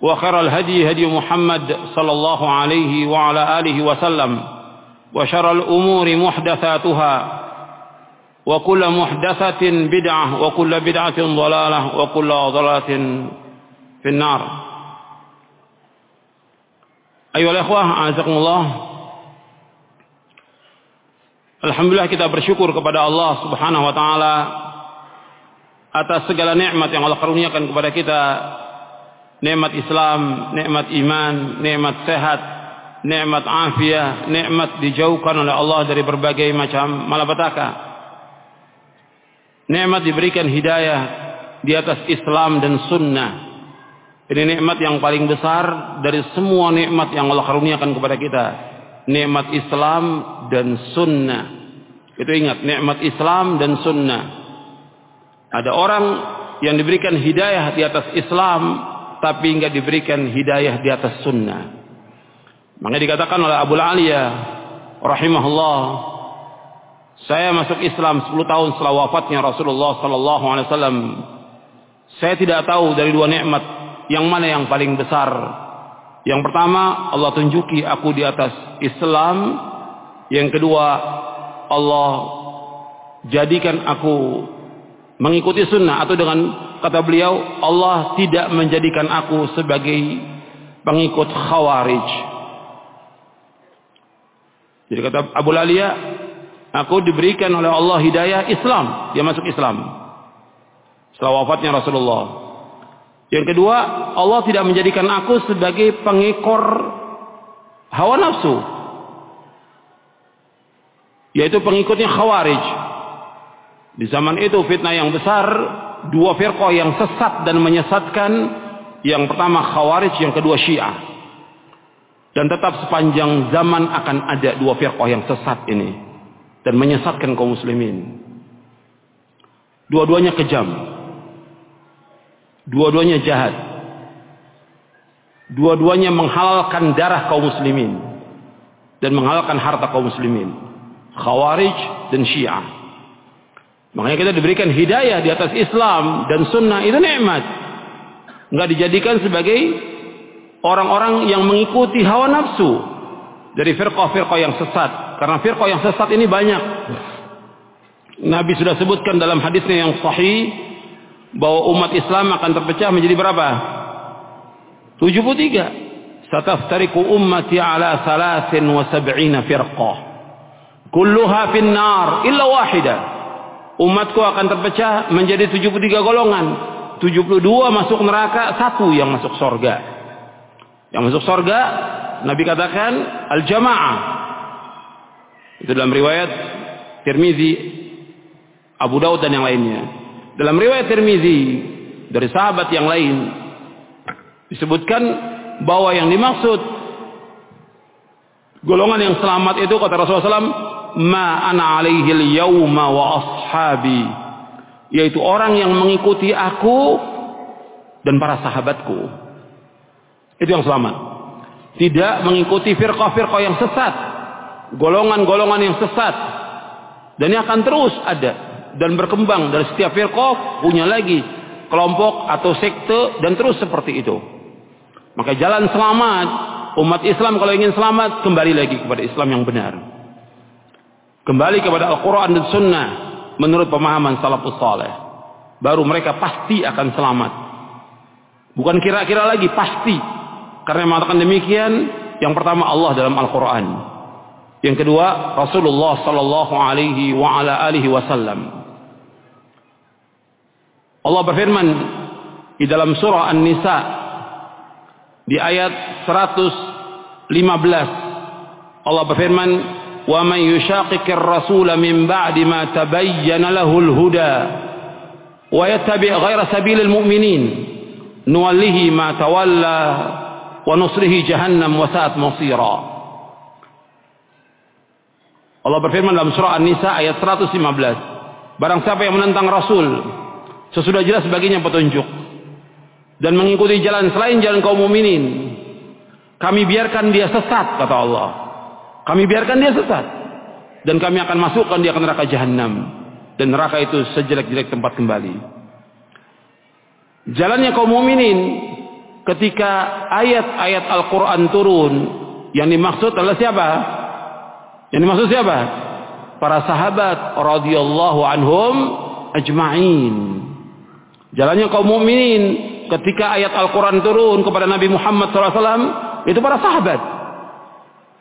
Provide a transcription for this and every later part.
وخير الهدي هدي محمد صلى الله عليه وعلى آله وسلم وشر الأمور محدثاتها وكل محدثة بدعة وكل بدعة ضلالة وكل ضلالة في النار أيها الأخوة أعزكم الله Alhamdulillah kita bersyukur kepada Allah Subhanahu wa taala atas segala nikmat yang Allah karuniakan kepada kita. Nikmat Islam, nikmat iman, nikmat sehat, nikmat afiah, nikmat dijauhkan oleh Allah dari berbagai macam malapetaka. Nikmat diberikan hidayah di atas Islam dan sunnah. Ini nikmat yang paling besar dari semua nikmat yang Allah karuniakan kepada kita. Nikmat Islam dan sunnah. Itu ingat, nikmat Islam dan sunnah. Ada orang yang diberikan hidayah di atas Islam, tapi enggak diberikan hidayah di atas sunnah. Maka dikatakan oleh Abu Aliyah rahimahullah, saya masuk Islam 10 tahun setelah wafatnya Rasulullah sallallahu alaihi wasallam. Saya tidak tahu dari dua nikmat yang mana yang paling besar. Yang pertama, Allah tunjuki aku di atas Islam. Yang kedua, Allah jadikan aku mengikuti sunnah atau dengan kata beliau Allah tidak menjadikan aku sebagai pengikut khawarij. Jadi kata Abu Lalia, aku diberikan oleh Allah hidayah Islam, dia masuk Islam. Setelah wafatnya Rasulullah. Yang kedua, Allah tidak menjadikan aku sebagai pengekor hawa nafsu. Yaitu pengikutnya khawarij. Di zaman itu fitnah yang besar, dua firqah yang sesat dan menyesatkan, yang pertama khawarij, yang kedua syiah. Dan tetap sepanjang zaman akan ada dua firqah yang sesat ini. Dan menyesatkan kaum muslimin. Dua-duanya kejam. Dua-duanya jahat. Dua-duanya menghalalkan darah kaum muslimin. Dan menghalalkan harta kaum muslimin. Khawarij dan syiah. Makanya kita diberikan hidayah di atas Islam dan sunnah itu nikmat. Enggak dijadikan sebagai orang-orang yang mengikuti hawa nafsu dari firqah-firqah yang sesat. Karena firqah yang sesat ini banyak. Nabi sudah sebutkan dalam hadisnya yang sahih bahwa umat Islam akan terpecah menjadi berapa? 73. Sataftariku ummati ala 73 firqah. Kulluha fin nar illa wahidah umatku akan terpecah menjadi 73 golongan. 72 masuk neraka, satu yang masuk sorga. Yang masuk sorga, Nabi katakan al-jamaah. Itu dalam riwayat Tirmizi, Abu Daud dan yang lainnya. Dalam riwayat Tirmizi dari sahabat yang lain disebutkan bahwa yang dimaksud golongan yang selamat itu kata Rasulullah SAW ma ana alaihi al-yawma wa ashabi yaitu orang yang mengikuti aku dan para sahabatku itu yang selamat tidak mengikuti firqah-firqah yang sesat golongan-golongan yang sesat Dan ini akan terus ada dan berkembang dari setiap firqah punya lagi kelompok atau sekte dan terus seperti itu. Maka jalan selamat umat Islam kalau ingin selamat kembali lagi kepada Islam yang benar. Kembali kepada Al-Quran dan Sunnah menurut pemahaman salafus saleh. Baru mereka pasti akan selamat. Bukan kira-kira lagi pasti. Karena mengatakan demikian, yang pertama Allah dalam Al-Quran. Yang kedua Rasulullah sallallahu alaihi wa ala alihi wasallam. Allah berfirman di dalam surah An-Nisa di ayat 115 Allah berfirman min ba'di ma tabayyana lahul huda wa yattabi' ghayra sabilil mu'minin nuwallihi ma tawalla wa nusrihi jahannam wa sa'at masira. Allah berfirman dalam surah An-Nisa ayat 115 Barang siapa yang menentang Rasul sesudah jelas baginya petunjuk dan mengikuti jalan selain jalan kaum mukminin kami biarkan dia sesat kata Allah kami biarkan dia sesat. Dan kami akan masukkan dia ke neraka jahanam dan neraka itu sejelek-jelek tempat kembali. Jalannya kaum mukminin ketika ayat-ayat Al-Qur'an turun yang dimaksud adalah siapa? Yang dimaksud siapa? Para sahabat radhiyallahu anhum ajma'in. Jalannya kaum mukminin ketika ayat Al-Quran turun kepada Nabi Muhammad SAW itu para sahabat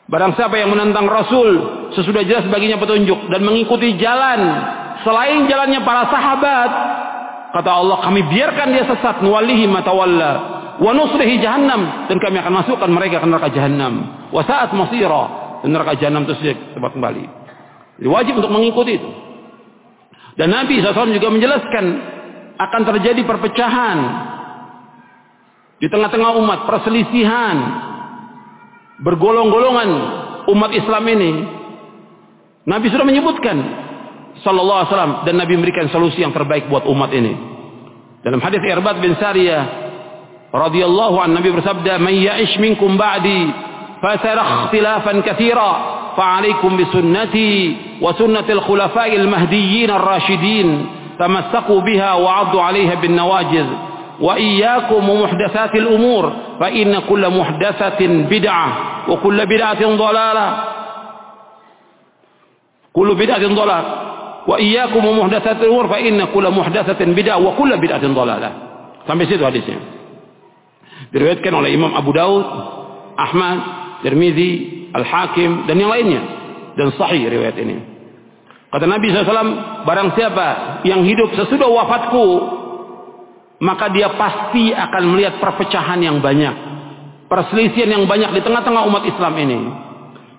barang siapa yang menentang Rasul sesudah jelas baginya petunjuk dan mengikuti jalan selain jalannya para sahabat kata Allah kami biarkan dia sesat nuwalihi matawalla wa nusrihi jahannam dan kami akan masukkan mereka ke neraka jahannam. Wa saat masira dan neraka jahannam itu tempat kembali. Jadi wajib untuk mengikuti itu. Dan Nabi SAW juga menjelaskan akan terjadi perpecahan di tengah-tengah umat perselisihan bergolong-golongan umat Islam ini Nabi sudah menyebutkan sallallahu alaihi wasallam dan Nabi memberikan solusi yang terbaik buat umat ini. Dalam hadis Irbad bin Sariyah radhiyallahu an Nabi bersabda man ya'ish minkum ba'di fasara ikhtilafan katsira fa'alaikum bisunnati wa sunnatil khulafa'il mahdiyyin ar-rasyidin tamassaku biha wa 'addu 'alayha bin nawajiz وإياكم ومحدثات الأمور فإن كل محدثة بدعة وكل بدعة ضلالة كل بدعة ضلالة وإياكم ومحدثات الأمور فإن كل محدثة بدعة وكل بدعة ضلالة sampai situ hadisnya diriwayatkan oleh Imam Abu Daud Ahmad Tirmizi Al-Hakim dan yang lainnya dan sahih riwayat ini kata Nabi SAW barang siapa yang hidup sesudah wafatku maka dia pasti akan melihat perpecahan yang banyak, perselisihan yang banyak di tengah-tengah umat Islam ini.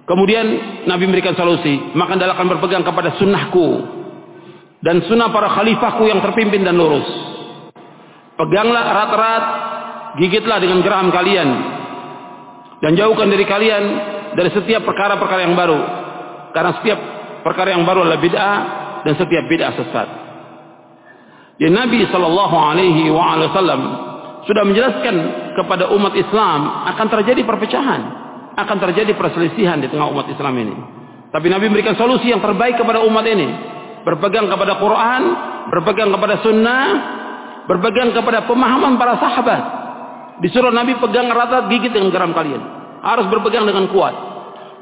Kemudian Nabi memberikan solusi, maka anda akan berpegang kepada sunnahku dan sunnah para khalifahku yang terpimpin dan lurus. Peganglah erat-erat, gigitlah dengan geraham kalian dan jauhkan dari kalian dari setiap perkara-perkara yang baru. Karena setiap perkara yang baru adalah bid'ah dan setiap bid'ah sesat. Ya Nabi sallallahu alaihi wasallam sudah menjelaskan kepada umat Islam akan terjadi perpecahan, akan terjadi perselisihan di tengah umat Islam ini. Tapi Nabi memberikan solusi yang terbaik kepada umat ini. Berpegang kepada Quran, berpegang kepada sunnah, berpegang kepada pemahaman para sahabat. Disuruh Nabi pegang rata gigit dengan garam kalian. Harus berpegang dengan kuat.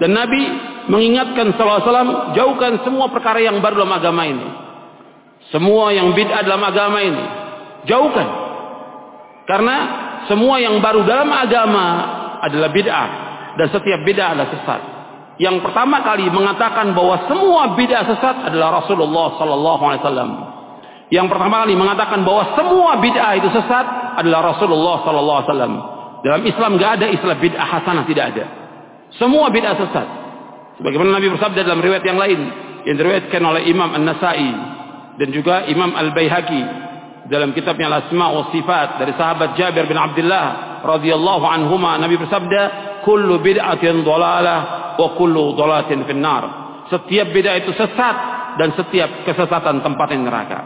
Dan Nabi mengingatkan sallallahu alaihi wasallam jauhkan semua perkara yang baru dalam agama ini semua yang bid'ah dalam agama ini jauhkan. Karena semua yang baru dalam agama adalah bid'ah dan setiap bid'ah adalah sesat. Yang pertama kali mengatakan bahwa semua bid'ah sesat adalah Rasulullah sallallahu alaihi wasallam. Yang pertama kali mengatakan bahwa semua bid'ah itu sesat adalah Rasulullah sallallahu alaihi wasallam. Dalam Islam enggak ada istilah bid'ah hasanah tidak ada. Semua bid'ah sesat. Sebagaimana Nabi bersabda dalam riwayat yang lain yang diriwayatkan oleh Imam An-Nasai dan juga Imam Al-Baihaqi dalam kitabnya Al-Asma wa Sifat dari sahabat Jabir bin Abdullah radhiyallahu anhuma Nabi bersabda kullu bid'atin dhalalah wa kullu dhalatin finnar setiap bid'ah itu sesat dan setiap kesesatan tempatnya neraka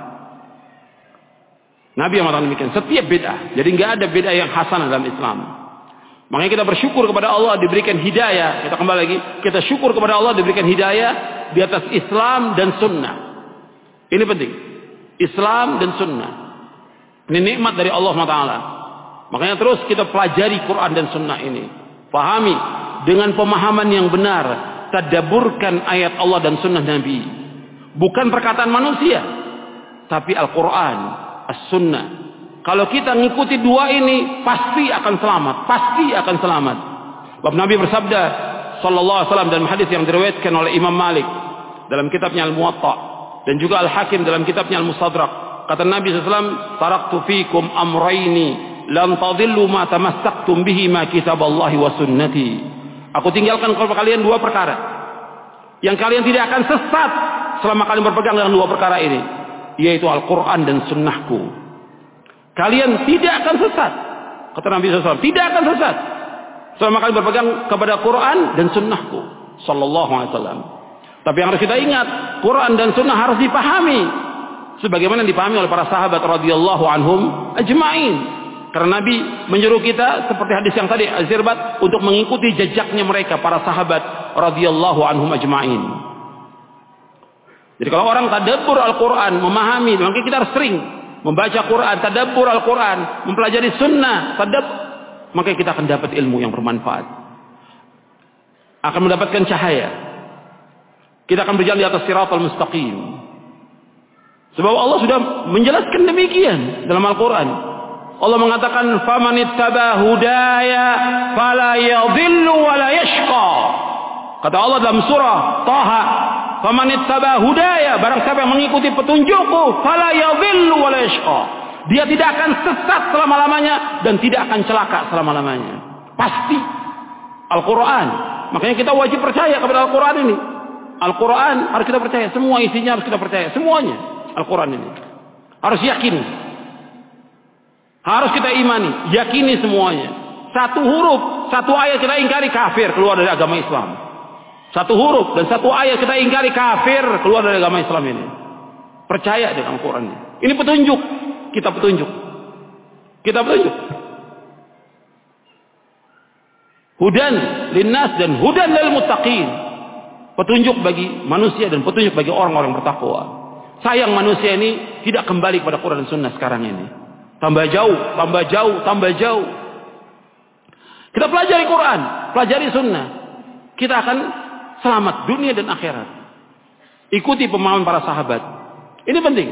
Nabi yang mengatakan demikian setiap bid'ah jadi enggak ada bid'ah yang hasanah dalam Islam Makanya kita bersyukur kepada Allah diberikan hidayah. Kita kembali lagi, kita syukur kepada Allah diberikan hidayah di atas Islam dan sunnah. Ini penting. Islam dan sunnah. Ini nikmat dari Allah SWT. Makanya terus kita pelajari Quran dan sunnah ini. Pahami dengan pemahaman yang benar. Tadaburkan ayat Allah dan sunnah Nabi. Bukan perkataan manusia. Tapi Al-Quran, As-Sunnah. Kalau kita ngikuti dua ini, pasti akan selamat. Pasti akan selamat. Bab Nabi bersabda, Sallallahu Alaihi Wasallam dalam hadis yang diriwayatkan oleh Imam Malik dalam kitabnya Al-Muwatta dan juga Al-Hakim dalam kitabnya Al-Mustadrak. Kata Nabi SAW, Taraktu fikum amraini lan tadillu ma tamassaktum bihi ma kitab Allah wa sunnati. Aku tinggalkan kepada kalian dua perkara. Yang kalian tidak akan sesat selama kalian berpegang dengan dua perkara ini. Yaitu Al-Quran dan sunnahku. Kalian tidak akan sesat. Kata Nabi SAW, tidak akan sesat. Selama kalian berpegang kepada Quran dan sunnahku. Sallallahu alaihi wasallam. Tapi yang harus kita ingat, Quran dan sunnah harus dipahami. Sebagaimana dipahami oleh para sahabat radhiyallahu anhum ajma'in. Karena Nabi menyuruh kita seperti hadis yang tadi Azirbat untuk mengikuti jejaknya mereka para sahabat radhiyallahu anhum ajma'in. Jadi kalau orang tadabbur Al-Quran, memahami, maka kita harus sering membaca Quran, tadabbur Al-Quran, mempelajari sunnah, tadab, maka kita akan dapat ilmu yang bermanfaat. Akan mendapatkan cahaya. Kita akan berjalan di atas siratal mustaqim. Sebab Allah sudah menjelaskan demikian dalam Al-Quran. Allah mengatakan, "Faman ittaba hudaya fala yadhillu wa la yashqa." Kata Allah dalam surah Taha, "Faman ittaba hudaya, barang siapa yang mengikuti petunjukku, yadhillu wa la yashqa." Dia tidak akan sesat selama-lamanya dan tidak akan celaka selama-lamanya. Pasti Al-Quran. Makanya kita wajib percaya kepada Al-Quran ini. Al-Quran harus kita percaya. Semua isinya harus kita percaya. Semuanya. Al-Quran ini. Harus yakin. Harus kita imani. Yakini semuanya. Satu huruf, satu ayat kita ingkari kafir keluar dari agama Islam. Satu huruf dan satu ayat kita ingkari kafir keluar dari agama Islam ini. Percaya dengan Al-Quran ini. Ini petunjuk kita petunjuk. Kita petunjuk. Hudan linnas dan hudan lil muttaqin. Petunjuk bagi manusia dan petunjuk bagi orang-orang bertakwa. Sayang manusia ini tidak kembali kepada Quran dan Sunnah sekarang ini. Tambah jauh, tambah jauh, tambah jauh. Kita pelajari Quran, pelajari Sunnah. Kita akan selamat dunia dan akhirat. Ikuti pemahaman para sahabat. Ini penting.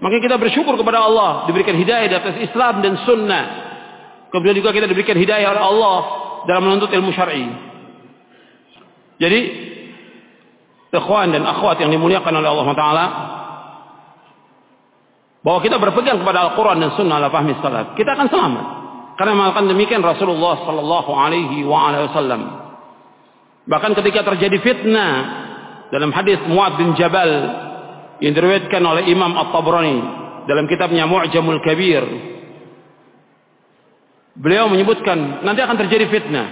Maka kita bersyukur kepada Allah diberikan hidayah di atas Islam dan sunnah. Kemudian juga kita diberikan hidayah oleh Allah dalam menuntut ilmu syar'i. Jadi ikhwan dan akhwat yang dimuliakan oleh Allah taala bahwa kita berpegang kepada Al-Qur'an dan sunnah ala fahmi salaf, kita akan selamat. Karena melakukan demikian Rasulullah sallallahu alaihi wasallam. Bahkan ketika terjadi fitnah dalam hadis Muad bin Jabal yang diriwayatkan oleh Imam At-Tabrani dalam kitabnya Mu'jamul Kabir. Beliau menyebutkan nanti akan terjadi fitnah.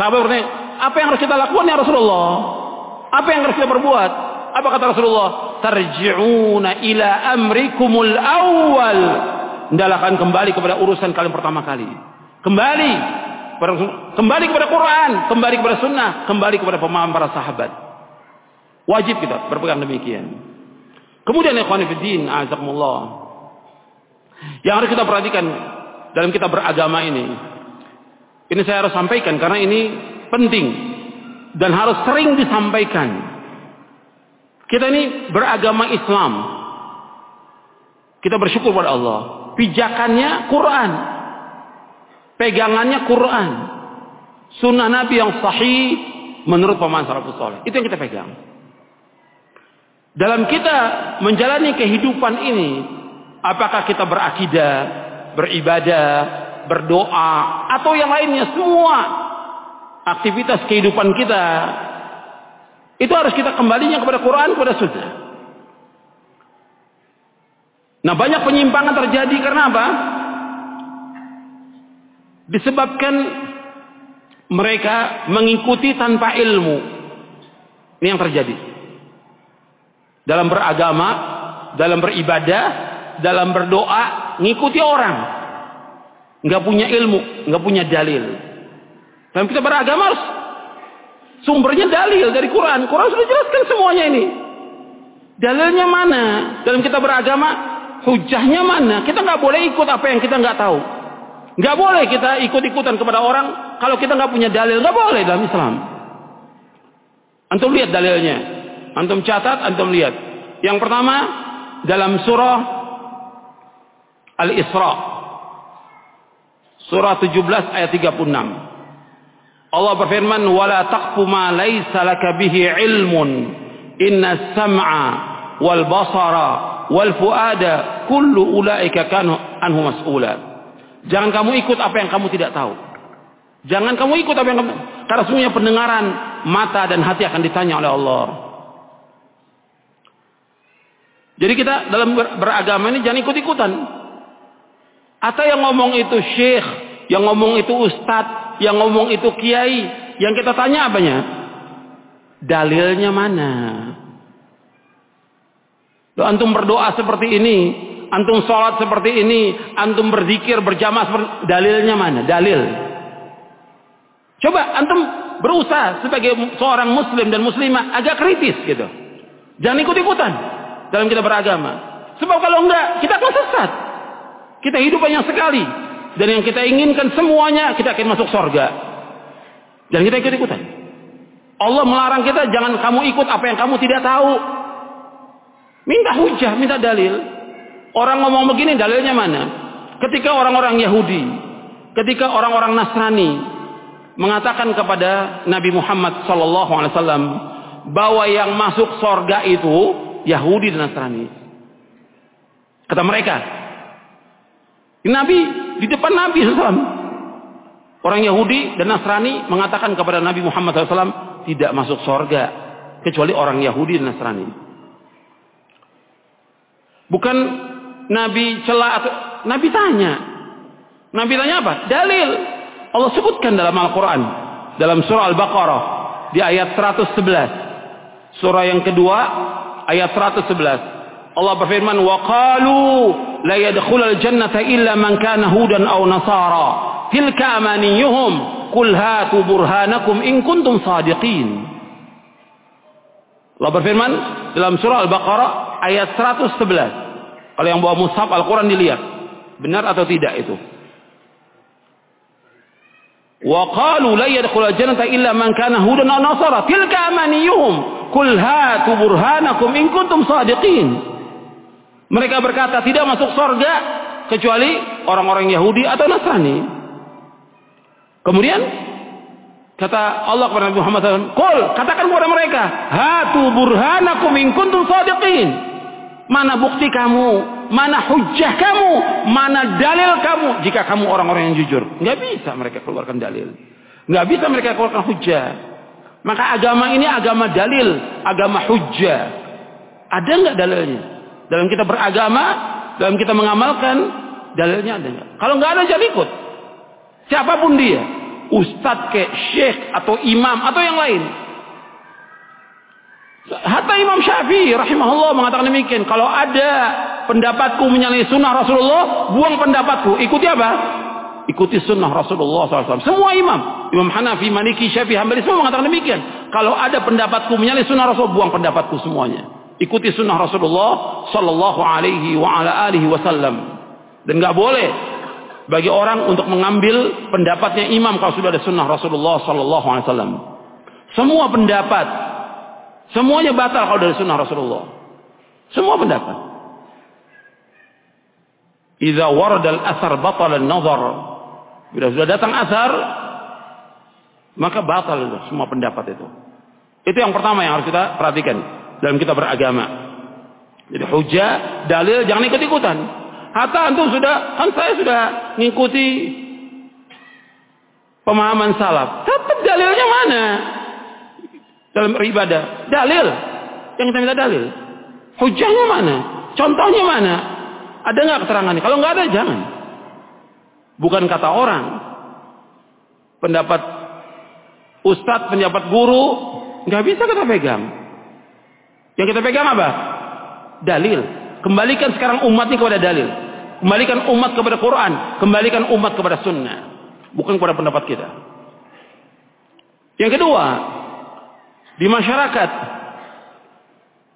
Sahabat bertanya, apa yang harus kita lakukan ya Rasulullah? Apa yang harus kita perbuat? Apa kata Rasulullah? Tarji'una ila amrikumul awal. Hendaklah kalian kembali kepada urusan kalian pertama kali. Kembali kembali kepada Quran, kembali kepada sunnah, kembali kepada pemahaman para sahabat. Wajib kita berpegang demikian. Kemudian ikhwan fillah, azakumullah. Yang harus kita perhatikan dalam kita beragama ini. Ini saya harus sampaikan karena ini penting dan harus sering disampaikan. Kita ini beragama Islam. Kita bersyukur pada Allah. Pijakannya Quran. Pegangannya Quran. Sunnah Nabi yang sahih menurut pemahaman salafus saleh. Itu yang kita pegang. Dalam kita menjalani kehidupan ini, apakah kita berakidah, beribadah, berdoa, atau yang lainnya, semua aktivitas kehidupan kita, itu harus kita kembalinya kepada Quran, kepada Sunnah. Nah banyak penyimpangan terjadi karena apa? Disebabkan mereka mengikuti tanpa ilmu. Ini yang terjadi dalam beragama, dalam beribadah, dalam berdoa, ngikuti orang. Nggak punya ilmu, nggak punya dalil. Dalam kita beragama harus Sumbernya dalil dari Quran. Quran sudah jelaskan semuanya ini. Dalilnya mana? Dalam kita beragama, hujahnya mana? Kita nggak boleh ikut apa yang kita nggak tahu. Nggak boleh kita ikut-ikutan kepada orang kalau kita nggak punya dalil. Nggak boleh dalam Islam. Antum lihat dalilnya. Antum catat, antum lihat. Yang pertama dalam surah Al-Isra. Surah 17 ayat 36. Allah berfirman, "Wala taqfu ma laisa laka bihi ilmun. Inna sam'a wal basara wal fuada kullu ulaika kanu anhu mas'ula." Jangan kamu ikut apa yang kamu tidak tahu. Jangan kamu ikut apa yang kamu karena semuanya pendengaran, mata dan hati akan ditanya oleh Allah. Jadi kita dalam beragama ini jangan ikut-ikutan. Atau yang ngomong itu syekh, yang ngomong itu ustadz, yang ngomong itu kiai, yang kita tanya apanya? Dalilnya mana? Lo antum berdoa seperti ini, antum sholat seperti ini, antum berzikir berjamaah seperti dalilnya mana? Dalil. Coba antum berusaha sebagai seorang muslim dan muslimah agak kritis gitu. Jangan ikut-ikutan dalam kita beragama. Sebab kalau enggak, kita akan sesat. Kita hidup banyak sekali. Dan yang kita inginkan semuanya, kita akan masuk sorga. Dan kita ikut-ikutan. Allah melarang kita, jangan kamu ikut apa yang kamu tidak tahu. Minta hujah, minta dalil. Orang ngomong begini, dalilnya mana? Ketika orang-orang Yahudi, ketika orang-orang Nasrani, mengatakan kepada Nabi Muhammad SAW bahwa yang masuk sorga itu Yahudi dan Nasrani. Kata mereka, Nabi di depan Nabi SAW. Orang Yahudi dan Nasrani mengatakan kepada Nabi Muhammad SAW tidak masuk sorga kecuali orang Yahudi dan Nasrani. Bukan Nabi celah atau Nabi tanya. Nabi tanya apa? Dalil. Allah sebutkan dalam Al-Quran. Dalam surah Al-Baqarah. Di ayat 111. Surah yang kedua. Ayat 111. Allah berfirman wa qalu la yadkhulul jannata illa man kana hudan aw nasara. Tilka amaniyuhum qul hatu burhanakum in kuntum sadiqin. Allah berfirman dalam surah Al-Baqarah ayat 111 kalau yang bawa mushaf Al-Qur'an dilihat benar atau tidak itu? Wa qalu la yadkhulul jannata illa man kana hudan aw nasara. Tilka amaniyuhum qul hatu burhanakum in kuntum mereka berkata tidak masuk surga kecuali orang-orang Yahudi atau Nasrani kemudian kata Allah kepada Nabi Muhammad SAW Qul katakan kepada mereka hatu burhanakum in kuntum sadiqin mana bukti kamu mana hujah kamu, mana dalil kamu jika kamu orang-orang yang jujur. Nggak bisa mereka keluarkan dalil. Nggak bisa mereka keluarkan hujah. Maka agama ini agama dalil, agama hujah. Ada nggak dalilnya? Dalam kita beragama, dalam kita mengamalkan, dalilnya ada nggak? Kalau nggak ada jangan ikut. Siapa pun dia, ustadz ke, syekh atau imam atau yang lain. Hatta Imam Syafi'i rahimahullah mengatakan demikian. Kalau ada pendapatku menyalahi sunnah Rasulullah, buang pendapatku. Ikuti apa? Ikuti sunnah Rasulullah SAW. Semua imam. Imam Hanafi, Maliki, Syafi'i, Hambali semua mengatakan demikian. Kalau ada pendapatku menyalahi sunnah Rasul, buang pendapatku semuanya. Ikuti sunnah Rasulullah Sallallahu Alaihi wa ala alihi Wasallam. Dan nggak boleh bagi orang untuk mengambil pendapatnya imam kalau sudah ada sunnah Rasulullah Sallallahu Alaihi Wasallam. Semua pendapat Semuanya batal kalau dari sunnah Rasulullah. Semua pendapat. Iza waradal asar batal nazar. Bila sudah datang asar, maka batal semua pendapat itu. Itu yang pertama yang harus kita perhatikan dalam kita beragama. Jadi hujah, dalil jangan ikut-ikutan. Hatta antum sudah, kan saya sudah mengikuti pemahaman salaf. Tetap dalilnya mana? dalam beribadah? Dalil. Yang kita minta dalil. Hujahnya mana? Contohnya mana? Ada nggak keterangannya? Kalau nggak ada, jangan. Bukan kata orang. Pendapat ustadz, pendapat guru, nggak bisa kita pegang. Yang kita pegang apa? Dalil. Kembalikan sekarang umat ini kepada dalil. Kembalikan umat kepada Quran. Kembalikan umat kepada sunnah. Bukan kepada pendapat kita. Yang kedua, di masyarakat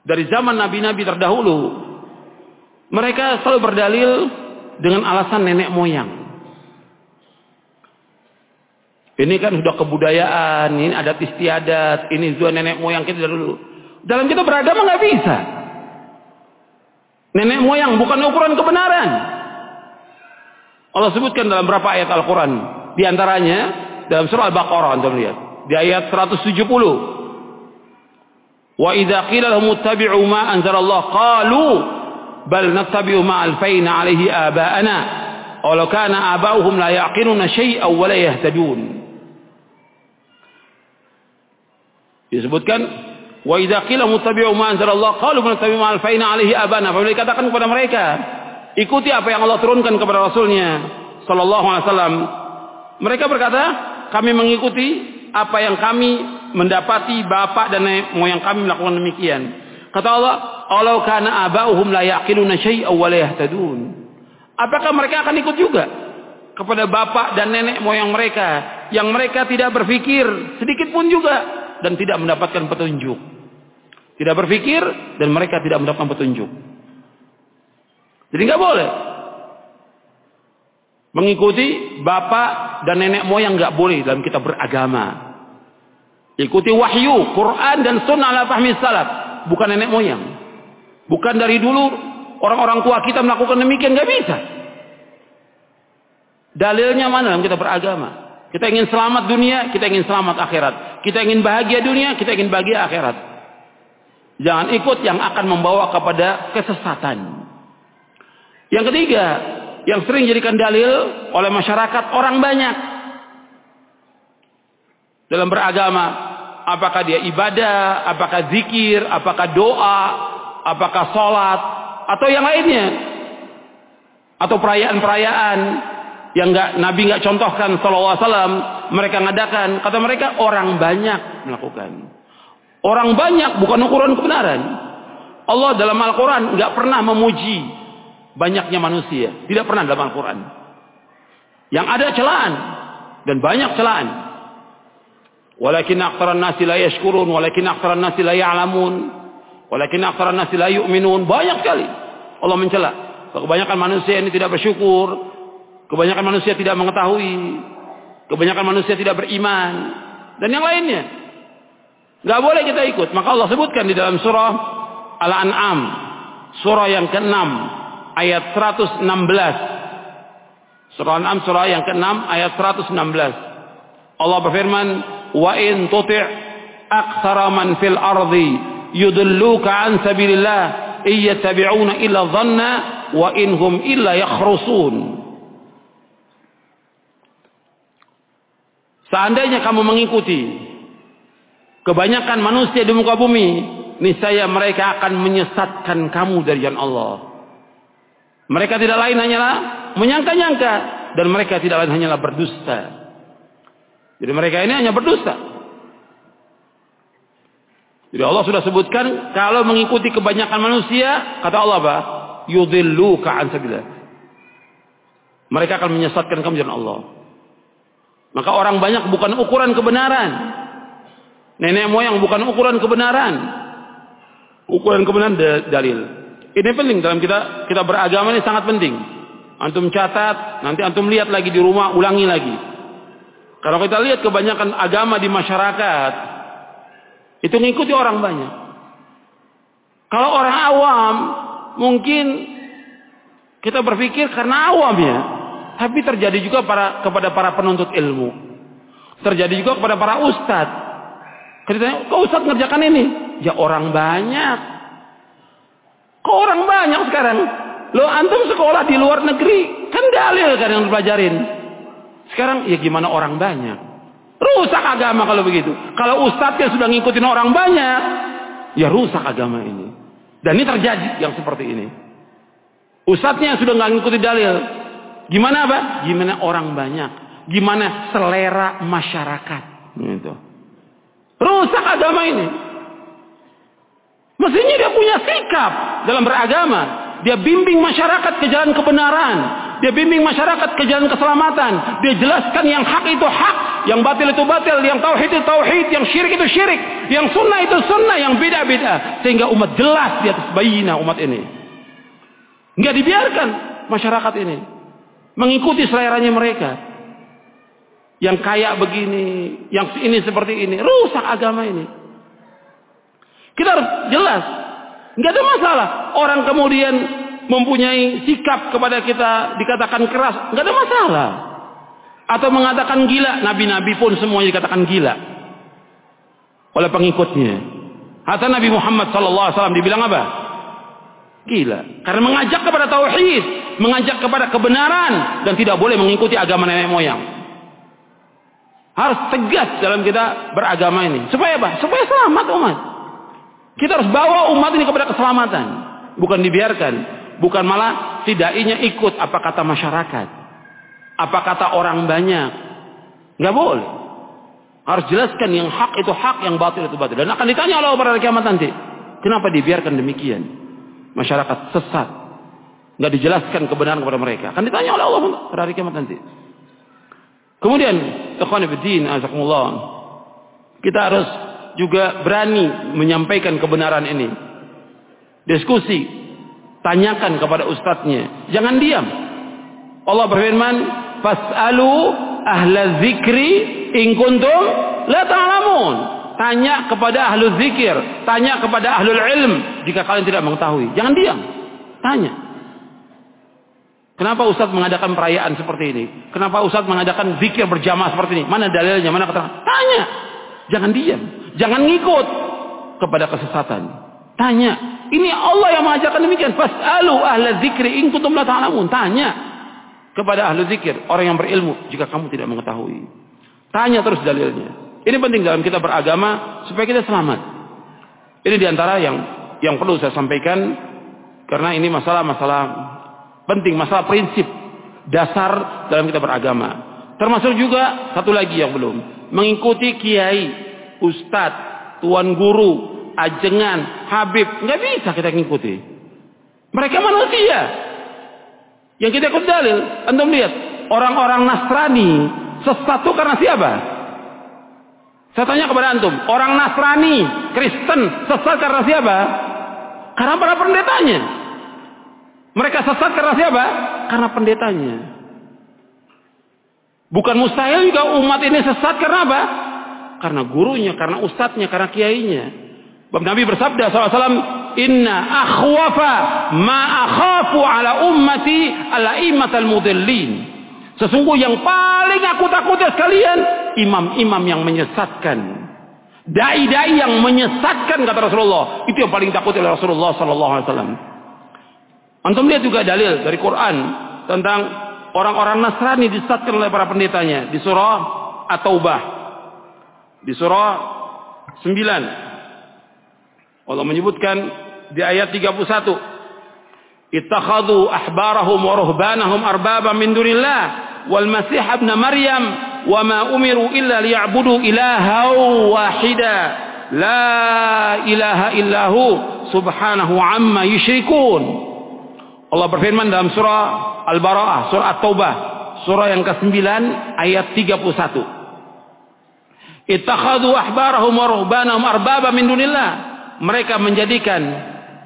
dari zaman nabi-nabi terdahulu mereka selalu berdalil dengan alasan nenek moyang. Ini kan sudah kebudayaan, ini adat istiadat, ini juga nenek moyang kita dulu. Dalam kita beragama nggak bisa. Nenek moyang bukan ukuran kebenaran. Allah sebutkan dalam berapa ayat Al-Quran. Di antaranya dalam surah Al-Baqarah, Anda lihat. Di ayat 170. Wa idza qila lahum ittabi'u ma anzalallah qalu bal nattabi'u ma alfayna alaihi aba'ana. Walau kana aba'uhum la yaqiluna syai'an la yahtadun. Disebutkan wa idza qila muttabi'u ma anzalallah qalu muttabi'u ma alfaina alaihi abana. Apabila dikatakan kepada mereka, ikuti apa yang Allah turunkan kepada Rasulnya sallallahu alaihi wasallam. Mereka berkata, kami mengikuti apa yang kami mendapati bapak dan nenek moyang kami melakukan demikian. Kata Allah, "Walau kana aba'uhum la yaqiluna syai'an wa la yahtadun." Apakah mereka akan ikut juga kepada bapak dan nenek moyang mereka yang mereka tidak berpikir sedikit pun juga dan tidak mendapatkan petunjuk. Tidak berpikir dan mereka tidak mendapatkan petunjuk. Jadi nggak boleh mengikuti bapak dan nenek moyang nggak boleh dalam kita beragama. Ikuti wahyu, Quran dan sunnah ala fahmi salaf, bukan nenek moyang. Bukan dari dulu orang-orang tua kita melakukan demikian nggak bisa. Dalilnya mana dalam kita beragama? Kita ingin selamat dunia, kita ingin selamat akhirat. Kita ingin bahagia dunia, kita ingin bahagia akhirat. Jangan ikut yang akan membawa kepada kesesatan. Yang ketiga, yang sering jadikan dalil oleh masyarakat orang banyak dalam beragama, apakah dia ibadah, apakah zikir, apakah doa, apakah sholat, atau yang lainnya, atau perayaan-perayaan yang enggak Nabi enggak contohkan sallallahu alaihi wasallam mereka ngadakan. Kata mereka orang banyak melakukan. Orang banyak bukan ukuran kebenaran. Allah dalam Al-Qur'an enggak pernah memuji banyaknya manusia. Tidak pernah dalam Al-Qur'an. Yang ada celaan dan banyak celaan. Walakin aktsaran nasi la yashkurun walakin aktsaran nasi la ya'lamun walakin aktsaran nasi la yu'minun. Banyak sekali. Allah mencela. Kebanyakan manusia ini tidak bersyukur Kebanyakan manusia tidak mengetahui. Kebanyakan manusia tidak beriman. Dan yang lainnya. Gak boleh kita ikut. Maka Allah sebutkan di dalam surah Al-An'am. Surah yang ke-6. Ayat 116. Surah Al-An'am surah yang ke-6 ayat 116. Allah berfirman. Wa in tuti' aktsara man fil ardi yudilluka an sabilillah iyattabi'una illa dhanna wa inhum illa yakhrusun. Seandainya kamu mengikuti kebanyakan manusia di muka bumi, niscaya mereka akan menyesatkan kamu dari jalan Allah. Mereka tidak lain hanyalah menyangka-nyangka dan mereka tidak lain hanyalah berdusta. Jadi mereka ini hanya berdusta. Jadi Allah sudah sebutkan kalau mengikuti kebanyakan manusia, kata Allah apa? Yudhillu ka'an Mereka akan menyesatkan kamu jalan Allah. Maka orang banyak bukan ukuran kebenaran. Nenek moyang bukan ukuran kebenaran. Ukuran kebenaran dalil. Ini penting dalam kita kita beragama ini sangat penting. Antum catat, nanti antum lihat lagi di rumah, ulangi lagi. Kalau kita lihat kebanyakan agama di masyarakat, itu ngikuti orang banyak. Kalau orang awam, mungkin kita berpikir karena awam ya, tapi terjadi juga para, kepada para penuntut ilmu. Terjadi juga kepada para ustadz. Ketika kok ustadz ngerjakan ini? Ya orang banyak. Kok orang banyak sekarang? Lo antum sekolah di luar negeri. Kan dalil kan yang dipelajarin. Sekarang ya gimana orang banyak? Rusak agama kalau begitu. Kalau ustadznya sudah ngikutin orang banyak. Ya rusak agama ini. Dan ini terjadi yang seperti ini. Ustadznya sudah nggak ngikutin dalil. Gimana apa? Gimana orang banyak? Gimana selera masyarakat? Gitu. Rusak agama ini. Mestinya dia punya sikap dalam beragama. Dia bimbing masyarakat ke jalan kebenaran. Dia bimbing masyarakat ke jalan keselamatan. Dia jelaskan yang hak itu hak, yang batil itu batil, yang tauhid itu tauhid, yang syirik itu syirik, yang sunnah itu sunnah, yang beda beda, sehingga umat jelas di atas bayina umat ini. Enggak dibiarkan masyarakat ini mengikuti seleranya mereka. Yang kaya begini, yang ini seperti ini, rusak agama ini. Kita harus jelas, nggak ada masalah. Orang kemudian mempunyai sikap kepada kita dikatakan keras, nggak ada masalah. Atau mengatakan gila, nabi-nabi pun semuanya dikatakan gila oleh pengikutnya. Hatta Nabi Muhammad SAW dibilang apa? Gila. Karena mengajak kepada tauhid, mengajak kepada kebenaran dan tidak boleh mengikuti agama nenek moyang. Harus tegas dalam kita beragama ini. Supaya apa? Supaya selamat umat. Kita harus bawa umat ini kepada keselamatan. Bukan dibiarkan. Bukan malah tidaknya ikut apa kata masyarakat. Apa kata orang banyak. Nggak boleh. Harus jelaskan yang hak itu hak, yang batil itu batil. Dan akan ditanya Allah pada kiamat nanti. Kenapa dibiarkan demikian? Masyarakat sesat. Nggak dijelaskan kebenaran kepada mereka. Akan ditanya oleh Allah pada hari kiamat nanti. Kemudian, ikhwan fillah, azakumullah. Kita harus juga berani menyampaikan kebenaran ini. Diskusi, tanyakan kepada ustadznya. Jangan diam. Allah berfirman, "Fas'alu ahla zikri in kuntum la ta'lamun." Tanya kepada ahlu zikir, tanya kepada ahlul ilm jika kalian tidak mengetahui. Jangan diam. Tanya. Kenapa Ustadz mengadakan perayaan seperti ini? Kenapa Ustadz mengadakan zikir berjamaah seperti ini? Mana dalilnya? Mana keterangan? Tanya. Jangan diam. Jangan ngikut kepada kesesatan. Tanya. Ini Allah yang mengajarkan demikian. Fas'alu ahla zikri in kuntum la ta'lamun. Tanya kepada ahlu zikir, orang yang berilmu jika kamu tidak mengetahui. Tanya terus dalilnya. Ini penting dalam kita beragama supaya kita selamat. Ini di antara yang yang perlu saya sampaikan karena ini masalah-masalah penting masalah prinsip dasar dalam kita beragama. Termasuk juga satu lagi yang belum mengikuti kiai, ustadz, tuan guru, ajengan, habib, nggak bisa kita mengikuti. Mereka manusia. Yang kita ikut dalil, antum lihat orang-orang Nasrani sesat itu karena siapa? Saya tanya kepada antum, orang Nasrani, Kristen sesat karena siapa? Karena para pendetanya. Mereka sesat karena siapa? Karena pendetanya. Bukan mustahil juga umat ini sesat karena apa? Karena gurunya, karena ustadznya, karena kiainya. Bab Nabi bersabda SAW, Inna akhwafa ma akhafu ala ummati ala imatal mudillin. Sesungguhnya yang paling aku takuti sekalian, imam-imam yang menyesatkan. Dai-dai yang menyesatkan kata Rasulullah. Itu yang paling takut oleh Rasulullah sallallahu alaihi wasallam. Antum lihat juga dalil dari Quran tentang orang-orang Nasrani disesatkan oleh para pendetanya di surah At-Taubah. Di surah 9. Allah menyebutkan di ayat 31. Ittakhadhu ahbarahum wa ruhbanahum min dunillah wal masih ibn Maryam wa ma umiru illa liya'budu ilaha wahida la ilaha illahu subhanahu amma yusyrikun. Allah berfirman dalam surah Al-Bara'ah, surah At-Taubah, surah yang ke-9 ayat 31. Ittakhadhu ahbarahum wa ruhbanahum arbaba min dunillah. Mereka menjadikan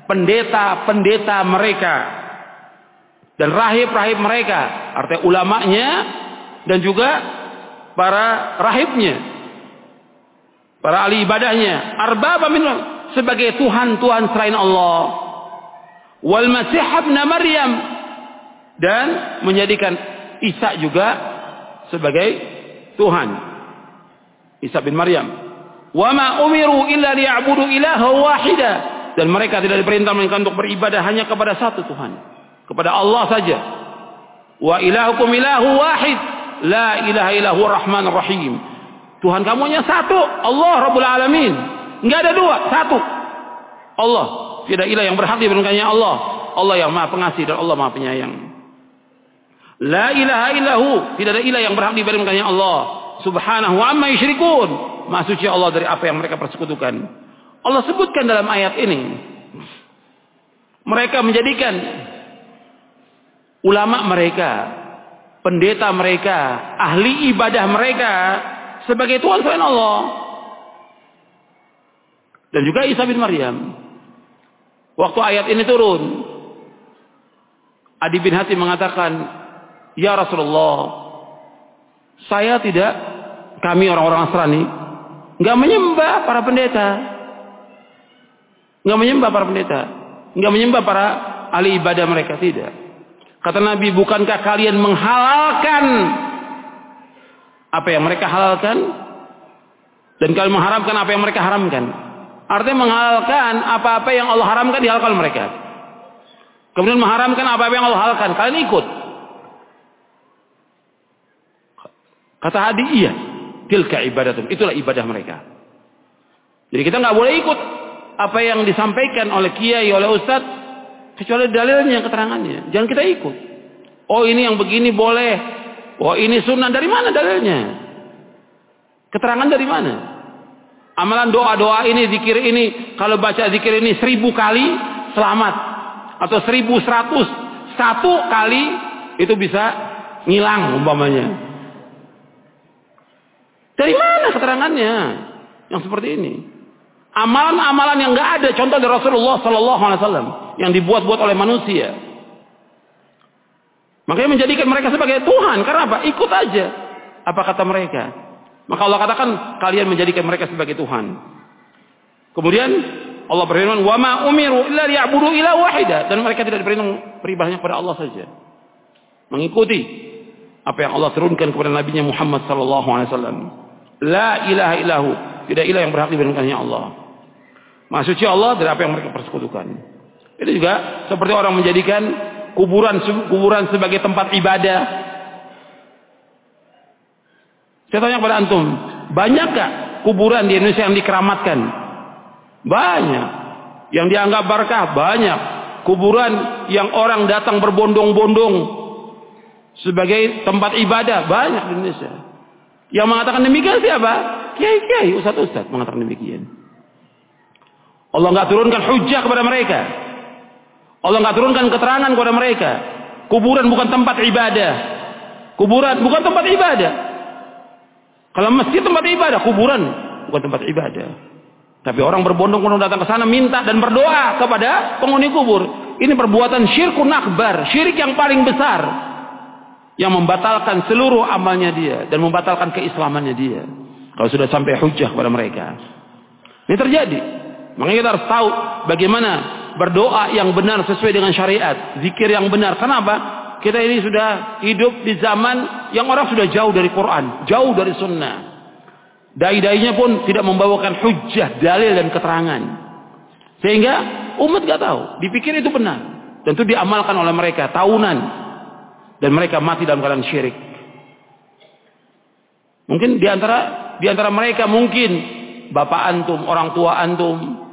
pendeta-pendeta mereka dan rahib-rahib mereka, artinya ulamanya dan juga para rahibnya, para ahli ibadahnya, arbaba min sebagai tuhan-tuhan selain Allah. Wal Masih ibn Maryam. Dan menjadikan Isa juga sebagai Tuhan. Isa bin Maryam. Wa ma umiru illa liya'budu ilaha wahida. Dan mereka tidak diperintah melainkan untuk beribadah hanya kepada satu Tuhan, kepada Allah saja. Wa ilahukum ilahu wahid, la ilaha illahu rahman rahim. Tuhan kamu hanya satu, Allah Rabbul Alamin. Enggak ada dua, satu. Allah tidak ilah yang berhak diberikannya Allah. Allah yang maha pengasih dan Allah maha penyayang. La ilaha illahu. Tidak ada ilah yang berhak diberikannya Allah. Subhanahu amma yusyrikun. Maha suci Allah dari apa yang mereka persekutukan. Allah sebutkan dalam ayat ini. Mereka menjadikan ulama mereka, pendeta mereka, ahli ibadah mereka sebagai Tuhan selain Allah. Dan juga Isa bin Maryam. Waktu ayat ini turun, Adi bin Hatim mengatakan, Ya Rasulullah, saya tidak, kami orang-orang Nasrani, nggak menyembah para pendeta. Nggak menyembah para pendeta. Nggak menyembah para ahli ibadah mereka. Tidak. Kata Nabi, bukankah kalian menghalalkan apa yang mereka halalkan? Dan kalian mengharamkan apa yang mereka haramkan. Artinya menghalalkan apa-apa yang Allah haramkan dihalalkan mereka. Kemudian mengharamkan apa-apa yang Allah halalkan. Kalian ikut. Kata Hadi, iya. Tilka ibadatun. Itulah ibadah mereka. Jadi kita nggak boleh ikut apa yang disampaikan oleh kiai, oleh ustadz, kecuali dalilnya, keterangannya. Jangan kita ikut. Oh ini yang begini boleh. Oh ini sunnah. Dari mana dalilnya? Keterangan dari mana? Amalan doa-doa ini, zikir ini, kalau baca zikir ini seribu kali, selamat. Atau seribu seratus, satu kali, itu bisa ngilang umpamanya. Dari mana keterangannya? Yang seperti ini. Amalan-amalan yang nggak ada contoh dari Rasulullah Sallallahu Alaihi Wasallam yang dibuat-buat oleh manusia. Makanya menjadikan mereka sebagai Tuhan. Karena apa? Ikut aja. Apa kata mereka? Maka Allah katakan kalian menjadikan mereka sebagai Tuhan. Kemudian Allah berfirman, "Wa ma umiru illa liya'budu ila wahida." Dan mereka tidak diperintah beribadahnya kepada Allah saja. Mengikuti apa yang Allah turunkan kepada nabinya Muhammad sallallahu alaihi wasallam. La ilaha illahu. Tidak ilah yang berhak diberikannya Allah. Maksudnya Allah dari apa yang mereka persekutukan. Itu juga seperti orang menjadikan kuburan kuburan sebagai tempat ibadah. Saya tanya kepada antum, banyakkah kuburan di Indonesia yang dikeramatkan? Banyak. Yang dianggap berkah banyak. Kuburan yang orang datang berbondong-bondong sebagai tempat ibadah banyak di Indonesia. Yang mengatakan demikian siapa? Kiai-kiai, ustaz-ustaz mengatakan demikian. Allah nggak turunkan hujah kepada mereka. Allah nggak turunkan keterangan kepada mereka. Kuburan bukan tempat ibadah. Kuburan bukan tempat ibadah. Kalau masjid tempat ibadah, kuburan bukan tempat ibadah. Tapi orang berbondong-bondong datang ke sana minta dan berdoa kepada penghuni kubur. Ini perbuatan syirkun akbar, syirik yang paling besar yang membatalkan seluruh amalnya dia dan membatalkan keislamannya dia. Kalau sudah sampai hujah kepada mereka. Ini terjadi. Makanya kita harus tahu bagaimana berdoa yang benar sesuai dengan syariat, zikir yang benar. Kenapa? Kita ini sudah hidup di zaman yang orang sudah jauh dari Quran, jauh dari sunnah. Dai-dainya pun tidak membawakan hujah, dalil dan keterangan. Sehingga umat gak tahu, dipikir itu benar. Dan itu diamalkan oleh mereka tahunan. Dan mereka mati dalam keadaan syirik. Mungkin di antara di antara mereka mungkin bapak antum, orang tua antum,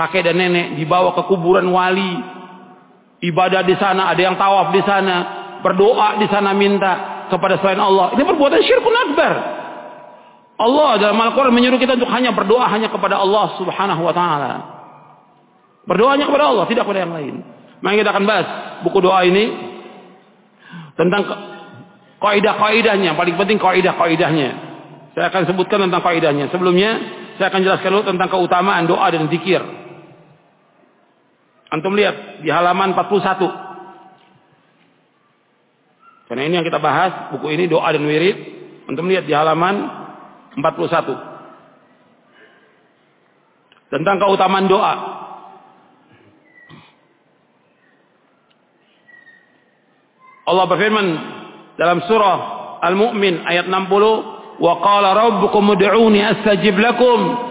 kakek dan nenek dibawa ke kuburan wali, ibadah di sana, ada yang tawaf di sana, berdoa di sana minta kepada selain Allah. Ini perbuatan syirkun akbar. Allah dalam Al-Quran menyuruh kita untuk hanya berdoa hanya kepada Allah subhanahu wa ta'ala. Berdoanya kepada Allah, tidak kepada yang lain. Maka kita akan bahas buku doa ini tentang kaidah-kaidahnya, paling penting kaidah-kaidahnya. Saya akan sebutkan tentang kaidahnya. Sebelumnya saya akan jelaskan dulu tentang keutamaan doa dan zikir. Antum lihat di halaman 41. Karena ini yang kita bahas, buku ini doa dan wirid. Antum lihat di halaman 41. Tentang keutamaan doa. Allah berfirman dalam surah Al-Mu'min ayat 60, "Wa qala rabbukum ud'uni astajib lakum.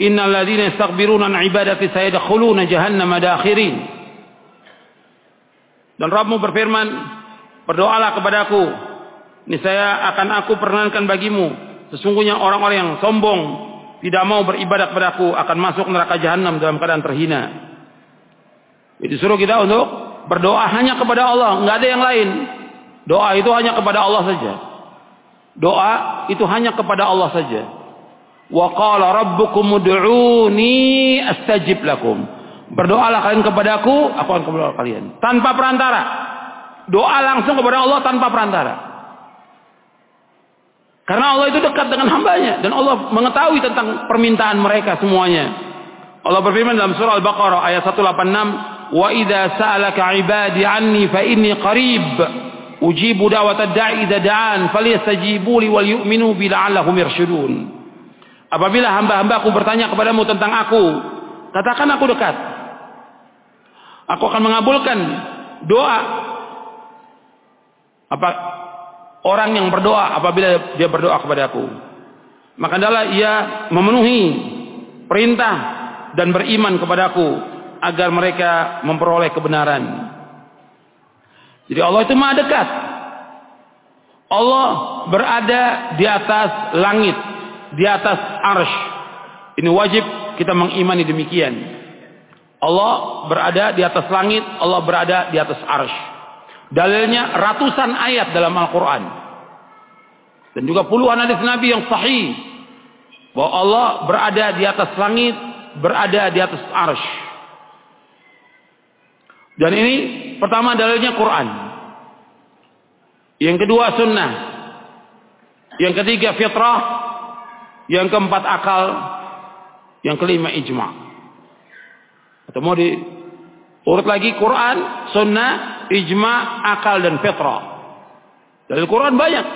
Innal ladzina yastakbiruna an ibadati sayadkhuluna jahannama dakhirin." Dan Rabbmu berfirman, "Berdoalah kepadaku, niscaya akan aku perkenankan bagimu sesungguhnya orang-orang yang sombong tidak mau beribadah kepadaku akan masuk neraka jahanam dalam keadaan terhina." Itu suruh kita untuk berdoa hanya kepada Allah, nggak ada yang lain. Doa itu hanya kepada Allah saja. Doa itu hanya kepada Allah saja. Wa qala rabbukum ud'uni astajib lakum. Berdoalah kalian kepadaku, aku akan kepada kalian. Tanpa perantara. Doa langsung kepada Allah tanpa perantara. Karena Allah itu dekat dengan hambanya dan Allah mengetahui tentang permintaan mereka semuanya. Allah berfirman dalam surah Al-Baqarah ayat 186, "Wa idza sa'alaka 'ibadi 'anni fa inni qarib ujibu da'watad da'i idza da'an falyastajibu li wal yu'minu bi la'allahum yarshudun." Apabila hamba-hambaku bertanya kepadamu tentang aku, katakan aku dekat. Aku akan mengabulkan doa. Apa orang yang berdoa apabila dia berdoa kepada aku. Maka adalah ia memenuhi perintah dan beriman kepadaku agar mereka memperoleh kebenaran. Jadi Allah itu maha dekat. Allah berada di atas langit, di atas arsh. Ini wajib kita mengimani demikian. Allah berada di atas langit, Allah berada di atas arsh. Dalilnya ratusan ayat dalam Al-Quran. Dan juga puluhan hadis Nabi yang sahih. Bahwa Allah berada di atas langit, berada di atas arsh. Dan ini pertama dalilnya Quran. Yang kedua sunnah. Yang ketiga fitrah. Yang keempat akal. Yang kelima ijma. Atau mau di urut lagi Quran, sunnah, ijma, akal dan fitrah. Dari Quran banyak.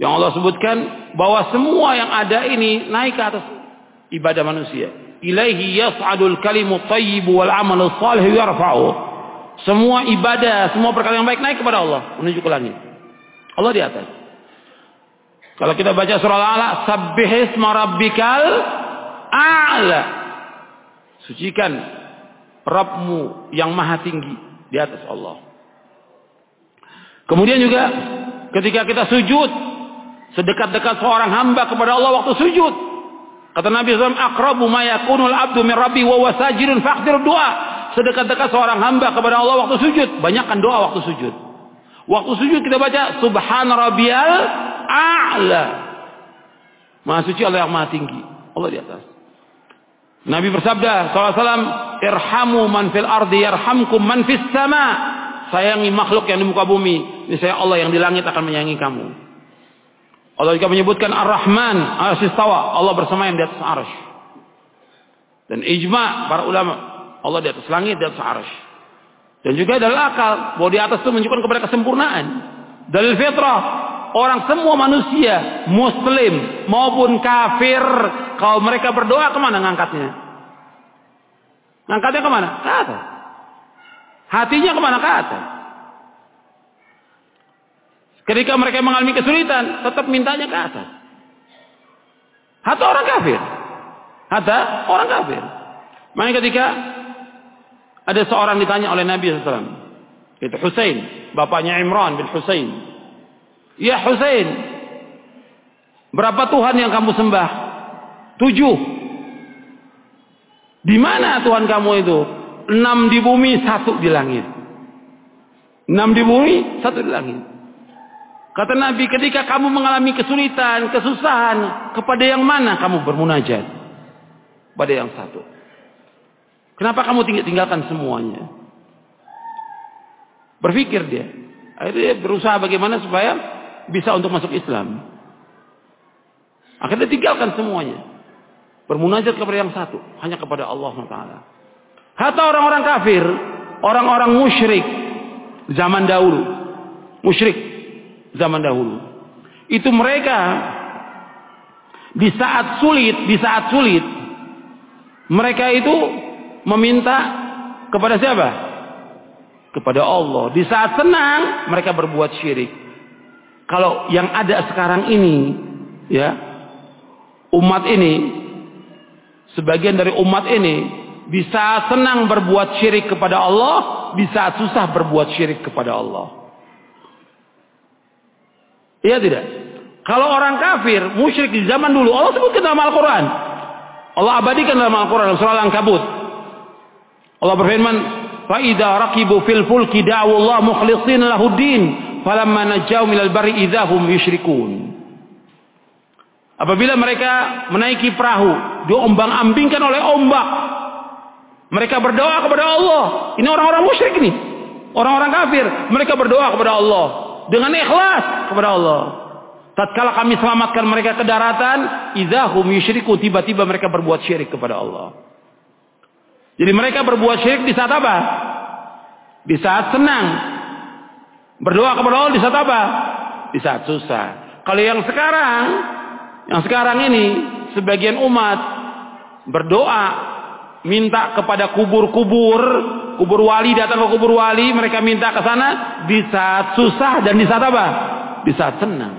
Yang Allah sebutkan bahwa semua yang ada ini naik ke atas ibadah manusia. Ilaihi yas'adul kalimu tayyibu wal amalu salih yarfa'u. Semua ibadah, semua perkara yang baik naik kepada Allah, menuju ke langit. Allah di atas. Kalau kita baca surah Al-A'la, sabbihisma rabbikal a'la. Sucikan Rabbmu yang maha tinggi di atas Allah. Kemudian juga ketika kita sujud, sedekat-dekat seorang hamba kepada Allah waktu sujud. Kata Nabi SAW, akrabu ma yakunul abdu min rabbi wa wasajidun faqdir doa. Sedekat-dekat seorang hamba kepada Allah waktu sujud. Banyakkan doa waktu sujud. Waktu sujud kita baca, subhana rabbiyal a'la. Maha suci Allah yang maha tinggi. Allah di atas. Nabi bersabda SAW, Irhamu man fil ardi yarhamkum man fis sama. Sayangi makhluk yang di muka bumi. Ini saya Allah yang di langit akan menyayangi kamu. Allah juga menyebutkan Ar-Rahman, Ar-Sistawa. Allah bersama yang di atas arsh. Dan ijma para ulama. Allah di atas langit, di atas arsh. Dan juga adalah akal. Bahwa di atas itu menunjukkan kepada kesempurnaan. Dalil fitrah. Orang semua manusia, muslim maupun kafir, kalau mereka berdoa ke mana ngangkatnya? Ngangkatnya ke mana? Ke atas. Hatinya ke mana? Ke atas. Ketika mereka mengalami kesulitan, tetap mintanya ke atas. Hatta orang kafir. Hatta orang kafir. Makanya ketika ada seorang ditanya oleh Nabi SAW. Itu Husain. Bapaknya Imran bin Husain. Ya Husain, berapa Tuhan yang kamu sembah? Tujuh. Di mana Tuhan kamu itu? Enam di bumi, satu di langit. Enam di bumi, satu di langit. Kata Nabi, ketika kamu mengalami kesulitan, kesusahan, kepada yang mana kamu bermunajat? Pada yang satu. Kenapa kamu tinggalkan semuanya? Berpikir dia. Akhirnya dia berusaha bagaimana supaya bisa untuk masuk Islam. Akhirnya tinggalkan semuanya. Bermunajat kepada yang satu. Hanya kepada Allah SWT. Hatta orang-orang kafir. Orang-orang musyrik. Zaman dahulu. Musyrik. Zaman dahulu. Itu mereka. Di saat sulit. Di saat sulit. Mereka itu. Meminta. Kepada siapa? Kepada Allah. Di saat senang. Mereka berbuat syirik Kalau yang ada sekarang ini, ya, umat ini, sebagian dari umat ini, bisa senang berbuat syirik kepada Allah, bisa susah berbuat syirik kepada Allah. Iya tidak? Kalau orang kafir, musyrik di zaman dulu, Allah sebutkan dalam Al-Quran. Allah abadikan dalam Al-Quran, dalam surah Al-Ankabut. Allah berfirman, فَإِذَا رَكِبُوا فِي الْفُلْكِ دَعْوُوا اللَّهَ مُخْلِصِينَ لَهُ الدِّينَ falamma najau minal bari idahum yusyrikun. Apabila mereka menaiki perahu, diombang-ambingkan oleh ombak. Mereka berdoa kepada Allah. Ini orang-orang musyrik ini. Orang-orang kafir. Mereka berdoa kepada Allah. Dengan ikhlas kepada Allah. Tatkala kami selamatkan mereka ke daratan, idahum yusyriku tiba-tiba mereka berbuat syirik kepada Allah. Jadi mereka berbuat syirik di saat apa? Di saat senang. Berdoa kepada Allah di saat apa? Di saat susah. Kalau yang sekarang, yang sekarang ini sebagian umat berdoa minta kepada kubur-kubur, kubur wali datang ke kubur wali, mereka minta ke sana di saat susah dan di saat apa? Di saat senang.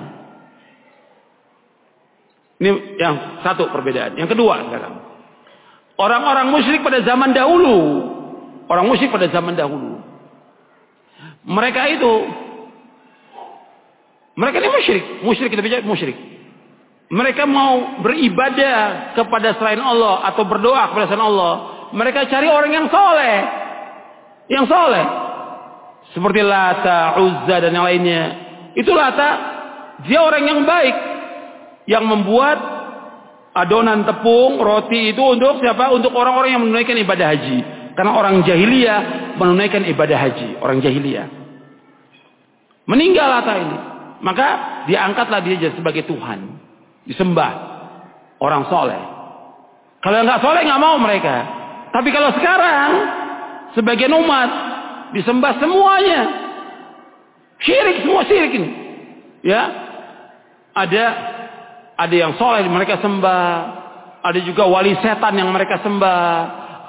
Ini yang satu perbedaan. Yang kedua sekarang. Orang-orang musyrik pada zaman dahulu, orang musyrik pada zaman dahulu. Mereka itu mereka ini musyrik, musyrik kita bicara musyrik. Mereka mau beribadah kepada selain Allah atau berdoa kepada selain Allah, mereka cari orang yang soleh, yang soleh, seperti Lata, Uzza dan yang lainnya. Itu Lata, dia orang yang baik, yang membuat adonan tepung, roti itu untuk siapa? Untuk orang-orang yang menunaikan ibadah haji. Karena orang jahiliyah menunaikan ibadah haji, orang jahiliyah. Meninggal Lata ini. Maka diangkatlah dia sebagai Tuhan. Disembah. Orang soleh. Kalau nggak soleh nggak mau mereka. Tapi kalau sekarang sebagian umat disembah semuanya. Syirik semua syirik ini. Ya. Ada ada yang soleh mereka sembah. Ada juga wali setan yang mereka sembah.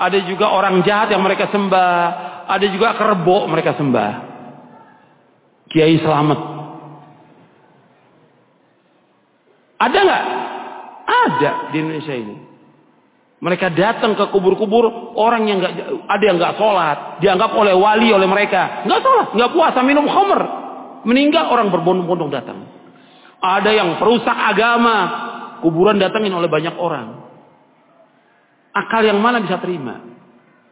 Ada juga orang jahat yang mereka sembah. Ada juga kerbau mereka sembah. Kiai selamat. Ada nggak? Ada di Indonesia ini. Mereka datang ke kubur-kubur orang yang nggak ada yang nggak sholat, dianggap oleh wali oleh mereka nggak sholat, nggak puasa, minum khamr, meninggal orang berbondong-bondong datang. Ada yang perusak agama, kuburan datangin oleh banyak orang. Akal yang mana bisa terima?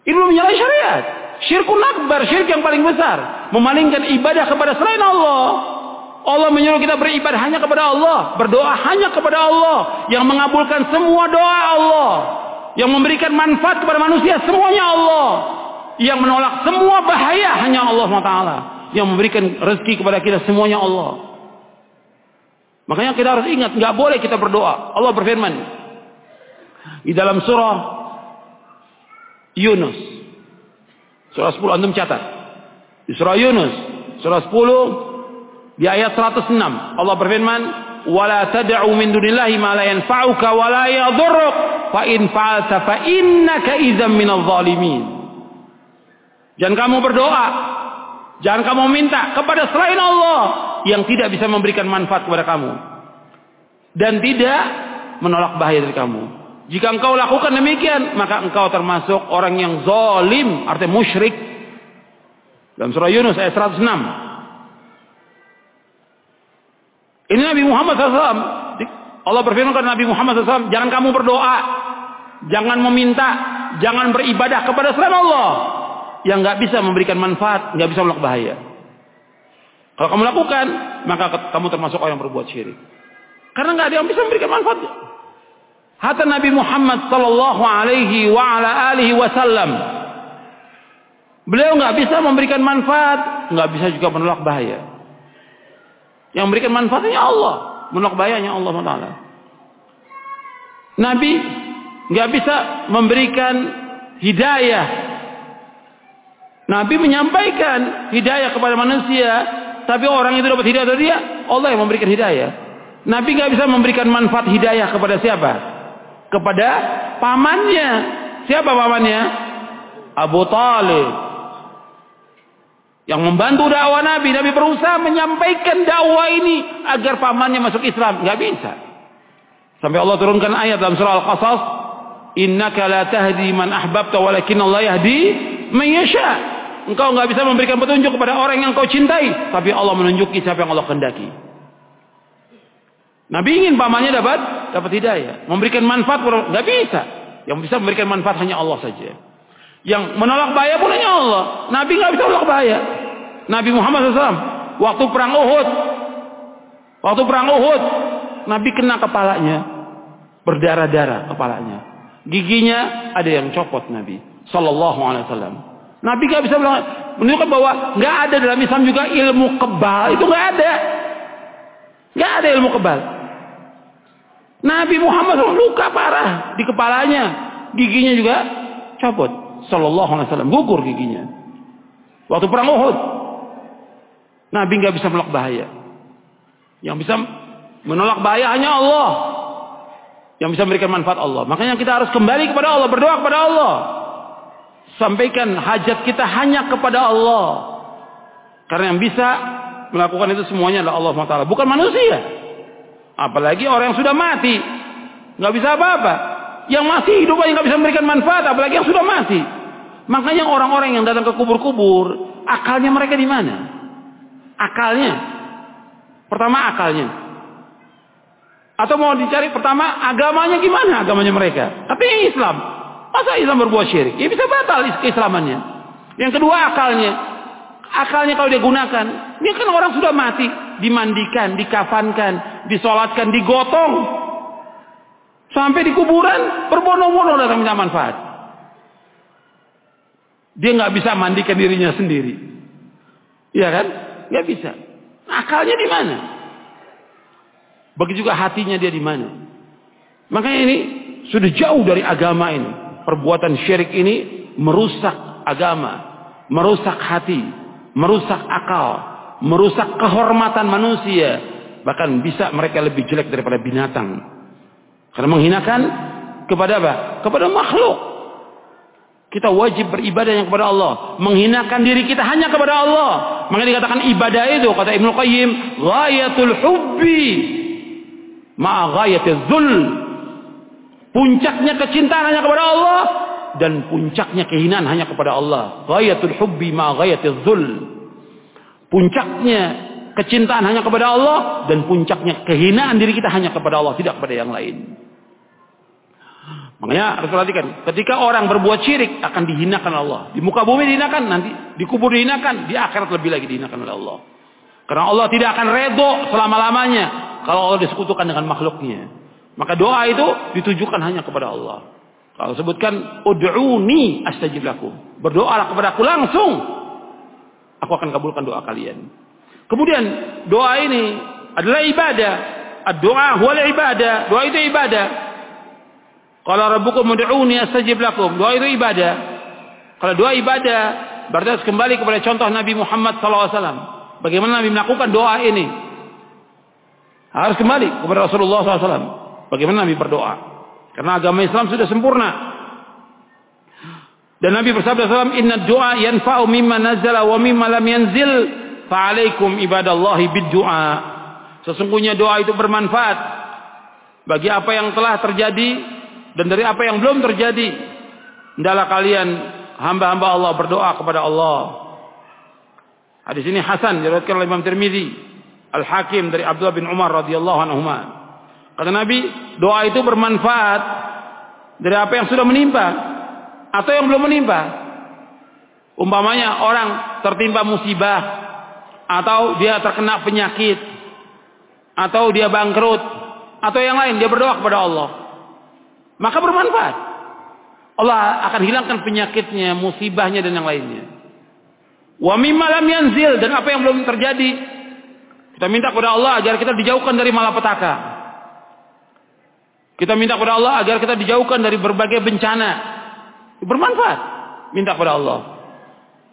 Ini belum menyalahi syariat. Syirkun akbar, syirik yang paling besar. Memalingkan ibadah kepada selain Allah. Allah menyuruh kita beribadah hanya kepada Allah. Berdoa hanya kepada Allah. Yang mengabulkan semua doa Allah. Yang memberikan manfaat kepada manusia semuanya Allah. Yang menolak semua bahaya hanya Allah SWT. Yang memberikan rezeki kepada kita semuanya Allah. Makanya kita harus ingat, nggak boleh kita berdoa. Allah berfirman di dalam surah Yunus. Surah 10 antum catat. Di surah Yunus, surah 10 di ayat 106 Allah berfirman, "Wala tad'u min dunillahi ma la yanfa'uka wa la yadhurruk, fa in fa'alta fa innaka idzam minadh dhalimin." Jangan kamu berdoa, jangan kamu minta kepada selain Allah yang tidak bisa memberikan manfaat kepada kamu dan tidak menolak bahaya dari kamu. Jika engkau lakukan demikian, maka engkau termasuk orang yang zalim, artinya musyrik. Dalam surah Yunus ayat 106. Ini Nabi Muhammad SAW. Allah berfirman kepada Nabi Muhammad SAW, jangan kamu berdoa, jangan meminta, jangan beribadah kepada selain Allah yang nggak bisa memberikan manfaat, nggak bisa menolak bahaya. Kalau kamu lakukan, maka kamu termasuk orang yang berbuat syirik. Karena nggak ada yang bisa memberikan manfaat. Hatta Nabi Muhammad sallallahu alaihi wa ala alihi wasallam beliau nggak bisa memberikan manfaat, nggak bisa juga menolak bahaya. Yang memberikan manfaatnya Allah, menolak bahayanya Allah Taala. Nabi nggak bisa memberikan hidayah. Nabi menyampaikan hidayah kepada manusia, tapi orang itu dapat hidayah dari dia, Allah yang memberikan hidayah. Nabi nggak bisa memberikan manfaat hidayah kepada siapa? Kepada pamannya. Siapa pamannya? Abu Talib. Yang membantu dakwah Nabi. Nabi berusaha menyampaikan dakwah ini agar pamannya masuk Islam. Nggak bisa. Sampai Allah turunkan ayat dalam surah Al-Qasas. Innaka la tahdi man ahbabta walakin Allah yahdi man. Engkau nggak bisa memberikan petunjuk kepada orang yang kau cintai, tapi Allah menunjuki siapa yang Allah kehendaki. Nabi ingin pamannya dapat dapat hidayah, memberikan manfaat nggak bisa. Yang bisa memberikan manfaat hanya Allah saja. Yang menolak bahaya pun hanya Allah. Nabi nggak bisa menolak bahaya. Nabi Muhammad SAW waktu perang Uhud, waktu perang Uhud, Nabi kena kepalanya, berdarah-darah kepalanya, giginya ada yang copot Nabi Sallallahu Alaihi Wasallam. Nabi nggak bisa menunjukkan bahwa nggak ada dalam Islam juga ilmu kebal itu nggak ada. Nggak ada ilmu kebal. Nabi Muhammad luka parah di kepalanya, giginya juga copot. Sallallahu alaihi wasallam gugur giginya. Waktu perang Uhud, Nabi nggak bisa menolak bahaya. Yang bisa menolak bahaya hanya Allah. Yang bisa memberikan manfaat Allah. Makanya kita harus kembali kepada Allah, berdoa kepada Allah. Sampaikan hajat kita hanya kepada Allah. Karena yang bisa melakukan itu semuanya adalah Allah SWT. Bukan manusia. Apalagi orang yang sudah mati. nggak bisa apa-apa. Yang masih hidup aja nggak bisa memberikan manfaat. Apalagi yang sudah mati. Makanya orang-orang yang datang ke kubur-kubur. Akalnya mereka di mana? Akalnya. Pertama akalnya. Atau mau dicari pertama agamanya gimana agamanya mereka. Tapi Islam. Masa Islam berbuat syirik? Ya bisa batal keislamannya. Yang kedua akalnya. Akalnya kalau dia gunakan. Dia kan orang sudah mati. Dimandikan, dikafankan, disolatkan, digotong. Sampai di kuburan berbondong-bondong datang minta manfaat. Dia nggak bisa mandikan dirinya sendiri. Iya kan? Nggak bisa. Akalnya di mana? Bagi juga hatinya dia di mana. Makanya ini sudah jauh dari agama ini. Perbuatan syirik ini merusak agama, merusak hati, merusak akal, merusak kehormatan manusia. Bahkan bisa mereka lebih jelek daripada binatang. Karena menghinakan kepada apa? Kepada makhluk. Kita wajib beribadah yang kepada Allah. Menghinakan diri kita hanya kepada Allah. Maka dikatakan ibadah itu, kata Ibnu Qayyim, ghayatul hubbi ma'a ghayatiz zul. Puncaknya kecintaan hanya kepada Allah dan puncaknya kehinaan hanya kepada Allah. Ghayatul hubbi ma'a ghayatiz zul. Puncaknya kecintaan hanya kepada Allah dan puncaknya kehinaan diri kita hanya kepada Allah, tidak kepada yang lain. Makanya harus perhatikan, ketika orang berbuat syirik akan dihinakan Allah. Di muka bumi dihinakan, nanti di kubur dihinakan, di akhirat lebih lagi dihinakan oleh Allah. Karena Allah tidak akan redo selama-lamanya kalau Allah disekutukan dengan makhluknya. Maka doa itu ditujukan hanya kepada Allah. Kalau sebutkan ud'uni astajib lakum. Berdoalah kepada aku langsung. Aku akan kabulkan doa kalian. Kemudian doa ini adalah ibadah. Doa huwal ibadah. Doa itu ibadah. Kalau rabbukum ud'uni astajib lakum. Doa itu ibadah. Kalau doa ibadah, berarti harus kembali kepada contoh Nabi Muhammad SAW. Bagaimana Nabi melakukan doa ini? Harus kembali kepada Rasulullah SAW. Bagaimana Nabi berdoa? Karena agama Islam sudah sempurna. Dan Nabi bersabda SAW, Inna doa yanfa'u mimma nazala wa mimma lam yanzil. Fa'alaikum ibadallahi bid-du'a. Sesungguhnya doa itu bermanfaat. Bagi apa yang telah terjadi dan dari apa yang belum terjadi hendaklah kalian hamba-hamba Allah berdoa kepada Allah hadis ini Hasan diriwayatkan oleh Imam Tirmizi Al-Hakim dari Abdullah bin Umar radhiyallahu anhu kata Nabi doa itu bermanfaat dari apa yang sudah menimpa atau yang belum menimpa umpamanya orang tertimpa musibah atau dia terkena penyakit atau dia bangkrut atau yang lain dia berdoa kepada Allah maka bermanfaat. Allah akan hilangkan penyakitnya, musibahnya dan yang lainnya. Wa mimma yanzil dan apa yang belum terjadi. Kita minta kepada Allah agar kita dijauhkan dari malapetaka. Kita minta kepada Allah agar kita dijauhkan dari berbagai bencana. Bermanfaat. Minta kepada Allah.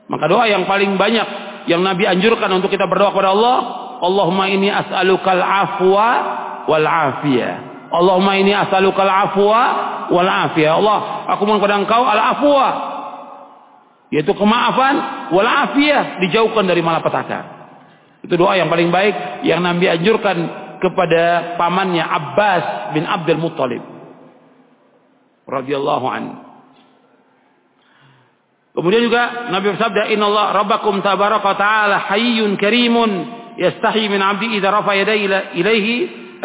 Maka doa yang paling banyak yang Nabi anjurkan untuk kita berdoa kepada Allah, Allahumma inni as'alukal afwa wal afiyah. Allahumma ini as'aluka al-afwa wal afiyah. Allah, aku mohon kepada Engkau al-afwa yaitu kemaafan wal afiyah, dijauhkan dari malapetaka. Itu doa yang paling baik yang Nabi anjurkan kepada pamannya Abbas bin Abdul Muttalib radhiyallahu an. Kemudian juga Nabi bersabda, "Innallaha rabbakum tabaraka ta'ala hayyun karimun yastahi min 'abdi idza rafa yadayhi ilaihi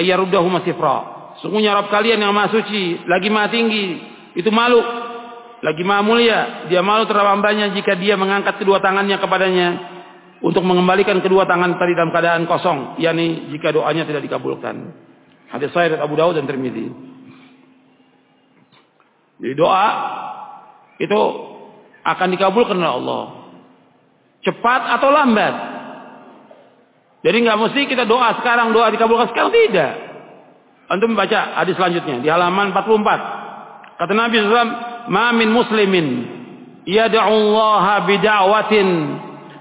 ayyaruddahu masifra." Sungguhnya Rabb kalian yang maha suci, lagi maha tinggi, itu malu. Lagi maha mulia, dia malu terhadap hambanya jika dia mengangkat kedua tangannya kepadanya untuk mengembalikan kedua tangan tadi dalam keadaan kosong, yakni jika doanya tidak dikabulkan. Hadis dari Abu Dawud dan Tirmidzi. Jadi doa itu akan dikabulkan oleh Allah. Cepat atau lambat. Jadi nggak mesti kita doa sekarang, doa dikabulkan sekarang tidak. Antum baca hadis selanjutnya di halaman 44. Kata Nabi SAW, "Ma min muslimin yad'u Allah bid'awatin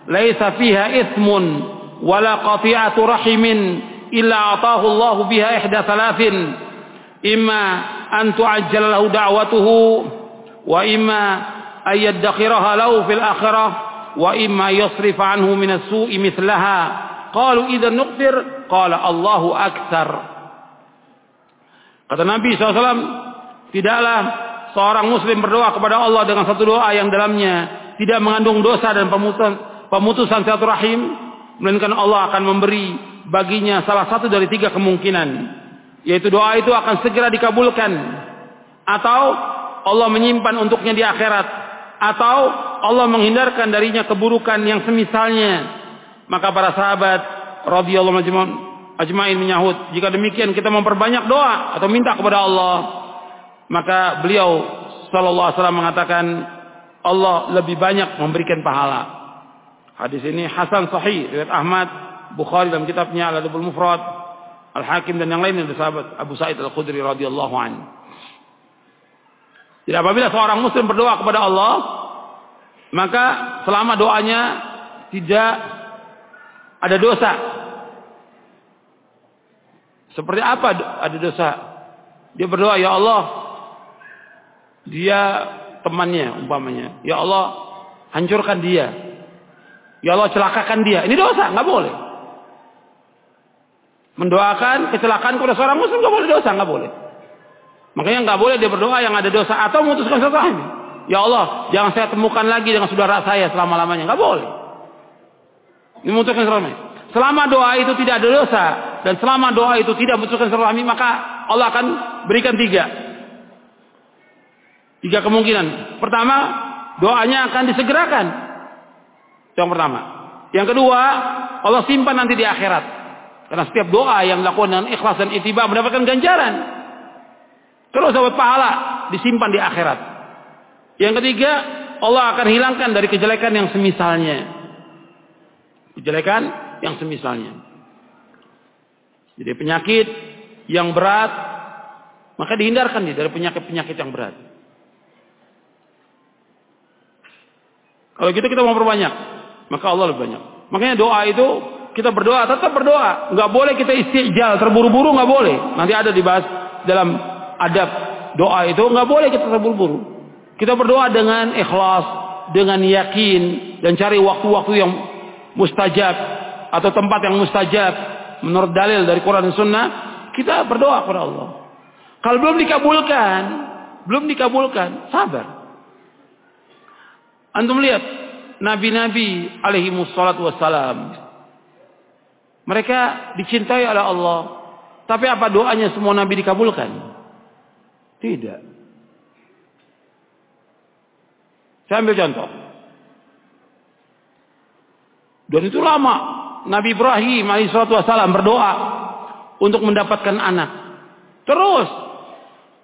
laisa fiha ithmun wala qati'atu rahimin illa atahu Allah biha ihda thalathin imma an tu'ajjala lahu da'watuhu wa imma ay yaddakhiraha lahu fil akhirah wa imma yasrifa anhu min as-su'i mithlaha Qalu idza nuqtir qala Allahu aktsar. Kata Nabi SAW, tidaklah seorang muslim berdoa kepada Allah dengan satu doa yang dalamnya. Tidak mengandung dosa dan pemutusan pemutusan silaturahim, melainkan Allah akan memberi baginya salah satu dari tiga kemungkinan, yaitu doa itu akan segera dikabulkan. Atau Allah menyimpan untuknya di akhirat atau Allah menghindarkan darinya keburukan yang semisalnya maka para sahabat radhiyallahu ajmain menyahut, jika demikian kita memperbanyak doa atau minta kepada Allah. Maka beliau sallallahu alaihi wasallam mengatakan Allah lebih banyak memberikan pahala. Hadis ini hasan sahih riwayat Ahmad, Bukhari dalam kitabnya Al-Adabul Mufrad, Al-Hakim dan yang lain dari sahabat Abu Sa'id Al-Khudri radhiyallahu an. Jadi apabila seorang muslim berdoa kepada Allah, maka selama doanya tidak ada dosa. Seperti apa ada dosa? Dia berdoa, ya Allah, dia temannya umpamanya. Ya Allah, hancurkan dia. Ya Allah, celakakan dia. Ini dosa, nggak boleh. Mendoakan kecelakaan kepada seorang muslim nggak boleh dosa, nggak boleh. Makanya nggak boleh dia berdoa yang ada dosa atau memutuskan silaturahmi. Ya Allah, jangan saya temukan lagi dengan saudara saya selama lamanya, nggak boleh. Memutuskan silaturahmi. Selama doa itu tidak ada dosa dan selama doa itu tidak memutuskan silaturahmi maka Allah akan berikan tiga. Tiga kemungkinan. Pertama, doanya akan disegerakan. Yang pertama. Yang kedua, Allah simpan nanti di akhirat. Karena setiap doa yang dilakukan dengan ikhlas dan itibar mendapatkan ganjaran. Terus dapat pahala disimpan di akhirat. Yang ketiga, Allah akan hilangkan dari kejelekan yang semisalnya. Kejelekan yang semisalnya. Jadi penyakit yang berat, maka dihindarkan nih dari penyakit-penyakit yang berat. Kalau gitu kita mau perbanyak, maka Allah lebih banyak. Makanya doa itu kita berdoa, tetap berdoa. Nggak boleh kita istijal, terburu-buru nggak boleh. Nanti ada dibahas dalam adab doa itu nggak boleh kita terburu-buru. Kita berdoa dengan ikhlas, dengan yakin dan cari waktu-waktu yang mustajab atau tempat yang mustajab menurut dalil dari Quran dan Sunnah, kita berdoa kepada Allah. Kalau belum dikabulkan, belum dikabulkan, sabar. Antum lihat nabi-nabi alaihi wassalatu wassalam. Mereka dicintai oleh Allah. Tapi apa doanya semua nabi dikabulkan? Tidak. Saya ambil contoh. Dan itu lama. Nabi Ibrahim alaihissalam berdoa untuk mendapatkan anak. Terus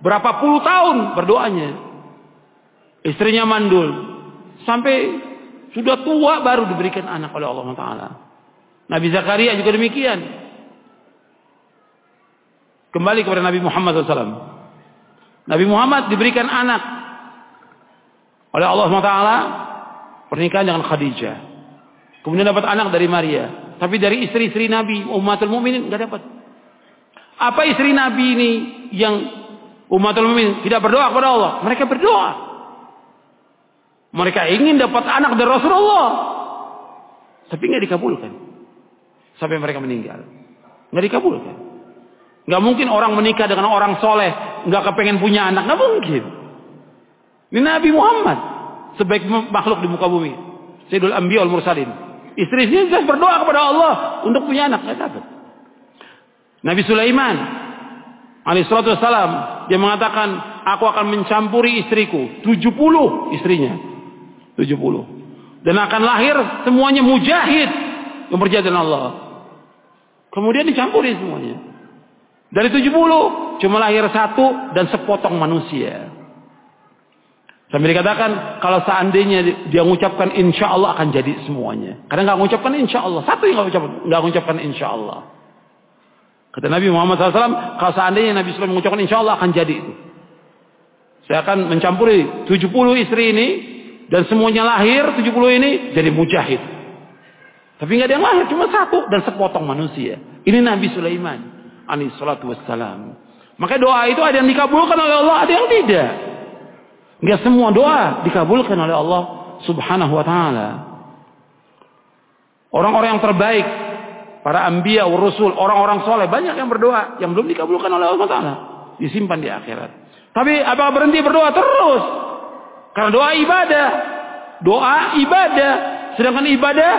berapa puluh tahun berdoanya. Istrinya mandul. Sampai sudah tua baru diberikan anak oleh Allah Taala. Nabi Zakaria juga demikian. Kembali kepada Nabi Muhammad SAW. Nabi Muhammad diberikan anak oleh Allah Taala pernikahan dengan Khadijah. Kemudian dapat anak dari Maria. Tapi dari istri-istri Nabi, umatul mukminin nggak dapat. Apa istri Nabi ini yang umatul mukminin tidak berdoa kepada Allah? Mereka berdoa. Mereka ingin dapat anak dari Rasulullah. Tapi nggak dikabulkan. Sampai mereka meninggal. Nggak dikabulkan. Nggak mungkin orang menikah dengan orang soleh, nggak kepengen punya anak, nggak mungkin. Ini Nabi Muhammad, sebaik makhluk di muka bumi. Sayyidul Anbiya al Mursalin. Istri-istri berdoa kepada Allah untuk punya anak, nggak dapat. Nabi Sulaiman alaihissalatu wassalam dia mengatakan aku akan mencampuri istriku 70 istrinya 70 dan akan lahir semuanya mujahid yang berjaya dengan Allah kemudian dicampuri semuanya dari 70 cuma lahir satu dan sepotong manusia Sampai dikatakan kalau seandainya dia mengucapkan insya Allah akan jadi semuanya. Karena nggak mengucapkan insya Allah. Satu yang nggak mengucapkan, nggak mengucapkan insya Allah. Kata Nabi Muhammad SAW, kalau seandainya Nabi SAW mengucapkan insya Allah akan jadi itu. Saya akan mencampuri 70 istri ini dan semuanya lahir 70 ini jadi mujahid. Tapi nggak ada yang lahir cuma satu dan sepotong manusia. Ini Nabi Sulaiman alaihi salatu wassalam. Maka doa itu ada yang dikabulkan oleh Allah, ada yang tidak. Enggak semua doa dikabulkan oleh Allah Subhanahu wa taala. Orang-orang yang terbaik, para anbiya, rasul, orang-orang soleh banyak yang berdoa yang belum dikabulkan oleh Allah taala, disimpan di akhirat. Tapi apa berhenti berdoa terus? Karena doa ibadah. Doa ibadah. Sedangkan ibadah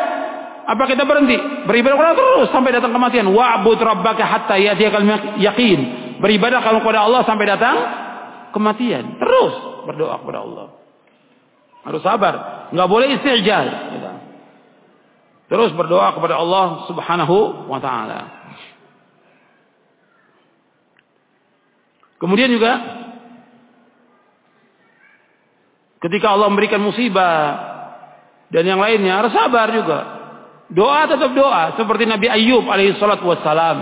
apa kita berhenti? Beribadah terus sampai datang kematian. Wa'bud rabbaka hatta yatiyakal yakin. Beribadah kalau kepada Allah sampai datang kematian. Terus berdoa kepada Allah. Harus sabar, nggak boleh istijal. Terus berdoa kepada Allah Subhanahu wa taala. Kemudian juga ketika Allah memberikan musibah dan yang lainnya harus sabar juga. Doa tetap doa seperti Nabi Ayub alaihi salatu wassalam.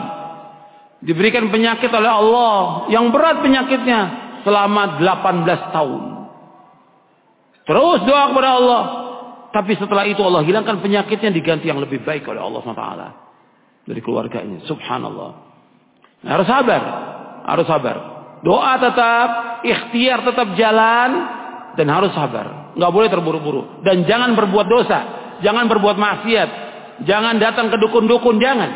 Diberikan penyakit oleh Allah yang berat penyakitnya selama 18 tahun. Terus doa kepada Allah. Tapi setelah itu Allah hilangkan penyakitnya diganti yang lebih baik oleh Allah SWT. Dari keluarganya. Subhanallah. Nah, harus sabar. Harus sabar. Doa tetap, ikhtiar tetap jalan. Dan harus sabar. Nggak boleh terburu-buru. Dan jangan berbuat dosa. Jangan berbuat maksiat. Jangan datang ke dukun-dukun. Jangan.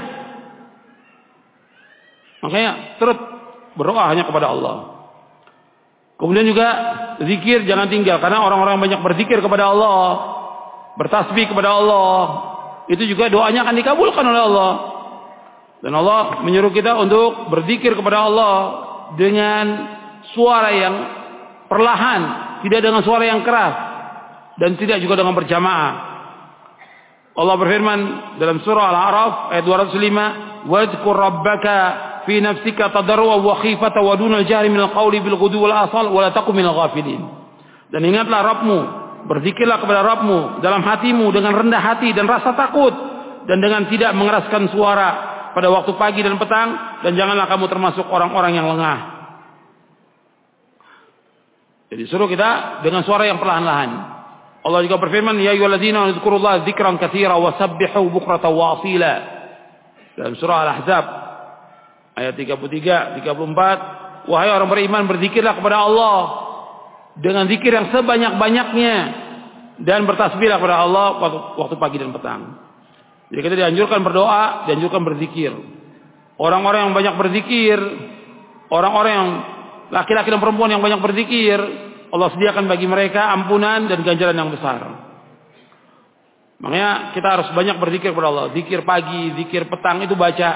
Makanya terus berdoa hanya kepada Allah. Kemudian juga zikir jangan tinggal karena orang-orang banyak berzikir kepada Allah, bertasbih kepada Allah, itu juga doanya akan dikabulkan oleh Allah. Dan Allah menyuruh kita untuk berzikir kepada Allah dengan suara yang perlahan, tidak dengan suara yang keras dan tidak juga dengan berjamaah. Allah berfirman dalam surah Al-A'raf ayat 205, "Wadhkur rabbaka fi nafsika tadarwa wa khifata wa dunal jahri minal qawli bil ghudu wal asal wa la takum minal ghafilin. Dan ingatlah Rabbmu, berzikirlah kepada Rabbmu dalam hatimu dengan rendah hati dan rasa takut dan dengan tidak mengeraskan suara pada waktu pagi dan petang dan janganlah kamu termasuk orang-orang yang lengah. Jadi suruh kita dengan suara yang perlahan-lahan. Allah juga berfirman, "Ya ayyuhalladzina dzkurullaha dzikran katsira wa sabbihu bukratan wa asila." Dalam surah Al-Ahzab Ayat 33, 34. Wahai orang beriman berzikirlah kepada Allah dengan zikir yang sebanyak-banyaknya dan bertasbihlah kepada Allah waktu, waktu pagi dan petang. Jadi kita dianjurkan berdoa, dianjurkan berzikir. Orang-orang yang banyak berzikir, orang-orang yang laki-laki dan perempuan yang banyak berzikir, Allah sediakan bagi mereka ampunan dan ganjaran yang besar. Makanya kita harus banyak berzikir kepada Allah. Zikir pagi, zikir petang itu baca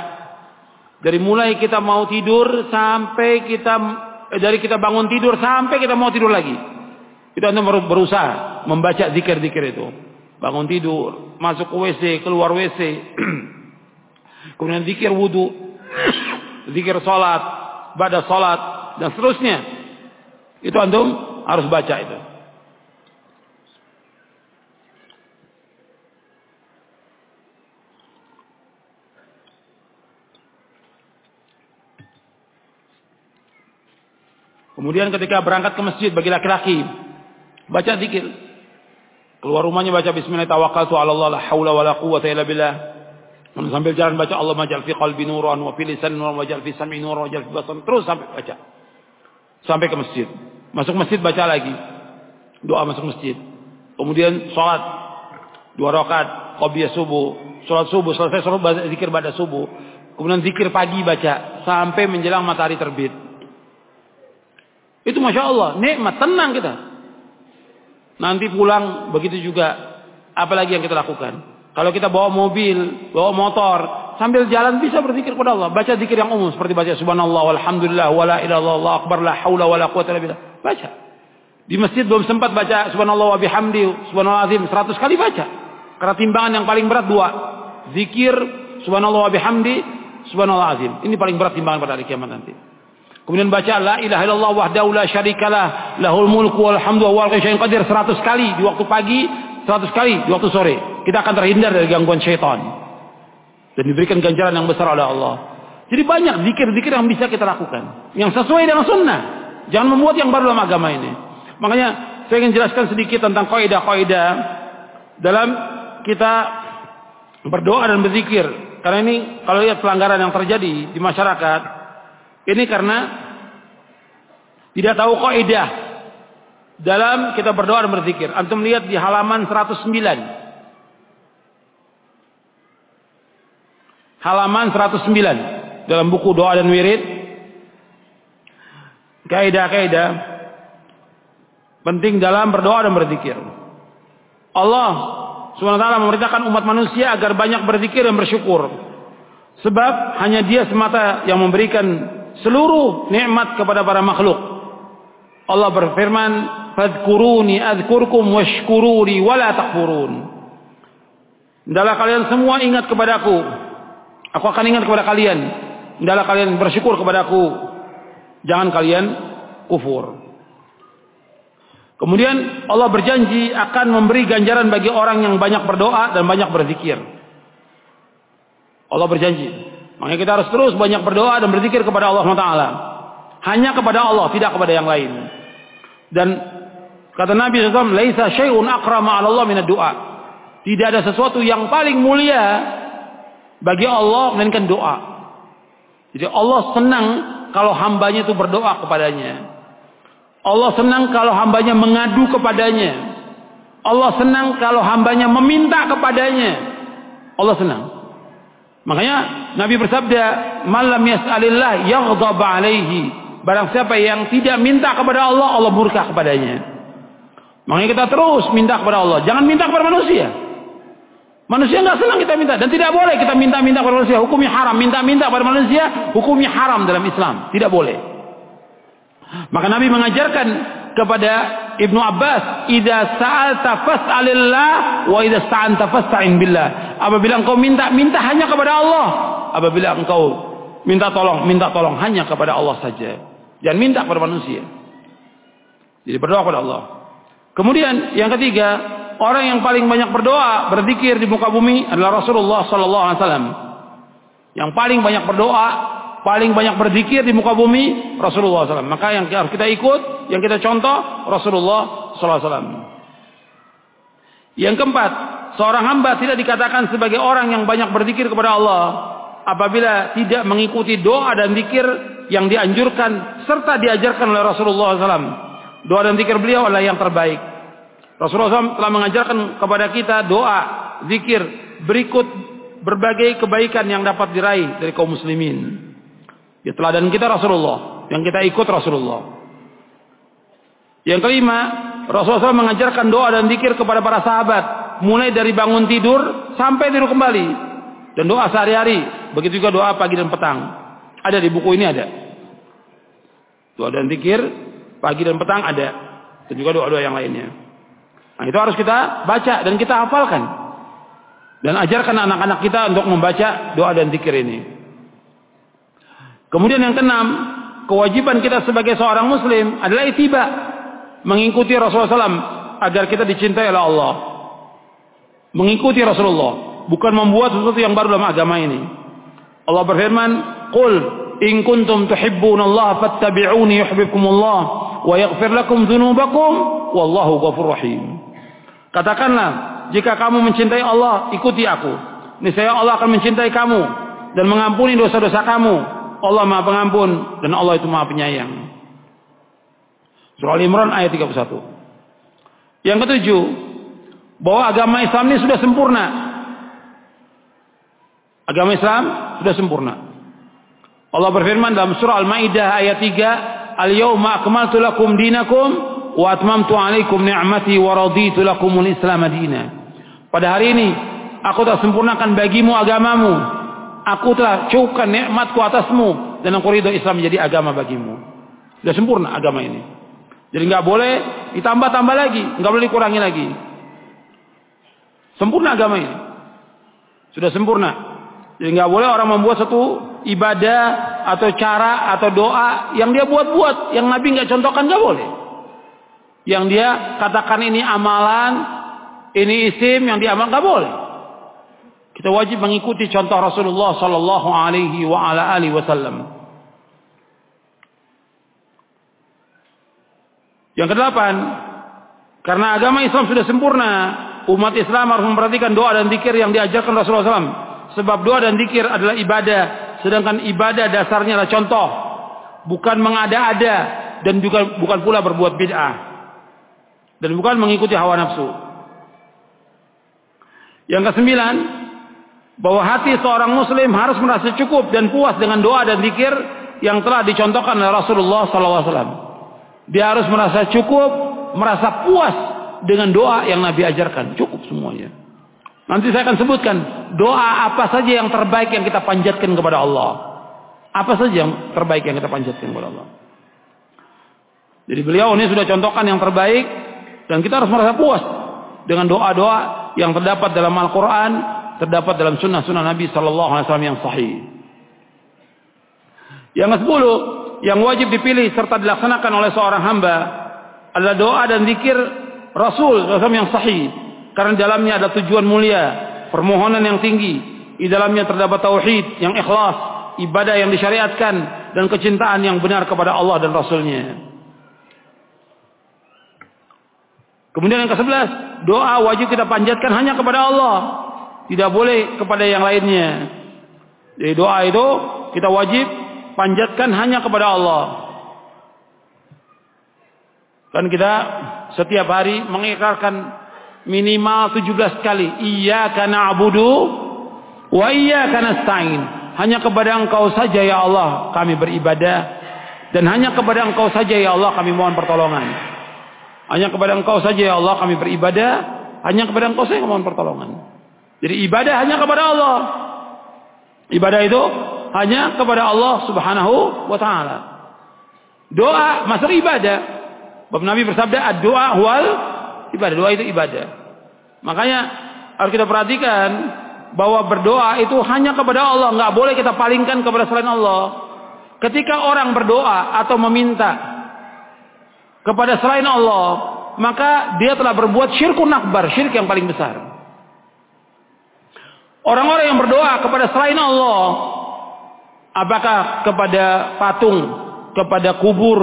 dari mulai kita mau tidur sampai kita eh, dari kita bangun tidur sampai kita mau tidur lagi. Kita anda berusaha membaca zikir-zikir itu. Bangun tidur, masuk ke WC, keluar WC. Kemudian zikir wudhu, zikir sholat, pada sholat, dan seterusnya. Itu antum harus baca itu. Kemudian ketika berangkat ke masjid bagi laki-laki, baca zikir. Keluar rumahnya baca bismillah tawakkaltu 'ala Allah la haula wala quwwata illa billah. Sambil jalan baca Allah majal fi qalbi nuran wa fi lisan nuran wa jal fi sam'i nuran wa jal fi basar. Terus sampai baca. Sampai ke masjid. Masuk masjid baca lagi. Doa masuk masjid. Kemudian sholat. Dua rakaat. Qobiyah subuh. Sholat subuh. Selesai sholat zikir pada subuh. Kemudian zikir pagi baca. Sampai menjelang matahari terbit. Itu masya Allah, nikmat, tenang kita. Nanti pulang begitu juga. Apalagi yang kita lakukan? Kalau kita bawa mobil, bawa motor, sambil jalan bisa berzikir kepada Allah. Baca zikir yang umum seperti baca subhanallah walhamdulillah wala ilaha illallah akbar la haula wala quwata illa billah. Baca. Di masjid belum sempat baca subhanallah wa bihamdi, subhanallah azim 100 kali baca. Karena timbangan yang paling berat dua. Zikir subhanallah wa bihamdi, subhanallah azim. Ini paling berat timbangan pada hari kiamat nanti. Kemudian baca la ilaha illallah wahdahu la syarikalah lahul mulku wal hamdu wa qadir 100 kali di waktu pagi, 100 kali di waktu sore. Kita akan terhindar dari gangguan syaitan. Dan diberikan ganjaran yang besar oleh Allah. Jadi banyak zikir-zikir yang bisa kita lakukan. Yang sesuai dengan sunnah. Jangan membuat yang baru dalam agama ini. Makanya saya ingin jelaskan sedikit tentang kaidah-kaidah dalam kita berdoa dan berzikir. Karena ini kalau lihat pelanggaran yang terjadi di masyarakat, ini karena tidak tahu kaidah dalam kita berdoa dan berzikir. Antum lihat di halaman 109. Halaman 109 dalam buku doa dan wirid. Kaidah-kaidah penting dalam berdoa dan berzikir. Allah taala memerintahkan umat manusia agar banyak berzikir dan bersyukur. Sebab hanya Dia semata yang memberikan seluruh nikmat kepada para makhluk. Allah berfirman, "Fadhkuruni adzkurkum washkuruni wala takfurun." Hendaklah kalian semua ingat kepadaku. Aku akan ingat kepada kalian. Hendaklah kalian bersyukur kepadaku. Jangan kalian kufur. Kemudian Allah berjanji akan memberi ganjaran bagi orang yang banyak berdoa dan banyak berzikir. Allah berjanji. Makanya kita harus terus banyak berdoa dan berzikir kepada Allah SWT. Hanya kepada Allah, tidak kepada yang lain. Dan kata Nabi SAW, Laisa syai'un akrama ala Allah minad doa. Tidak ada sesuatu yang paling mulia bagi Allah melainkan doa. Jadi Allah senang kalau hambanya itu berdoa kepadanya. Allah senang kalau hambanya mengadu kepadanya. Allah senang kalau hambanya meminta kepadanya. Allah senang. Makanya Nabi bersabda, "Malam yas'alillah yaghdab alaihi." Barang siapa yang tidak minta kepada Allah, Allah murka kepadanya. Makanya kita terus minta kepada Allah, jangan minta kepada manusia. Manusia nggak senang kita minta dan tidak boleh kita minta-minta kepada manusia. Hukumnya haram. Minta-minta kepada manusia hukumnya haram dalam Islam. Tidak boleh. Maka Nabi mengajarkan kepada Ibnu Abbas, "Idza sa'alta fas'alillah wa idza sta'anta fasta'in billah." Apabila engkau minta, minta hanya kepada Allah. Apabila engkau minta tolong, minta tolong hanya kepada Allah saja. Jangan minta kepada manusia. Jadi berdoa kepada Allah. Kemudian yang ketiga, orang yang paling banyak berdoa, berzikir di muka bumi adalah Rasulullah sallallahu alaihi wasallam. Yang paling banyak berdoa, paling banyak berzikir di muka bumi Rasulullah SAW. Maka yang harus kita ikut, yang kita contoh Rasulullah SAW. Yang keempat, seorang hamba tidak dikatakan sebagai orang yang banyak berzikir kepada Allah apabila tidak mengikuti doa dan zikir yang dianjurkan serta diajarkan oleh Rasulullah SAW. Doa dan zikir beliau adalah yang terbaik. Rasulullah SAW telah mengajarkan kepada kita doa, zikir berikut berbagai kebaikan yang dapat diraih dari kaum muslimin. Ya teladan kita Rasulullah, yang kita ikut Rasulullah. Yang kelima, Rasulullah SAW mengajarkan doa dan zikir kepada para sahabat, mulai dari bangun tidur sampai tidur kembali. Dan doa sehari-hari, begitu juga doa pagi dan petang. Ada di buku ini ada. Doa dan zikir pagi dan petang ada. Dan juga doa-doa yang lainnya. Nah, itu harus kita baca dan kita hafalkan. Dan ajarkan anak-anak kita untuk membaca doa dan zikir ini. Kemudian yang keenam, kewajiban kita sebagai seorang muslim adalah itiba, mengikuti Rasulullah SAW agar kita dicintai oleh Allah. Mengikuti Rasulullah, bukan membuat sesuatu yang baru dalam agama ini. Allah berfirman, "Qul in kuntum tuhibbunallaha fattabi'uni yuhibbukumullah wa yaghfir lakum dzunubakum wallahu ghafurur rahim." Katakanlah, jika kamu mencintai Allah, ikuti aku. Niscaya Allah akan mencintai kamu dan mengampuni dosa-dosa kamu Allah Maha Pengampun dan Allah itu Maha Penyayang. Surah Al-Imran ayat 31. Yang ketujuh, bahwa agama Islam ini sudah sempurna. Agama Islam sudah sempurna. Allah berfirman dalam surah Al-Maidah ayat 3, "Al-yauma akmaltu lakum dinakum wa atmamtu 'alaikum ni'mati wa raditu lakumul Islam madina." Pada hari ini aku telah sempurnakan bagimu agamamu Aku telah cukupkan nikmatku atasmu dan aku ridho Islam menjadi agama bagimu. Sudah sempurna agama ini. Jadi nggak boleh ditambah-tambah lagi, nggak boleh dikurangi lagi. Sempurna agama ini. Sudah sempurna. Jadi nggak boleh orang membuat satu ibadah atau cara atau doa yang dia buat-buat, yang Nabi nggak contohkan nggak boleh. Yang dia katakan ini amalan, ini isim yang diamal nggak boleh. Kita wajib mengikuti contoh Rasulullah Sallallahu Alaihi Wasallam. Yang kedelapan, karena agama Islam sudah sempurna, umat Islam harus memperhatikan doa dan zikir yang diajarkan Rasulullah SAW. Sebab doa dan zikir adalah ibadah, sedangkan ibadah dasarnya adalah contoh, bukan mengada-ada dan juga bukan pula berbuat bid'ah dan bukan mengikuti hawa nafsu. Yang kesembilan, bahwa hati seorang muslim harus merasa cukup dan puas dengan doa dan zikir yang telah dicontohkan oleh Rasulullah SAW. Dia harus merasa cukup, merasa puas dengan doa yang Nabi ajarkan. Cukup semuanya. Nanti saya akan sebutkan doa apa saja yang terbaik yang kita panjatkan kepada Allah. Apa saja yang terbaik yang kita panjatkan kepada Allah. Jadi beliau ini sudah contohkan yang terbaik dan kita harus merasa puas dengan doa-doa yang terdapat dalam Al-Quran, terdapat dalam sunnah-sunnah Nabi Sallallahu Alaihi Wasallam yang sahih. Yang ke sepuluh, yang wajib dipilih serta dilaksanakan oleh seorang hamba adalah doa dan zikir Rasul SAW yang sahih karena dalamnya ada tujuan mulia, permohonan yang tinggi, di dalamnya terdapat tauhid yang ikhlas, ibadah yang disyariatkan dan kecintaan yang benar kepada Allah dan Rasulnya. Kemudian yang ke-11, doa wajib kita panjatkan hanya kepada Allah. Tidak boleh kepada yang lainnya. Jadi doa itu kita wajib panjatkan hanya kepada Allah. Kan kita setiap hari mengikrarkan minimal 17 kali iyyaka na'budu wa iyyaka nasta'in hanya kepada engkau saja ya Allah kami beribadah dan hanya kepada engkau saja ya Allah kami mohon pertolongan hanya kepada engkau saja ya Allah kami beribadah hanya kepada engkau saja kami mohon pertolongan jadi ibadah hanya kepada Allah ibadah itu hanya kepada Allah subhanahu wa ta'ala doa masuk ibadah Bab Nabi bersabda doa wal ibadah. Doa itu ibadah. Makanya harus kita perhatikan bahwa berdoa itu hanya kepada Allah, nggak boleh kita palingkan kepada selain Allah. Ketika orang berdoa atau meminta kepada selain Allah, maka dia telah berbuat syirkun akbar, syirik yang paling besar. Orang-orang yang berdoa kepada selain Allah, apakah kepada patung, kepada kubur,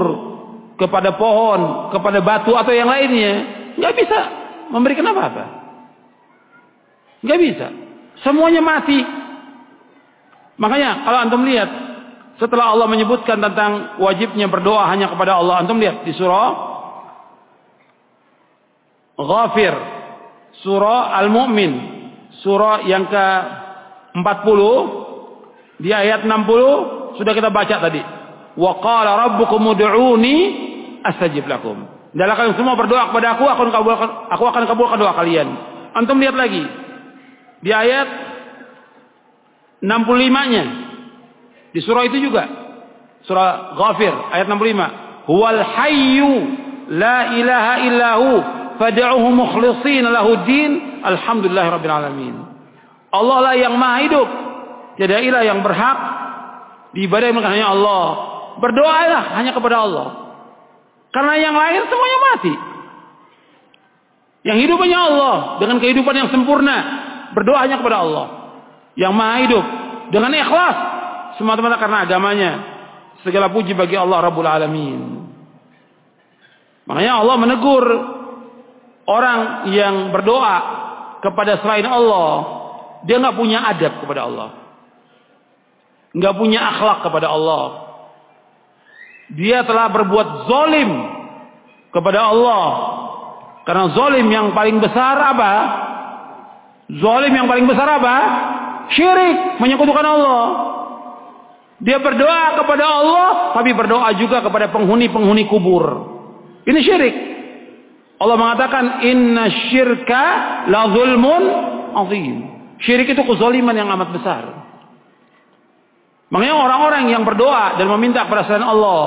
kepada pohon, kepada batu atau yang lainnya, nggak bisa memberikan apa-apa. Nggak bisa. Semuanya mati. Makanya kalau antum lihat setelah Allah menyebutkan tentang wajibnya berdoa hanya kepada Allah, antum lihat di surah Ghafir, surah Al-Mu'min, surah yang ke-40 di ayat 60 sudah kita baca tadi. Wa qala rabbukum ud'uni astajib lakum. Dalam kalian semua berdoa kepada aku, aku akan kabulkan, aku akan kabulkan doa kalian. Antum lihat lagi di ayat 65-nya. Di surah itu juga. Surah Ghafir ayat 65. Huwal hayyu la ilaha illahu fad'uhu mukhlishin lahu din alhamdulillahirabbil alamin. Allah lah yang maha hidup. Tidak ilah yang berhak diibadahi hanya Allah. Berdoalah hanya kepada Allah. Karena yang lain semuanya mati. Yang hidup hanya Allah dengan kehidupan yang sempurna. Berdoa hanya kepada Allah. Yang maha hidup dengan ikhlas semata-mata karena agamanya. Segala puji bagi Allah Rabbul Alamin. Makanya Allah menegur orang yang berdoa kepada selain Allah, dia nggak punya adab kepada Allah, nggak punya akhlak kepada Allah, dia telah berbuat zolim kepada Allah. Karena zolim yang paling besar apa? Zolim yang paling besar apa? Syirik, menyekutukan Allah. Dia berdoa kepada Allah, tapi berdoa juga kepada penghuni-penghuni kubur. Ini syirik. Allah mengatakan, Inna syirka la zulmun azim. Syirik itu kezaliman yang amat besar. Makanya orang-orang yang berdoa dan meminta kepada selain Allah,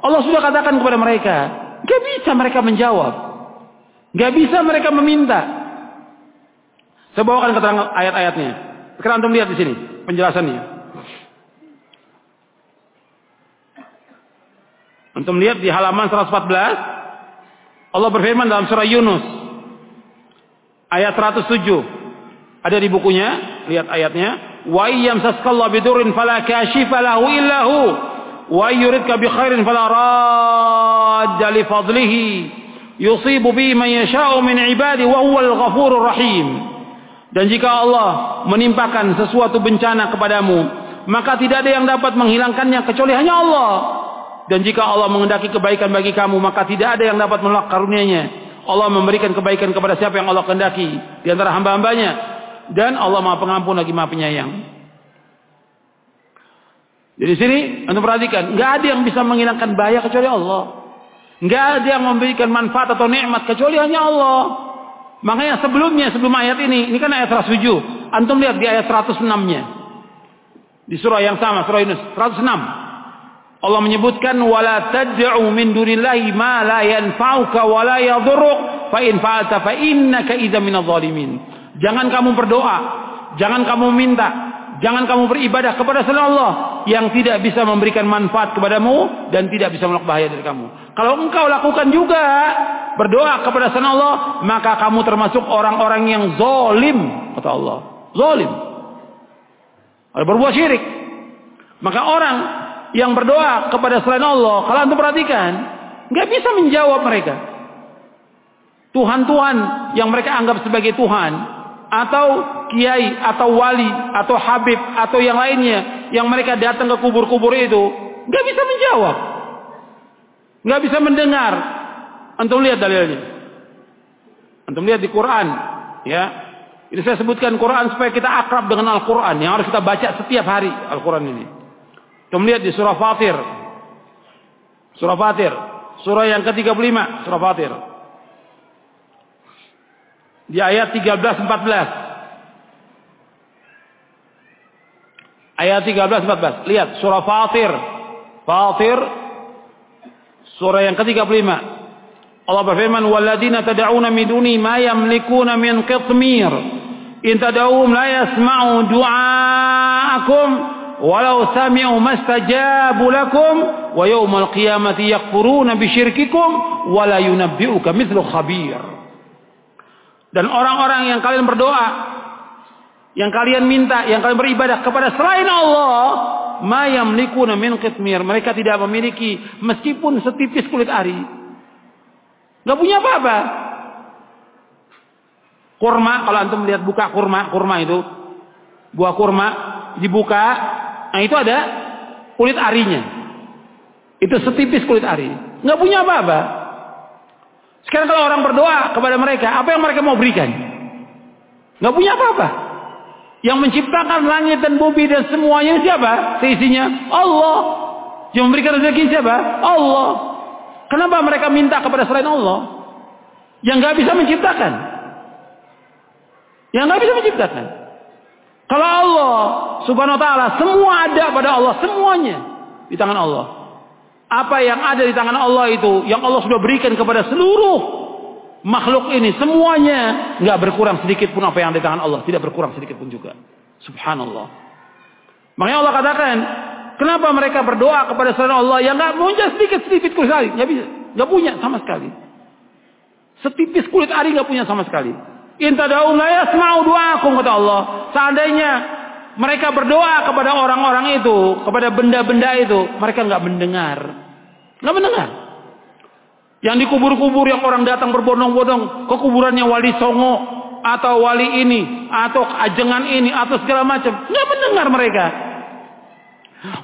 Allah sudah katakan kepada mereka, gak bisa mereka menjawab, gak bisa mereka meminta. Saya bawakan keterangan ayat-ayatnya. Sekarang antum lihat di sini penjelasannya. Antum lihat di halaman 114 Allah berfirman dalam surah Yunus ayat 107. Ada di bukunya, lihat ayatnya. Wa iyyam saskallahu bidurrin fala kashifa lahu illa hu wa yuridka bi khairin fala radda li fadlihi yusibu bihi man yasha'u min ibadi wa huwal ghafurur rahim. Dan jika Allah menimpakan sesuatu bencana kepadamu, maka tidak ada yang dapat menghilangkannya kecuali hanya Allah. Dan jika Allah mengendaki kebaikan bagi kamu, maka tidak ada yang dapat menolak karunia-Nya. Allah memberikan kebaikan kepada siapa yang Allah kehendaki di antara hamba-hambanya dan Allah Maha Pengampun lagi Maha Penyayang. Jadi sini anda perhatikan, nggak ada yang bisa menghilangkan bahaya kecuali Allah. Nggak ada yang memberikan manfaat atau nikmat kecuali hanya Allah. Makanya sebelumnya, sebelum ayat ini, ini kan ayat 107. Antum lihat di ayat 106-nya. Di surah yang sama, surah Yunus, 106. Allah menyebutkan wala tad'u min dunillahi ma la yanfa'uka wa la yadhurruk fa in fa'alta fa innaka idza minadh dhalimin. Jangan kamu berdoa, jangan kamu minta, jangan kamu beribadah kepada selain Allah yang tidak bisa memberikan manfaat kepadamu dan tidak bisa menolak bahaya dari kamu. Kalau engkau lakukan juga berdoa kepada selain Allah, maka kamu termasuk orang-orang yang zalim kata Allah. Zalim. Ada berbuat syirik. Maka orang yang berdoa kepada selain Allah, kalau anda perhatikan, nggak bisa menjawab mereka. Tuhan-Tuhan yang mereka anggap sebagai Tuhan, atau kiai, atau wali, atau habib, atau yang lainnya, yang mereka datang ke kubur-kubur itu, nggak bisa menjawab, nggak bisa mendengar. Antum lihat dalilnya. Antum lihat di Quran, ya. Ini saya sebutkan Quran supaya kita akrab dengan Al-Quran yang harus kita baca setiap hari Al-Quran ini. Kamu lihat di surah Fatir. Surah Fatir. Surah yang ke-35. Surah Fatir. Di ayat 13-14. Ayat 13-14. Lihat surah Fatir. Fatir. Surah yang ke-35. Allah berfirman, "Walladina tada'una miduni ma yamlikuna min qitmir. In tad'uhum la yasma'u du'aakum." Walau sami'u mastajabu lakum wa yawmal qiyamati yakfuruna bisyirkikum wa la yunabbi'uka mithlu khabir. Dan orang-orang yang kalian berdoa, yang kalian minta, yang kalian beribadah kepada selain Allah, ma yamlikuna min qitmir. Mereka tidak memiliki meskipun setipis kulit ari. Gak punya apa-apa. Kurma, kalau antum melihat buka kurma, kurma itu, buah kurma dibuka, Nah itu ada kulit arinya. Itu setipis kulit ari. Nggak punya apa-apa. Sekarang kalau orang berdoa kepada mereka, apa yang mereka mau berikan? Nggak punya apa-apa. Yang menciptakan langit dan bumi dan semuanya siapa? Seisinya Allah. Yang memberikan rezeki siapa? Allah. Kenapa mereka minta kepada selain Allah? Yang nggak bisa menciptakan. Yang nggak bisa menciptakan. Kalau Allah subhanahu wa ta'ala semua ada pada Allah. Semuanya di tangan Allah. Apa yang ada di tangan Allah itu. Yang Allah sudah berikan kepada seluruh makhluk ini. Semuanya nggak berkurang sedikit pun apa yang ada di tangan Allah. Tidak berkurang sedikit pun juga. Subhanallah. Makanya Allah katakan. Kenapa mereka berdoa kepada selain Allah yang nggak punya sedikit sedikit kulit ari, nggak bisa, nggak punya sama sekali. Setipis kulit ari nggak punya sama sekali. Intadau la yasma'u du'akum kata Allah. Seandainya mereka berdoa kepada orang-orang itu, kepada benda-benda itu, mereka nggak mendengar. Nggak mendengar. Yang dikubur-kubur yang orang datang berbondong-bondong ke kuburannya wali Songo atau wali ini atau ajengan ini atau segala macam, nggak mendengar mereka.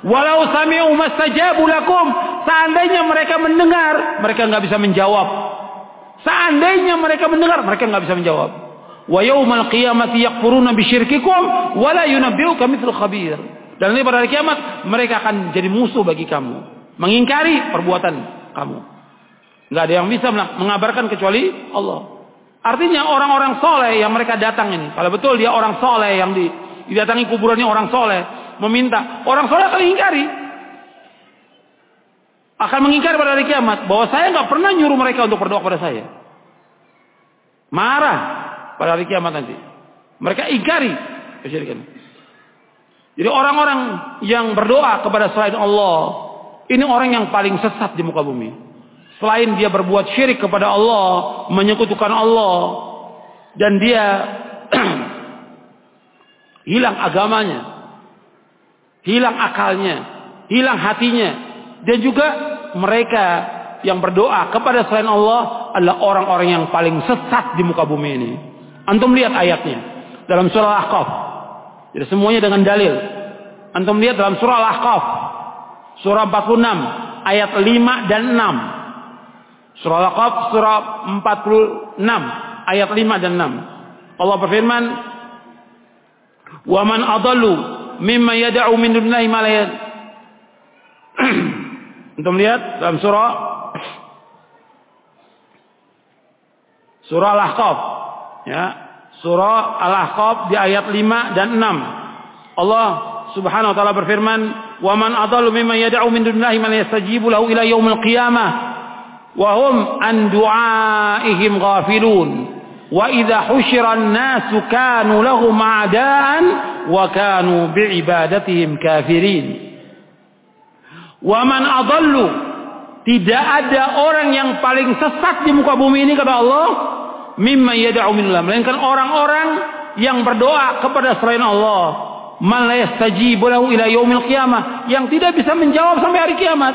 Walau sami'u mastajabu lakum, seandainya mereka mendengar, mereka nggak bisa menjawab. Seandainya mereka mendengar, mereka nggak bisa menjawab. Wa yaumal qiyamati yakfuruna bisyirkikum wa la yunabbi'uka mithlu khabir. Dan ini pada hari kiamat mereka akan jadi musuh bagi kamu, mengingkari perbuatan kamu. Nggak ada yang bisa mengabarkan kecuali Allah. Artinya orang-orang soleh yang mereka datang ini, kalau betul dia orang soleh yang di, didatangi kuburannya orang soleh, meminta orang soleh akan ingkari, akan mengingkari pada hari kiamat bahwa saya nggak pernah nyuruh mereka untuk berdoa kepada saya. Marah pada hari kiamat nanti. Mereka ingkari kesyirikan. Jadi orang-orang yang berdoa kepada selain Allah Ini orang yang paling sesat di muka bumi. Selain dia berbuat syirik kepada Allah, menyekutukan Allah, dan dia hilang agamanya, hilang akalnya, hilang hatinya, dan juga mereka yang berdoa kepada selain Allah adalah orang-orang yang paling sesat di muka bumi ini. Antum lihat ayatnya dalam surah Al-Ahqaf. Jadi semuanya dengan dalil. Antum lihat dalam surah Al-Ahqaf surah 46 ayat 5 dan 6. Surah Al-Ahqaf surah 46 ayat 5 dan 6. Allah berfirman, "Wa man adallu mimma yad'u min dunillahi ma la Antum lihat dalam surah Surah Al-Ahqaf ya. Surah Al-Ahqaf di ayat 5 dan 6. Allah Subhanahu wa taala berfirman, "Wa man adallu mimman yad'u min dunillahi man yastajibu lahu ila yaumil qiyamah wa hum an du'aihim ghafilun." Wa idza husyira an-nasu kanu lahum a'daan wa kanu bi'ibadatihim kafirin. Wa man adallu. Tidak ada orang yang paling sesat di muka bumi ini kata Allah mimma yad'u minallah melainkan orang-orang yang berdoa kepada selain Allah. Man la yastajibu lahu ila yaumil qiyamah. Yang tidak bisa menjawab sampai hari kiamat.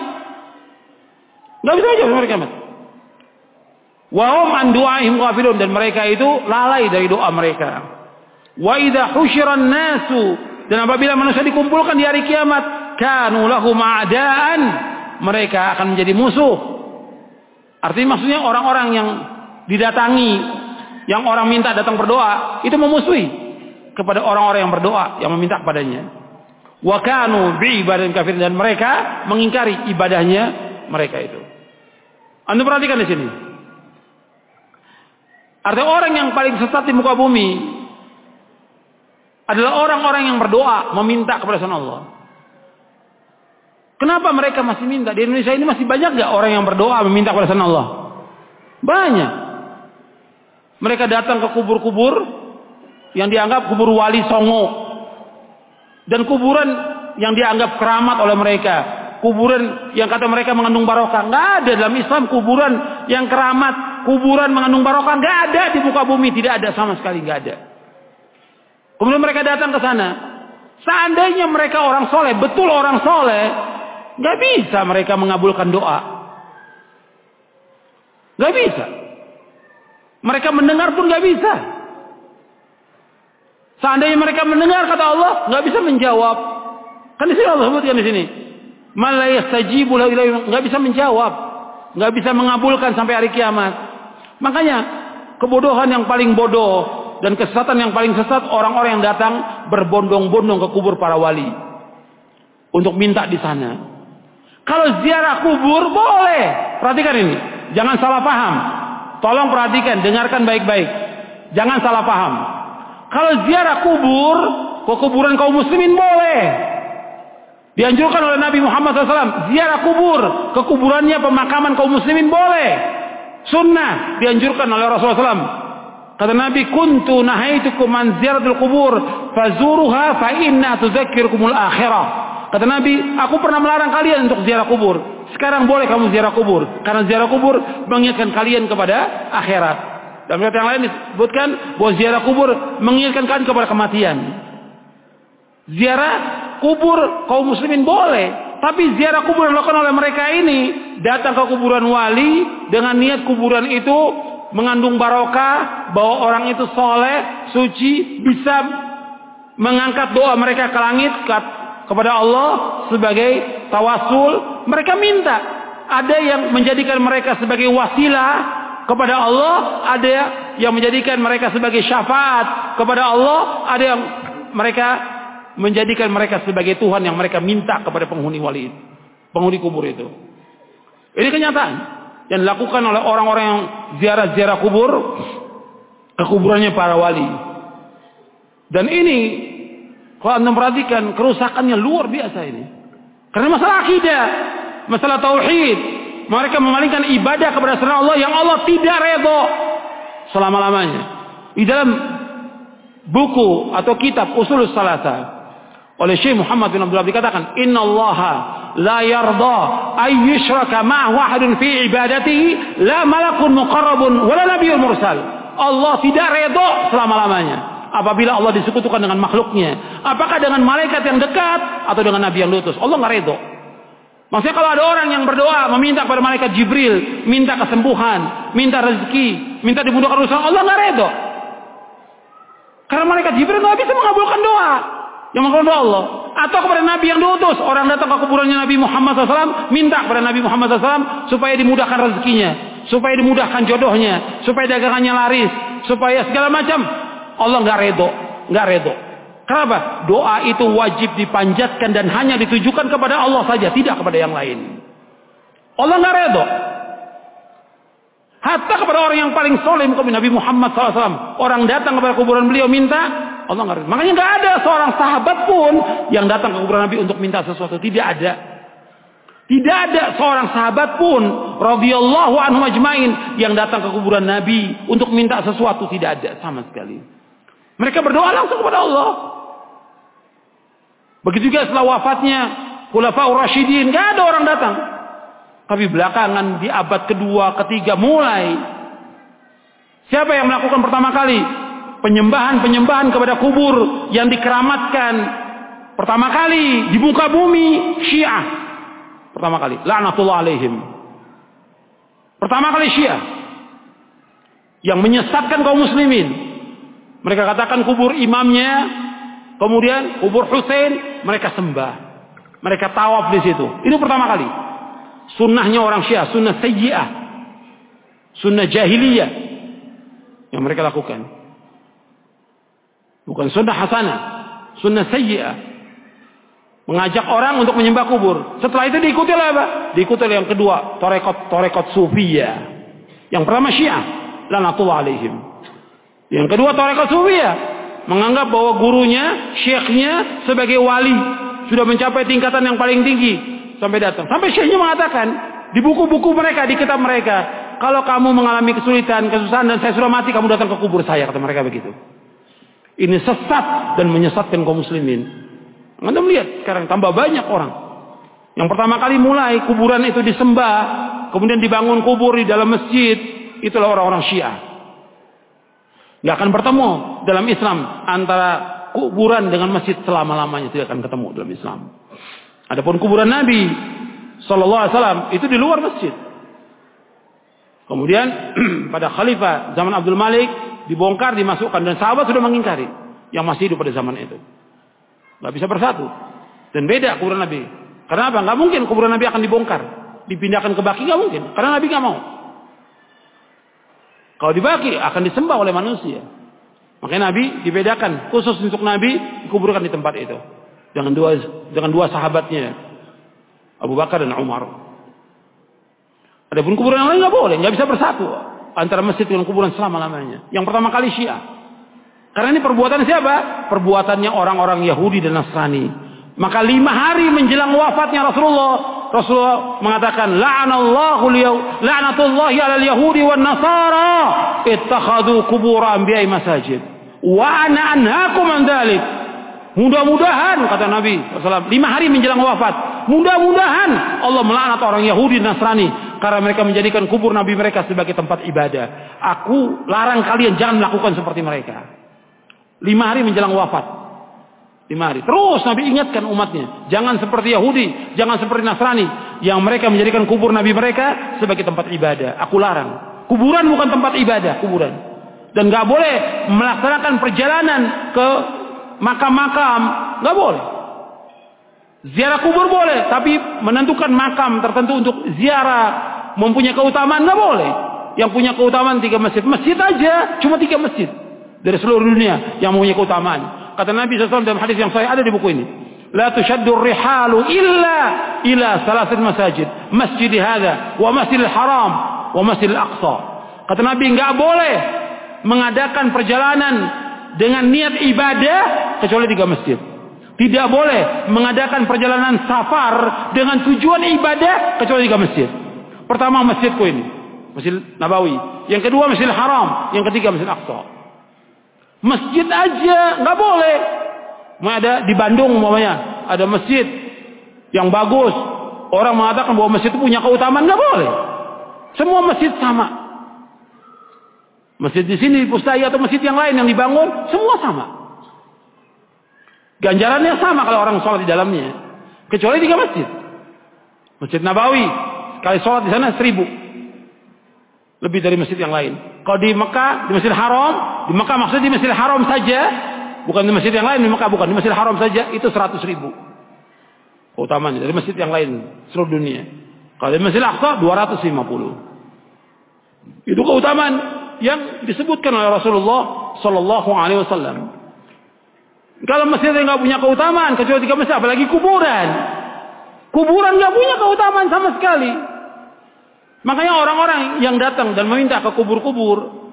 Enggak bisa menjawab sampai hari kiamat. Wa hum an du'aihim ghafilun. Dan mereka itu lalai dari doa mereka. Wa idza husyiran nasu dan apabila manusia dikumpulkan di hari kiamat kanu lahum a'daan mereka akan menjadi musuh. Artinya maksudnya orang-orang yang didatangi yang orang minta datang berdoa itu memusuhi kepada orang-orang yang berdoa yang meminta kepadanya. Wa kanu bi ibadah kafir dan mereka mengingkari ibadahnya mereka itu. Anda perhatikan di sini. Artinya orang yang paling sesat di muka bumi adalah orang-orang yang berdoa meminta kepada Allah Kenapa mereka masih minta? Di Indonesia ini masih banyak gak orang yang berdoa meminta kepada Allah? Banyak. Mereka datang ke kubur-kubur yang dianggap kubur wali songo. Dan kuburan yang dianggap keramat oleh mereka. Kuburan yang kata mereka mengandung barokah. Nggak ada dalam Islam kuburan yang keramat. Kuburan mengandung barokah. Nggak ada di muka bumi. Tidak ada sama sekali. Nggak ada. Kemudian mereka datang ke sana. Seandainya mereka orang soleh. Betul orang soleh. Nggak bisa mereka mengabulkan doa. Nggak bisa. Mereka mendengar pun nggak bisa. Seandainya mereka mendengar kata Allah, nggak bisa menjawab. Kan di sini Allah sebutkan di sini. Malayastajibu nggak bisa menjawab, nggak bisa mengabulkan sampai hari kiamat. Makanya kebodohan yang paling bodoh dan kesesatan yang paling sesat orang-orang yang datang berbondong-bondong ke kubur para wali untuk minta di sana. Kalau ziarah kubur boleh. Perhatikan ini, jangan salah paham. Tolong perhatikan, dengarkan baik-baik. Jangan salah paham. Kalau ziarah kubur, ke kuburan kaum muslimin boleh. Dianjurkan oleh Nabi Muhammad SAW. Ziarah kubur, ke kuburannya pemakaman kaum muslimin boleh. Sunnah dianjurkan oleh Rasulullah SAW. Kata Nabi, kuntu nahaitukum an ziyaratul kubur, fazuruha fa inna tuzakkirukumul akhirah. Kata Nabi, aku pernah melarang kalian untuk ziarah kubur. Sekarang boleh kamu ziarah kubur. Karena ziarah kubur mengingatkan kalian kepada akhirat. Dan ayat yang lain disebutkan bahwa ziarah kubur mengingatkan kalian kepada kematian. Ziarah kubur kaum muslimin boleh. Tapi ziarah kubur yang dilakukan oleh mereka ini. Datang ke kuburan wali dengan niat kuburan itu mengandung barokah. Bahwa orang itu soleh, suci, bisa mengangkat doa mereka ke langit kepada Allah sebagai tawasul, mereka minta. Ada yang menjadikan mereka sebagai wasilah kepada Allah, ada yang menjadikan mereka sebagai syafaat kepada Allah, ada yang mereka menjadikan mereka sebagai Tuhan yang mereka minta kepada penghuni wali itu, penghuni kubur itu. Ini kenyataan yang dilakukan oleh orang-orang yang ziarah-ziarah kubur ke kuburannya para wali. Dan ini kalau anda perhatikan kerusakannya luar biasa ini. Karena masalah akidah, masalah tauhid, mereka memalingkan ibadah kepada selain Allah yang Allah tidak redho selama-lamanya. Di dalam buku atau kitab Usul Salasa oleh Syekh Muhammad bin Abdullah dikatakan, "Inna Allah la yarda ay yushraka ma'ahu fi ibadatihi la malakun muqarrabun wala nabiyyun mursal. Allah tidak redha selama-lamanya apabila Allah disekutukan dengan makhluknya. Apakah dengan malaikat yang dekat atau dengan nabi yang diutus? Allah nggak redha. Maksudnya kalau ada orang yang berdoa meminta kepada malaikat Jibril, minta kesembuhan, minta rezeki, minta dimudahkan urusan, Allah nggak redha. Karena malaikat Jibril nggak bisa mengabulkan doa yang mengabulkan doa Allah. Atau kepada Nabi yang diutus, orang datang ke kuburannya Nabi Muhammad SAW, minta kepada Nabi Muhammad SAW supaya dimudahkan rezekinya, supaya dimudahkan jodohnya, supaya dagangannya laris, supaya segala macam. Allah nggak redo, nggak redo. Kenapa? Doa itu wajib dipanjatkan dan hanya ditujukan kepada Allah saja, tidak kepada yang lain. Allah nggak redo. Hatta kepada orang yang paling soleh muka Nabi Muhammad SAW. Orang datang kepada kuburan beliau minta, Allah nggak redo. Makanya nggak ada seorang sahabat pun yang datang ke kuburan Nabi untuk minta sesuatu. Tidak ada. Tidak ada seorang sahabat pun radhiyallahu anhu majmain yang datang ke kuburan Nabi untuk minta sesuatu tidak ada sama sekali. Mereka berdoa langsung kepada Allah. Begitu juga setelah wafatnya Khulafaur Rasyidin, nggak ada orang datang. Tapi belakangan di abad kedua, ketiga mulai siapa yang melakukan pertama kali penyembahan-penyembahan kepada kubur yang dikeramatkan pertama kali di muka bumi Syiah. Pertama kali, laknatullah alaihim. Pertama kali Syiah yang menyesatkan kaum muslimin. Mereka katakan kubur imamnya Kemudian kubur Hussein mereka sembah. Mereka tawaf di situ. Ini pertama kali. Sunnahnya orang Syiah, sunnah sayyi'ah. Sunnah jahiliyah yang mereka lakukan. Bukan sunnah hasanah, sunnah sayyi'ah. Mengajak orang untuk menyembah kubur. Setelah itu diikuti oleh apa? Diikuti oleh yang kedua, torekot torekot sufiyah. Yang pertama Syiah, lanatullah alaihim. Yang kedua torekot sufiyah, menganggap bahwa gurunya, syekhnya sebagai wali sudah mencapai tingkatan yang paling tinggi sampai datang. Sampai syekhnya mengatakan di buku-buku mereka, di kitab mereka, kalau kamu mengalami kesulitan, kesusahan dan saya sudah mati, kamu datang ke kubur saya kata mereka begitu. Ini sesat dan menyesatkan kaum muslimin. Anda melihat sekarang tambah banyak orang. Yang pertama kali mulai kuburan itu disembah, kemudian dibangun kubur di dalam masjid, itulah orang-orang Syiah. Nggak akan bertemu dalam Islam antara kuburan dengan masjid selama-lamanya tidak akan ketemu dalam Islam. Adapun kuburan Nabi Sallallahu Alaihi Wasallam itu di luar masjid. Kemudian pada Khalifah zaman Abdul Malik dibongkar, dimasukkan dan sahabat sudah mengingkari yang masih hidup pada zaman itu. Nggak bisa bersatu dan beda kuburan Nabi. Karena apa? Nggak mungkin kuburan Nabi akan dibongkar, dipindahkan ke Baki nggak mungkin. Karena Nabi nggak mau. Kalau dibagi akan disembah oleh manusia. Makanya Nabi dibedakan khusus untuk Nabi dikuburkan di tempat itu. Jangan dua jangan dua sahabatnya Abu Bakar dan Umar. Adapun kuburan yang lain nggak boleh, nggak bisa bersatu antara masjid dengan kuburan selama lamanya. Yang pertama kali Syiah. Karena ini perbuatan siapa? Perbuatannya orang-orang Yahudi dan Nasrani. Maka lima hari menjelang wafatnya Rasulullah, Rasulullah mengatakan, La'anallahu la'natullahi alal yahudi wan nasara ittakhadhu kubur anbiya'i masajid. Wa ana anhaakum an dzalik. Mudah-mudahan kata Nabi SAW, lima hari menjelang wafat, mudah-mudahan Allah melaknat orang Yahudi Nasrani karena mereka menjadikan kubur Nabi mereka sebagai tempat ibadah. Aku larang kalian jangan melakukan seperti mereka. Lima hari menjelang wafat, Lima hari. Terus Nabi ingatkan umatnya. Jangan seperti Yahudi. Jangan seperti Nasrani. Yang mereka menjadikan kubur Nabi mereka sebagai tempat ibadah. Aku larang. Kuburan bukan tempat ibadah. Kuburan. Dan gak boleh melaksanakan perjalanan ke makam-makam. Gak boleh. Ziarah kubur boleh. Tapi menentukan makam tertentu untuk ziarah. Mempunyai keutamaan. Gak boleh. Yang punya keutamaan tiga masjid. Masjid aja. Cuma tiga masjid. Dari seluruh dunia. Yang mempunyai keutamaan. Kata Nabi SAW dalam hadis yang saya ada di buku ini. La tushaddu rihalu illa ila salasin masajid. Masjid hadha wa masjidil haram wa masjidil aqsa. Kata Nabi enggak boleh mengadakan perjalanan dengan niat ibadah kecuali tiga masjid. Tidak boleh mengadakan perjalanan safar dengan tujuan ibadah kecuali tiga masjid. Pertama masjidku ini, Masjid Nabawi. Yang kedua Masjidil Haram, yang ketiga Masjid Aqsa. Masjid aja nggak boleh. Ada di Bandung umpamanya ada masjid yang bagus, orang mengatakan bahwa masjid itu punya keutamaan nggak boleh. Semua masjid sama. Masjid di sini di Pustai atau masjid yang lain yang dibangun semua sama. Ganjarannya sama kalau orang sholat di dalamnya. Kecuali tiga masjid. Masjid Nabawi sekali sholat di sana seribu. Lebih dari masjid yang lain. Kalau di Mekah, di Masjid Haram, di Mekah maksudnya di Masjid Haram saja, bukan di masjid yang lain, di Mekah bukan, di Masjid Haram saja, itu seratus ribu. Keutamanya dari masjid yang lain seluruh dunia. Kalau di Masjid Aqsa 250. Itu keutamaan yang disebutkan oleh Rasulullah Sallallahu Alaihi Wasallam. Kalau masjid yang nggak punya keutamaan kecuali tiga masjid, apalagi kuburan. Kuburan nggak punya keutamaan sama sekali. Makanya orang-orang yang datang dan meminta ke kubur-kubur,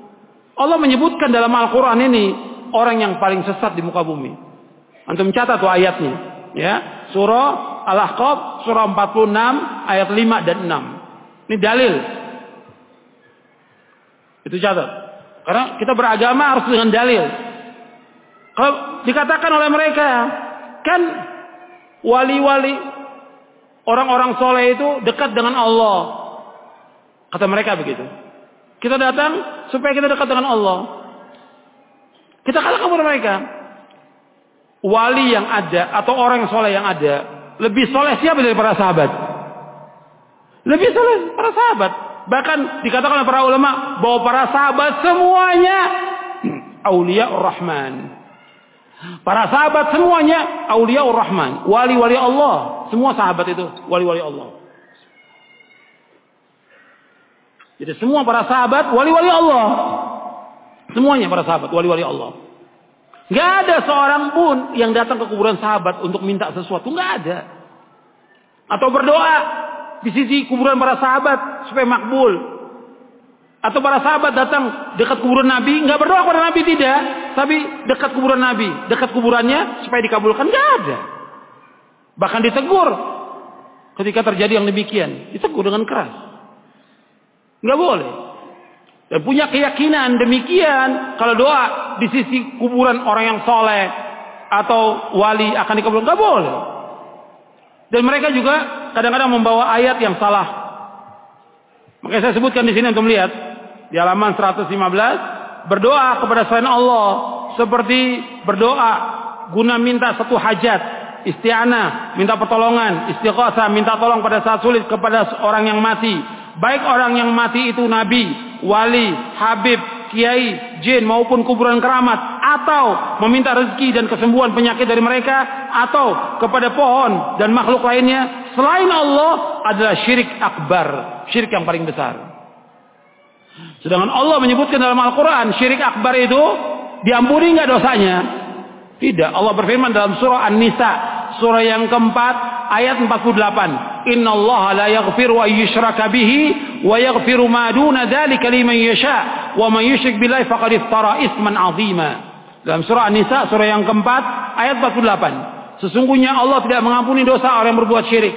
Allah menyebutkan dalam Al-Quran ini orang yang paling sesat di muka bumi. Antum catat tuh ayatnya, ya. Surah Al-Ahqaf surah 46 ayat 5 dan 6. Ini dalil. Itu catat. Karena kita beragama harus dengan dalil. Kalau dikatakan oleh mereka, kan wali-wali orang-orang soleh itu dekat dengan Allah. Kata mereka begitu. Kita datang supaya kita dekat dengan Allah. Kita katakan kepada mereka, wali yang ada atau orang yang soleh yang ada, lebih soleh siapa dari para sahabat? Lebih soleh para sahabat. Bahkan dikatakan oleh para ulama bahwa para sahabat semuanya aulia rahman. Para sahabat semuanya aulia rahman, wali-wali Allah. Semua sahabat itu wali-wali Allah. Jadi semua para sahabat wali-wali Allah. Semuanya para sahabat wali-wali Allah. Gak ada seorang pun yang datang ke kuburan sahabat untuk minta sesuatu. Gak ada. Atau berdoa di sisi kuburan para sahabat supaya makbul. Atau para sahabat datang dekat kuburan Nabi. Gak berdoa kepada Nabi tidak. Tapi dekat kuburan Nabi. Dekat kuburannya supaya dikabulkan. Gak ada. Bahkan ditegur. Ketika terjadi yang demikian. Ditegur dengan keras. Nggak boleh. Dan punya keyakinan demikian. Kalau doa di sisi kuburan orang yang soleh. Atau wali akan dikabulkan. Nggak boleh. Dan mereka juga kadang-kadang membawa ayat yang salah. Makanya saya sebutkan di sini untuk melihat. Di halaman 115. Berdoa kepada selain Allah. Seperti berdoa guna minta satu hajat. Isti'anah, minta pertolongan. Istiqasa, minta tolong pada saat sulit kepada orang yang mati Baik orang yang mati itu nabi, wali, habib, kiai, jin maupun kuburan keramat atau meminta rezeki dan kesembuhan penyakit dari mereka atau kepada pohon dan makhluk lainnya selain Allah adalah syirik akbar, syirik yang paling besar. Sedangkan Allah menyebutkan dalam Al-Quran syirik akbar itu diampuni nggak dosanya? Tidak. Allah berfirman dalam surah An-Nisa surah yang keempat ayat 48. Inna Allah la yaghfiru an yushraka bihi wa yaghfiru ma duna dzalika liman yasha wa man yusyrik billahi faqad iftara isman 'azima. Dalam surah An-Nisa surah yang keempat ayat 48. Sesungguhnya Allah tidak mengampuni dosa orang yang berbuat syirik.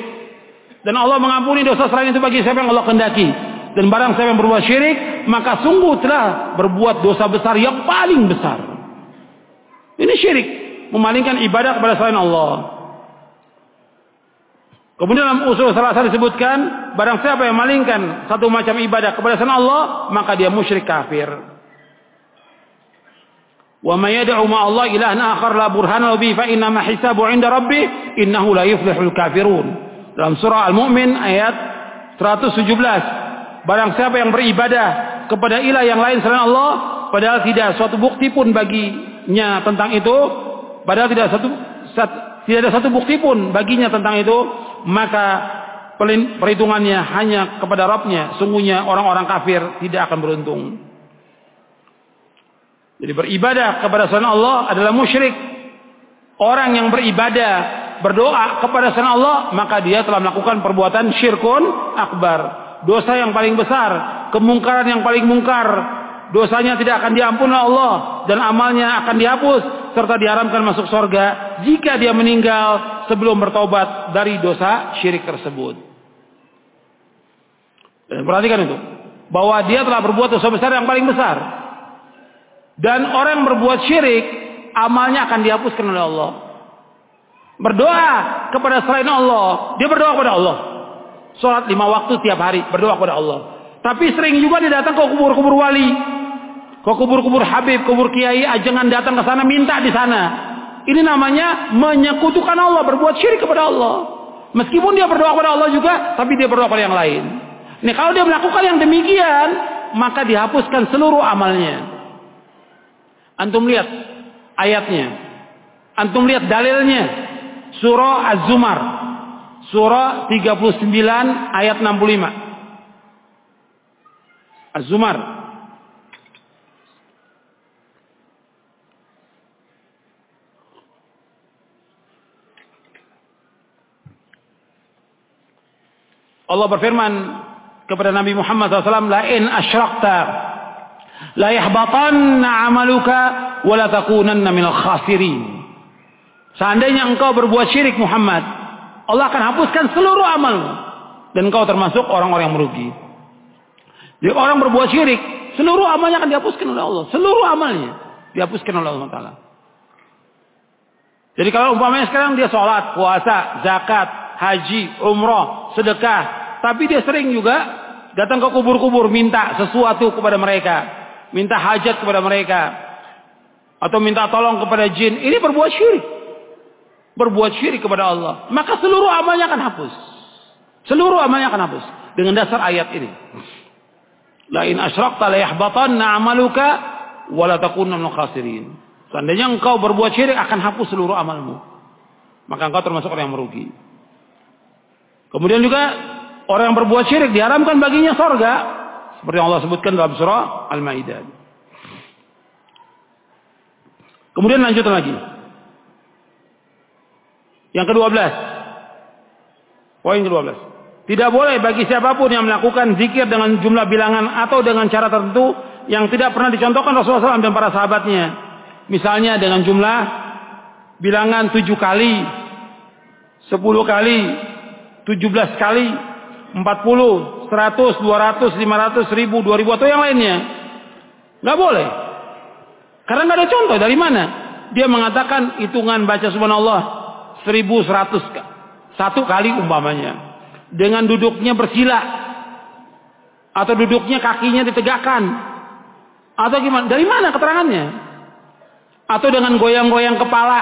Dan Allah mengampuni dosa selain itu bagi siapa yang Allah kendaki. Dan barang siapa yang berbuat syirik, maka sungguh telah berbuat dosa besar yang paling besar. Ini syirik, memalingkan ibadah kepada selain Allah. Kemudian dalam usul salah satu disebutkan, barang siapa yang malingkan satu macam ibadah kepada selain Allah, maka dia musyrik kafir. Wa may yad'u ma Allah ilahan akhar la burhana bi fa inna ma hisabu 'inda rabbih innahu la yuflihul kafirun. Dalam surah Al-Mu'min ayat 117. Barang siapa yang beribadah kepada ilah yang lain selain Allah, padahal tidak suatu bukti pun baginya tentang itu, padahal tidak satu tidak ada satu bukti pun baginya tentang itu, maka perhitungannya hanya kepada Rabbnya. Sungguhnya orang-orang kafir tidak akan beruntung. Jadi beribadah kepada selain Allah adalah musyrik. Orang yang beribadah berdoa kepada selain Allah maka dia telah melakukan perbuatan syirkun akbar. Dosa yang paling besar, kemungkaran yang paling mungkar. Dosanya tidak akan diampuni Allah dan amalnya akan dihapus serta diharamkan masuk surga jika dia meninggal sebelum bertobat dari dosa syirik tersebut. Perhatikan itu, bahwa dia telah berbuat dosa besar yang paling besar. Dan orang yang berbuat syirik, amalnya akan dihapuskan oleh Allah. Berdoa kepada selain Allah, dia berdoa kepada Allah. Sholat lima waktu tiap hari. Berdoa kepada Allah. Tapi sering juga dia datang ke kubur-kubur wali. Ke kubur-kubur Habib, kubur Kiai. Jangan datang ke sana, minta di sana. Ini namanya menyekutukan Allah. Berbuat syirik kepada Allah. Meskipun dia berdoa kepada Allah juga. Tapi dia berdoa kepada yang lain. Nih kalau dia melakukan yang demikian. Maka dihapuskan seluruh amalnya. Antum lihat ayatnya. Antum lihat dalilnya. Surah Az-Zumar. Surah 39 ayat 65. Az-Zumar. Allah berfirman kepada Nabi Muhammad SAW, La in asyrakta, la yahbatanna amaluka, wa la takunanna minal khasirin. Seandainya engkau berbuat syirik Muhammad, Allah akan hapuskan seluruh amalmu. Dan engkau termasuk orang-orang yang merugi. Jadi orang berbuat syirik, seluruh amalnya akan dihapuskan oleh Allah. Seluruh amalnya dihapuskan oleh Allah Taala. Jadi kalau umpamanya sekarang dia sholat, puasa, zakat, haji, umroh, sedekah, tapi dia sering juga datang ke kubur-kubur minta sesuatu kepada mereka, minta hajat kepada mereka, atau minta tolong kepada jin, ini berbuat syirik. Berbuat syirik kepada Allah, maka seluruh amalnya akan hapus. Seluruh amalnya akan hapus dengan dasar ayat ini. La in asyrakta la yahbatanna amaluka wa la khasirin. Seandainya engkau berbuat syirik akan hapus seluruh amalmu. Maka engkau termasuk orang yang merugi. Kemudian juga orang yang berbuat syirik diharamkan baginya sorga. Seperti yang Allah sebutkan dalam surah Al-Ma'idah. Kemudian lanjut lagi. Yang ke-12. Poin ke-12. Tidak boleh bagi siapa pun yang melakukan zikir dengan jumlah bilangan atau dengan cara tertentu yang tidak pernah dicontohkan Rasulullah SAW dan para sahabatnya. Misalnya dengan jumlah bilangan tujuh kali, sepuluh kali, tujuh belas kali, empat puluh, seratus, dua ratus, lima ratus, ribu, dua ribu atau yang lainnya. Nggak boleh. Karena nggak ada contoh dari mana. Dia mengatakan hitungan baca subhanallah seribu seratus satu kali umpamanya dengan duduknya bersila atau duduknya kakinya ditegakkan atau gimana dari mana keterangannya atau dengan goyang-goyang kepala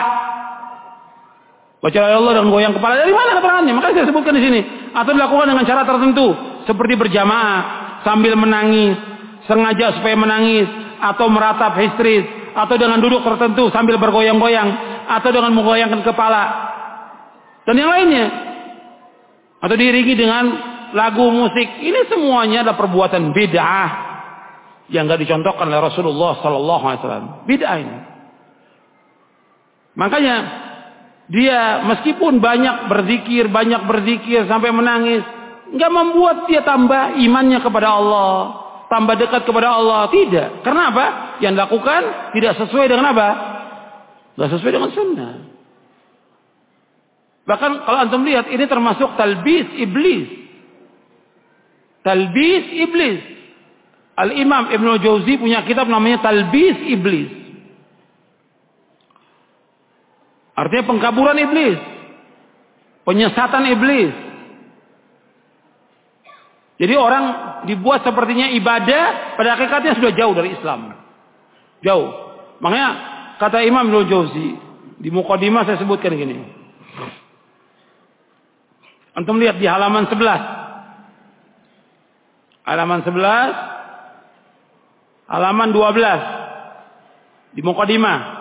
baca Allah dengan goyang kepala dari mana keterangannya maka saya sebutkan di sini atau dilakukan dengan cara tertentu seperti berjamaah sambil menangis sengaja supaya menangis atau meratap histeris atau dengan duduk tertentu sambil bergoyang-goyang atau dengan menggoyangkan kepala dan yang lainnya atau diiringi dengan lagu musik. Ini semuanya adalah perbuatan bid'ah yang gak dicontohkan oleh Rasulullah Sallallahu Alaihi Wasallam. Bid'ah ini. Makanya dia meskipun banyak berzikir, banyak berzikir sampai menangis, nggak membuat dia tambah imannya kepada Allah, tambah dekat kepada Allah. Tidak. Karena apa? Yang dilakukan tidak sesuai dengan apa? Tidak sesuai dengan sunnah. Bahkan kalau antum lihat ini termasuk talbis iblis. Talbis iblis. Al-Imam Ibn Jauzi punya kitab namanya Talbis Iblis. Artinya pengkaburan iblis. Penyesatan iblis. Jadi orang dibuat sepertinya ibadah pada hakikatnya sudah jauh dari Islam. Jauh. Makanya kata Imam Ibn Jauzi di Muqaddimah saya sebutkan gini. Antum lihat di halaman 11. Halaman 11. Halaman 12. Di Muqaddimah.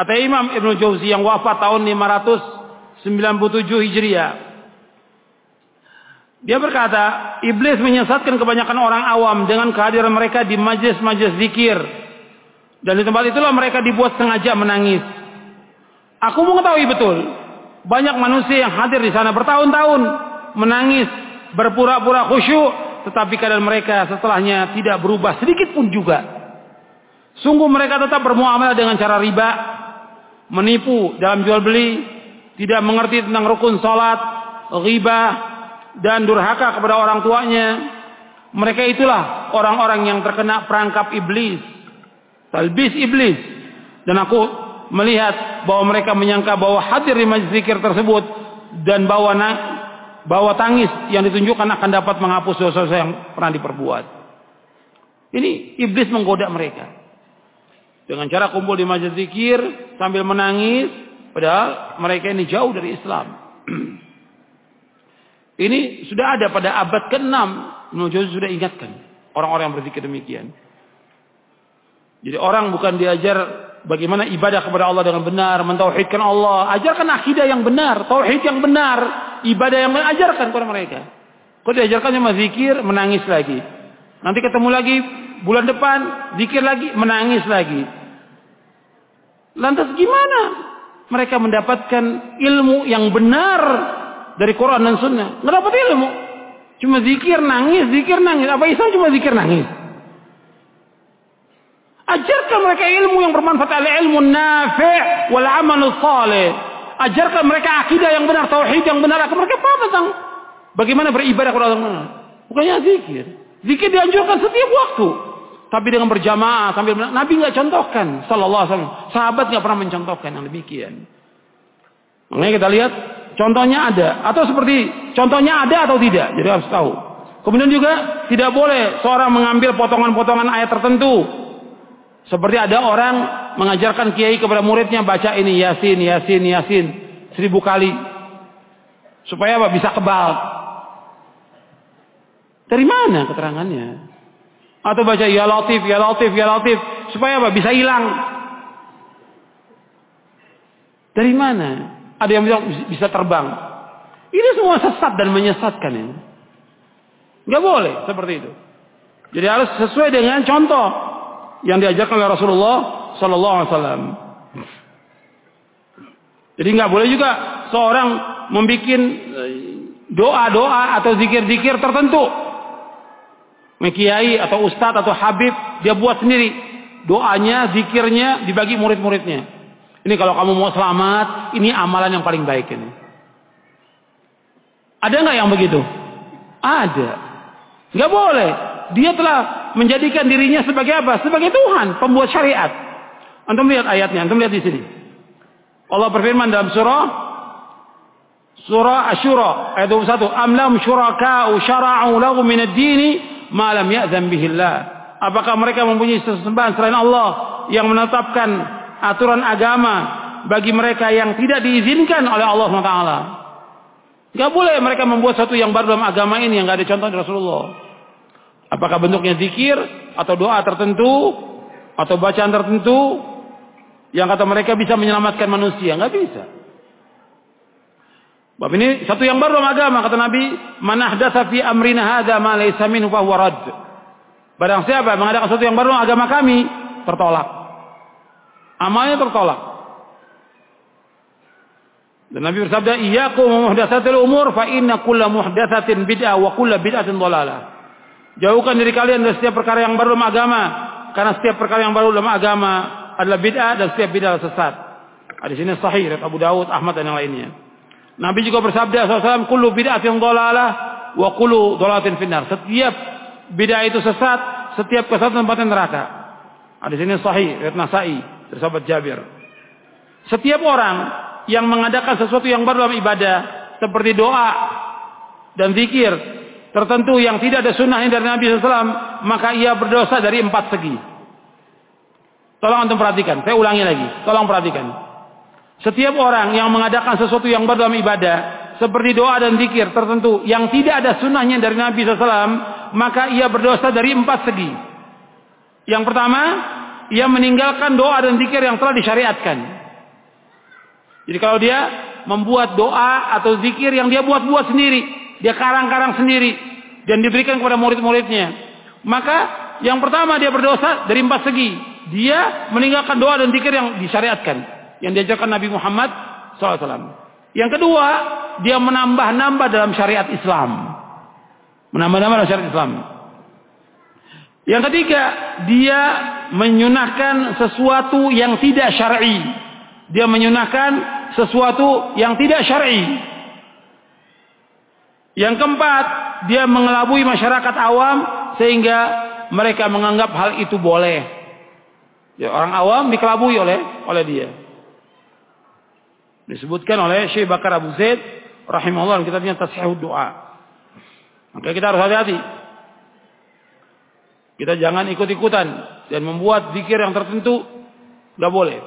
Kata Imam Ibn Jauzi yang wafat tahun 597 Hijriah. Dia berkata, iblis menyesatkan kebanyakan orang awam dengan kehadiran mereka di majlis-majlis zikir. Dan di tempat itulah mereka dibuat sengaja menangis. Aku mengetahui betul banyak manusia yang hadir di sana bertahun-tahun menangis, berpura-pura khusyuk, tetapi keadaan mereka setelahnya tidak berubah sedikit pun juga. Sungguh mereka tetap bermuamalah dengan cara riba, menipu dalam jual beli, tidak mengerti tentang rukun salat, riba dan durhaka kepada orang tuanya. Mereka itulah orang-orang yang terkena perangkap iblis, talbis iblis. Dan aku melihat bahwa mereka menyangka bahwa hadir di majlis zikir tersebut dan bahwa bawa tangis yang ditunjukkan akan dapat menghapus dosa-dosa yang pernah diperbuat. Ini iblis menggoda mereka. Dengan cara kumpul di majelis zikir sambil menangis, padahal mereka ini jauh dari Islam. ini sudah ada pada abad ke-6, Ibnu sudah ingatkan orang-orang yang berzikir demikian. Jadi orang bukan diajar bagaimana ibadah kepada Allah dengan benar, mentauhidkan Allah, ajarkan akidah yang benar, tauhid yang benar, ibadah yang mengajarkan kepada mereka. Kau diajarkan cuma zikir, menangis lagi. Nanti ketemu lagi bulan depan, zikir lagi, menangis lagi. Lantas gimana mereka mendapatkan ilmu yang benar dari Quran dan Sunnah? Nggak dapat ilmu. Cuma zikir nangis, zikir nangis. Apa Islam cuma zikir nangis? Ajarkan mereka ilmu yang bermanfaat al ilmu nafi' wal amal salih. Ajarkan mereka akidah yang benar, tauhid yang benar. Mereka paham tentang bagaimana beribadah kepada Allah. Bukannya zikir. Zikir dianjurkan setiap waktu. Tapi dengan berjamaah sambil Nabi nggak contohkan, Sallallahu Alaihi Wasallam. Sahabat nggak pernah mencontohkan yang demikian. Makanya kita lihat contohnya ada atau seperti contohnya ada atau tidak. Jadi harus tahu. Kemudian juga tidak boleh seorang mengambil potongan-potongan ayat tertentu. Seperti ada orang mengajarkan kiai kepada muridnya baca ini Yasin, Yasin, Yasin seribu kali. Supaya apa? Bisa kebal. Dari mana keterangannya? Atau baca ya latif, ya latif, ya latif. Supaya apa? Bisa hilang. Dari mana? Ada yang bilang bisa terbang. Ini semua sesat dan menyesatkan ini. Gak boleh seperti itu. Jadi harus sesuai dengan contoh yang diajarkan oleh Rasulullah Sallallahu Alaihi Wasallam. Jadi nggak boleh juga seorang membuat eh, doa-doa atau zikir-zikir tertentu Mekiai atau ustadz atau habib dia buat sendiri doanya, zikirnya dibagi murid-muridnya. Ini kalau kamu mau selamat, ini amalan yang paling baik ini. Ada nggak yang begitu? Ada. Nggak boleh. Dia telah menjadikan dirinya sebagai apa? Sebagai Tuhan, pembuat syariat. Antum lihat ayatnya, antum lihat di sini. Allah berfirman dalam surah Surah Asyura ayat 21, "Am lam syuraka'u syara'u lahu min ad-dini malam ya'zam bihillah. Apakah mereka mempunyai sesembahan selain Allah yang menetapkan aturan agama bagi mereka yang tidak diizinkan oleh Allah SWT? Gak boleh mereka membuat satu yang baru dalam agama ini yang gak ada contoh dari Rasulullah. Apakah bentuknya zikir atau doa tertentu atau bacaan tertentu yang kata mereka bisa menyelamatkan manusia? Gak bisa. Bab ini satu yang baru dalam agama kata Nabi, "Man ahdatsa fi amrina hadza ma laysa minhu fa huwa rad." Barang siapa mengadakan sesuatu yang baru dalam agama kami, tertolak. Amalnya tertolak. Dan Nabi bersabda, "Iyyakum muhdatsatil umur fa inna kulla muhdatsatin bid'ah wa kulla bid'atin dhalalah." Jauhkan diri kalian dari setiap perkara yang baru dalam agama, karena setiap perkara yang baru dalam agama adalah bid'ah dan setiap bid'ah sesat. Hadis ini sahih Abu Dawud, Ahmad dan yang lainnya. Nabi juga bersabda SAW, "Kullu bid'atin dhalalah wa kullu dhalalatin finnar." Setiap bid'ah itu sesat, setiap kesesatan tempatnya neraka. Ada sini sahih riwayat Nasai dari sahabat Jabir. Setiap orang yang mengadakan sesuatu yang baru dalam ibadah seperti doa dan zikir tertentu yang tidak ada sunnahnya dari Nabi SAW, maka ia berdosa dari empat segi. Tolong untuk perhatikan, saya ulangi lagi. Tolong perhatikan. Setiap orang yang mengadakan sesuatu yang baru dalam ibadah, seperti doa dan zikir tertentu yang tidak ada sunnahnya dari Nabi SAW, maka ia berdosa dari empat segi. Yang pertama, ia meninggalkan doa dan zikir yang telah disyariatkan. Jadi kalau dia membuat doa atau zikir yang dia buat-buat sendiri, dia karang-karang sendiri, dan diberikan kepada murid-muridnya, maka yang pertama dia berdosa dari empat segi. Dia meninggalkan doa dan zikir yang disyariatkan yang diajarkan Nabi Muhammad SAW. Yang kedua, dia menambah-nambah dalam syariat Islam. Menambah-nambah dalam syariat Islam. Yang ketiga, dia menyunahkan sesuatu yang tidak syar'i. Dia menyunahkan sesuatu yang tidak syar'i. Yang keempat, dia mengelabui masyarakat awam sehingga mereka menganggap hal itu boleh. Ya, orang awam dikelabui oleh oleh dia. Disebutkan oleh Syekh Bakar Abu Zaid rahimahullah kita punya tasihud doa. Maka kita harus hati-hati. Kita jangan ikut-ikutan dan membuat zikir yang tertentu nggak boleh.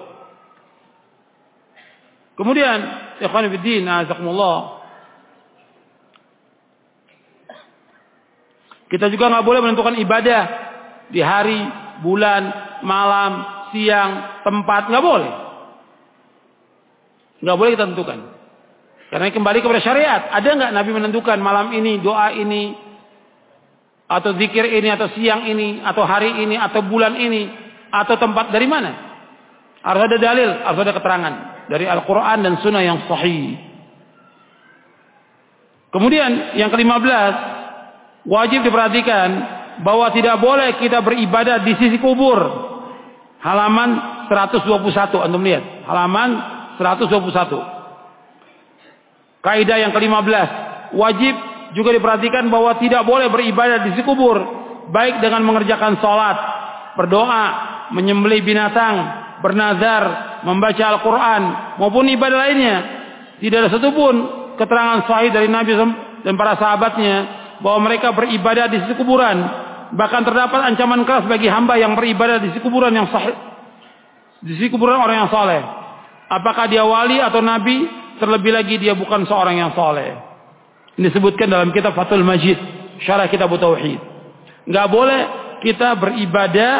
Kemudian, ikhwan fillah, azakumullah. Kita juga nggak boleh menentukan ibadah di hari, bulan, malam, siang, tempat, nggak boleh. Nggak boleh kita tentukan. Karena kembali kepada syariat. Ada nggak Nabi menentukan malam ini, doa ini, atau zikir ini, atau siang ini, atau hari ini, atau bulan ini, atau tempat dari mana? Harus ada dalil, harus ada keterangan dari Al-Quran dan Sunnah yang sahih. Kemudian yang kelima belas, wajib diperhatikan bahwa tidak boleh kita beribadah di sisi kubur. Halaman 121, antum lihat. Halaman 121. Kaidah yang ke-15, wajib juga diperhatikan bahwa tidak boleh beribadah di kubur, baik dengan mengerjakan salat, berdoa, menyembelih binatang, bernazar, membaca Al-Qur'an maupun ibadah lainnya. Tidak ada satupun keterangan sahih dari Nabi dan para sahabatnya bahwa mereka beribadah di sisi kuburan. Bahkan terdapat ancaman keras bagi hamba yang beribadah di sisi kuburan yang sahih. Di sisi kuburan orang yang saleh. Apakah dia wali atau nabi terlebih lagi dia bukan seorang yang soleh. Ini disebutkan dalam kitab Fathul Majid, syarah kitab Tauhid. Enggak boleh kita beribadah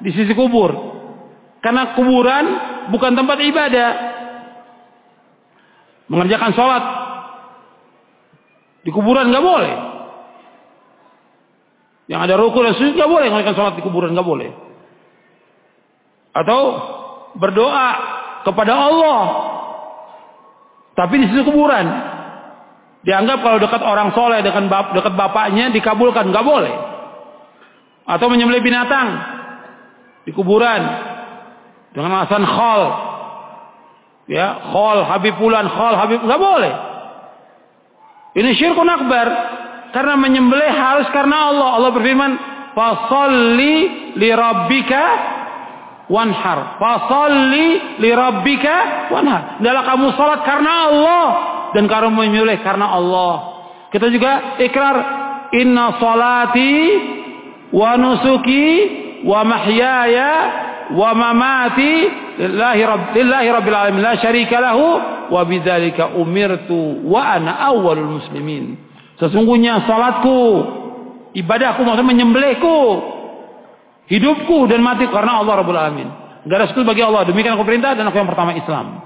di sisi kubur. Karena kuburan bukan tempat ibadah. Mengerjakan sholat di kuburan nggak boleh. Yang ada rukun dan sujud nggak boleh mengerjakan sholat di kuburan nggak boleh. Atau berdoa kepada Allah tapi di situ kuburan. Dianggap kalau dekat orang soleh, dekat, bap, dekat bapaknya dikabulkan, nggak boleh. Atau menyembelih binatang di kuburan dengan alasan khol, ya khol Habib Pulan, khol Habib nggak boleh. Ini syirkun akbar karena menyembelih harus karena Allah. Allah berfirman, "Fasalli li rabbika wanhar. Fasalli li rabbika wanhar. Adalah kamu salat karena Allah dan kamu menyembelih karena Allah. Kita juga ikrar inna salati wa nusuki wa mahyaya wa mamati lillahi rabb lillahi rabbil alamin la syarika lahu wa bidzalika umirtu wa ana awwalul muslimin. Sesungguhnya salatku ibadahku maksudnya menyembelihku Hidupku dan mati karena Allah Rabbul Alamin. Gak ada sekutu bagi Allah. Demikian aku perintah dan aku yang pertama Islam.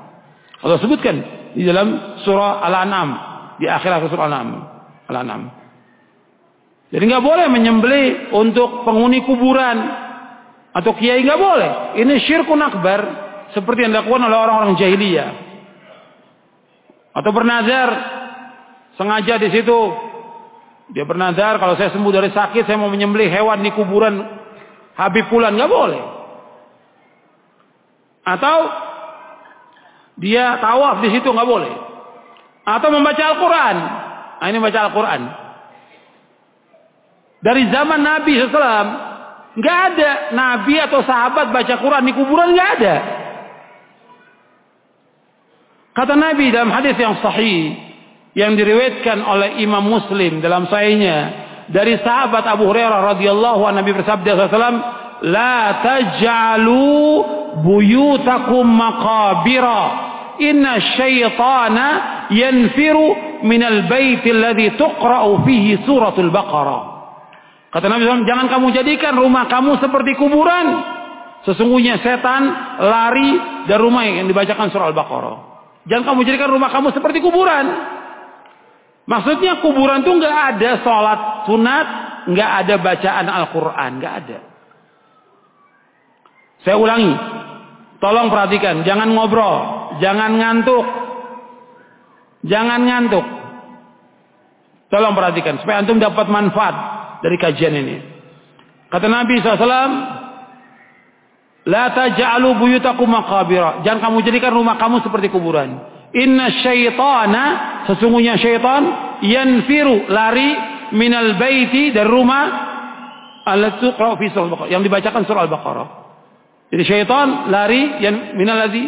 Allah sebutkan di dalam surah Al-An'am. Di akhir akhir surah Al-An'am. Al-An'am. Jadi nggak boleh menyembelih untuk penghuni kuburan atau kiai nggak boleh. Ini syirkun akbar seperti yang dilakukan oleh orang-orang jahiliyah. Atau bernazar sengaja di situ dia bernazar kalau saya sembuh dari sakit saya mau menyembelih hewan di kuburan Habib Fulan nggak boleh. Atau dia tawaf di situ nggak boleh. Atau membaca Al-Quran. Nah, ini baca Al-Quran. Dari zaman Nabi SAW, nggak ada Nabi atau sahabat baca Quran di kuburan nggak ada. Kata Nabi dalam hadis yang sahih yang diriwayatkan oleh Imam Muslim dalam sahihnya dari sahabat Abu Hurairah radhiyallahu anhu Nabi bersabda sallallahu la taj'alu buyutakum maqabira. Inna syaitana yanfiru minal bait alladhi tuqra'u fihi suratul baqarah. Kata Nabi SAW jangan kamu jadikan rumah kamu seperti kuburan. Sesungguhnya setan lari dari rumah yang dibacakan surah al-baqarah. Jangan kamu jadikan rumah kamu seperti kuburan. Maksudnya kuburan tuh nggak ada sholat sunat, nggak ada bacaan Al-Quran, nggak ada. Saya ulangi, tolong perhatikan, jangan ngobrol, jangan ngantuk, jangan ngantuk. Tolong perhatikan supaya antum dapat manfaat dari kajian ini. Kata Nabi SAW, La taj'alu buyutakum maqabira. Jangan kamu jadikan rumah kamu seperti kuburan. Inna syaitana sesungguhnya syaitan yanfiru lari minal baiti dari rumah allati fi surah Al-Baqarah yang dibacakan surah Al-Baqarah. Jadi syaitan lari yang minal ladzi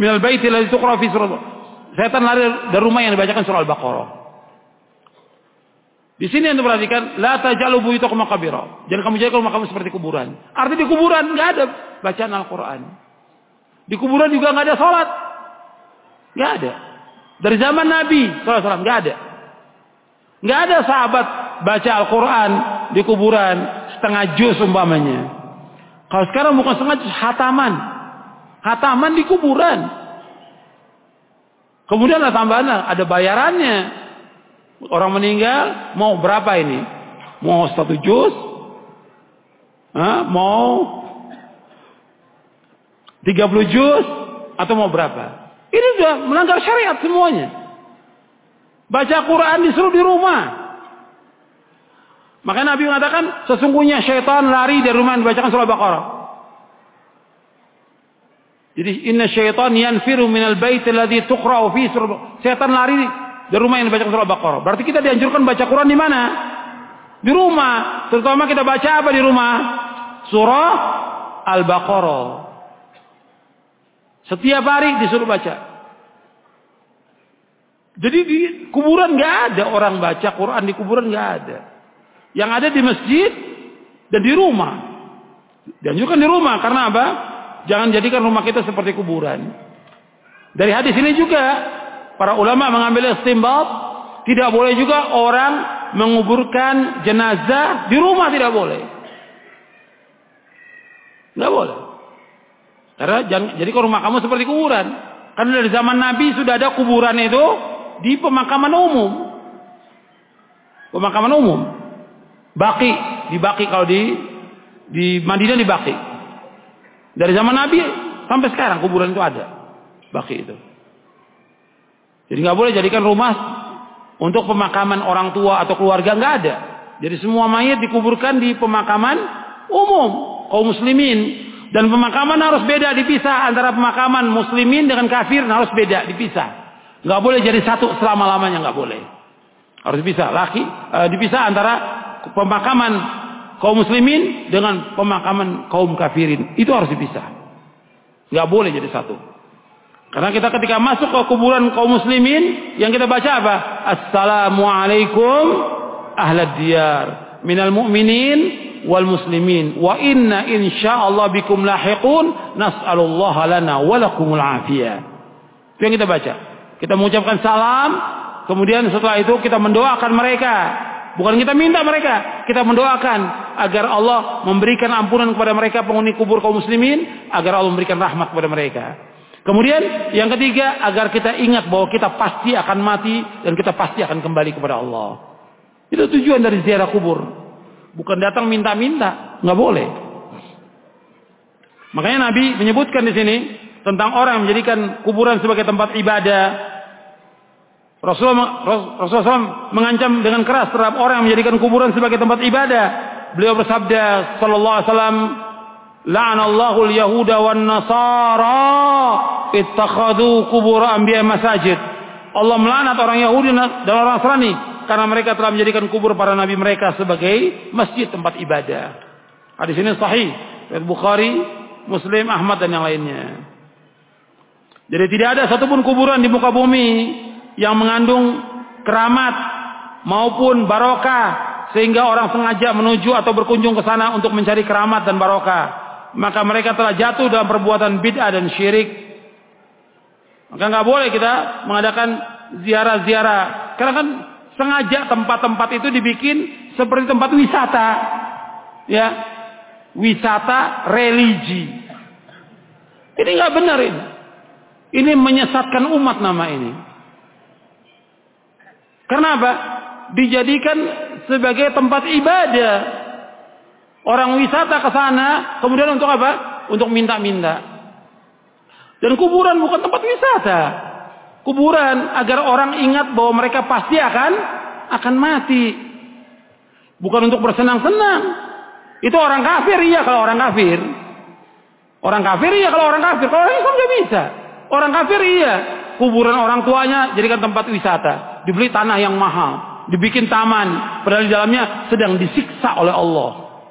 minal baiti alladzi tuqra fi surah setan lari dari rumah yang dibacakan surah Al-Baqarah. Di sini yang diperhatikan, la tajalu buyutakum maqabira. Jangan kamu jadikan rumah kamu seperti kuburan. Artinya di kuburan nggak ada bacaan Al-Qur'an. Di kuburan juga nggak ada salat. Nggak ada. Dari zaman Nabi SAW nggak ada. Nggak ada sahabat baca Al-Quran di kuburan setengah juz umpamanya. Kalau sekarang bukan setengah juz, hataman. Hataman di kuburan. Kemudian ada tambahan, ada bayarannya. Orang meninggal, mau berapa ini? Mau satu juz? Hah? Mau 30 juz? Atau mau berapa? Ini sudah melanggar syariat semuanya. Baca Quran disuruh di rumah. Maka Nabi mengatakan sesungguhnya syaitan lari dari rumah yang dibacakan surah Baqarah. Jadi inna syaitan yanfiru minal bait alladhi tuqra'u fi surah Syaitan lari dari rumah yang dibacakan surah Baqarah. Berarti kita dianjurkan baca Quran di mana? Di rumah. Terutama kita baca apa di rumah? Surah Al-Baqarah. Setiap hari disuruh baca. Jadi di kuburan nggak ada orang baca Quran di kuburan nggak ada. Yang ada di masjid dan di rumah. Dianjurkan di rumah karena apa? Jangan jadikan rumah kita seperti kuburan. Dari hadis ini juga para ulama mengambil istimbat tidak boleh juga orang menguburkan jenazah di rumah tidak boleh. Nggak boleh. Karena jadi kalau rumah kamu seperti kuburan. Karena dari zaman Nabi sudah ada kuburan itu di pemakaman umum. Pemakaman umum. Baki, di Baki kalau di di Madinah di Baki. Dari zaman Nabi sampai sekarang kuburan itu ada. Baki itu. Jadi nggak boleh jadikan rumah untuk pemakaman orang tua atau keluarga nggak ada. Jadi semua mayat dikuburkan di pemakaman umum kaum muslimin dan pemakaman harus beda dipisah antara pemakaman muslimin dengan kafir harus beda dipisah. Nggak boleh jadi satu selama lamanya nggak boleh. Harus bisa laki e, dipisah antara pemakaman kaum muslimin dengan pemakaman kaum kafirin. Itu harus dipisah. Nggak boleh jadi satu. Karena kita ketika masuk ke kuburan kaum muslimin, yang kita baca apa? Assalamualaikum ahlad diyar minal mu'minin wal muslimin wa inna insyaallah bikum lahiqun nas'alullah lana wa lakumul afiyah. Itu yang kita baca. Kita mengucapkan salam, kemudian setelah itu kita mendoakan mereka Bukan kita minta mereka, kita mendoakan agar Allah memberikan ampunan kepada mereka penghuni kubur kaum muslimin, agar Allah memberikan rahmat kepada mereka. Kemudian yang ketiga, agar kita ingat bahwa kita pasti akan mati dan kita pasti akan kembali kepada Allah. Itu tujuan dari ziarah kubur. Bukan datang minta-minta, nggak boleh. Makanya Nabi menyebutkan di sini tentang orang yang menjadikan kuburan sebagai tempat ibadah, Rasulullah, Rasulullah SAW mengancam dengan keras terhadap orang yang menjadikan kuburan sebagai tempat ibadah. Beliau bersabda sallallahu alaihi wasallam, "La'anallahu al-yahuda wan nasara ittakhadhu kubur anbiya masajid." Allah melaknat orang Yahudi dan orang Nasrani karena mereka telah menjadikan kubur para nabi mereka sebagai masjid tempat ibadah. Hadis ini sahih dari Bukhari, Muslim, Ahmad dan yang lainnya. Jadi tidak ada satupun kuburan di muka bumi yang mengandung keramat maupun barokah sehingga orang sengaja menuju atau berkunjung ke sana untuk mencari keramat dan barokah. Maka mereka telah jatuh dalam perbuatan bid'ah dan syirik. Maka nggak boleh kita mengadakan ziarah-ziarah. Karena kan sengaja tempat-tempat itu dibikin seperti tempat wisata. Ya wisata religi. Ini nggak benar ini. Ini menyesatkan umat nama ini karena apa? Dijadikan sebagai tempat ibadah. Orang wisata ke sana, kemudian untuk apa? Untuk minta-minta. Dan kuburan bukan tempat wisata. Kuburan agar orang ingat bahwa mereka pasti akan akan mati. Bukan untuk bersenang-senang. Itu orang kafir iya kalau orang kafir. Orang kafir iya kalau orang kafir. Kalau orang Islam nggak bisa. Orang kafir iya. Kuburan orang tuanya jadikan tempat wisata dibeli tanah yang mahal, dibikin taman, padahal di dalamnya sedang disiksa oleh Allah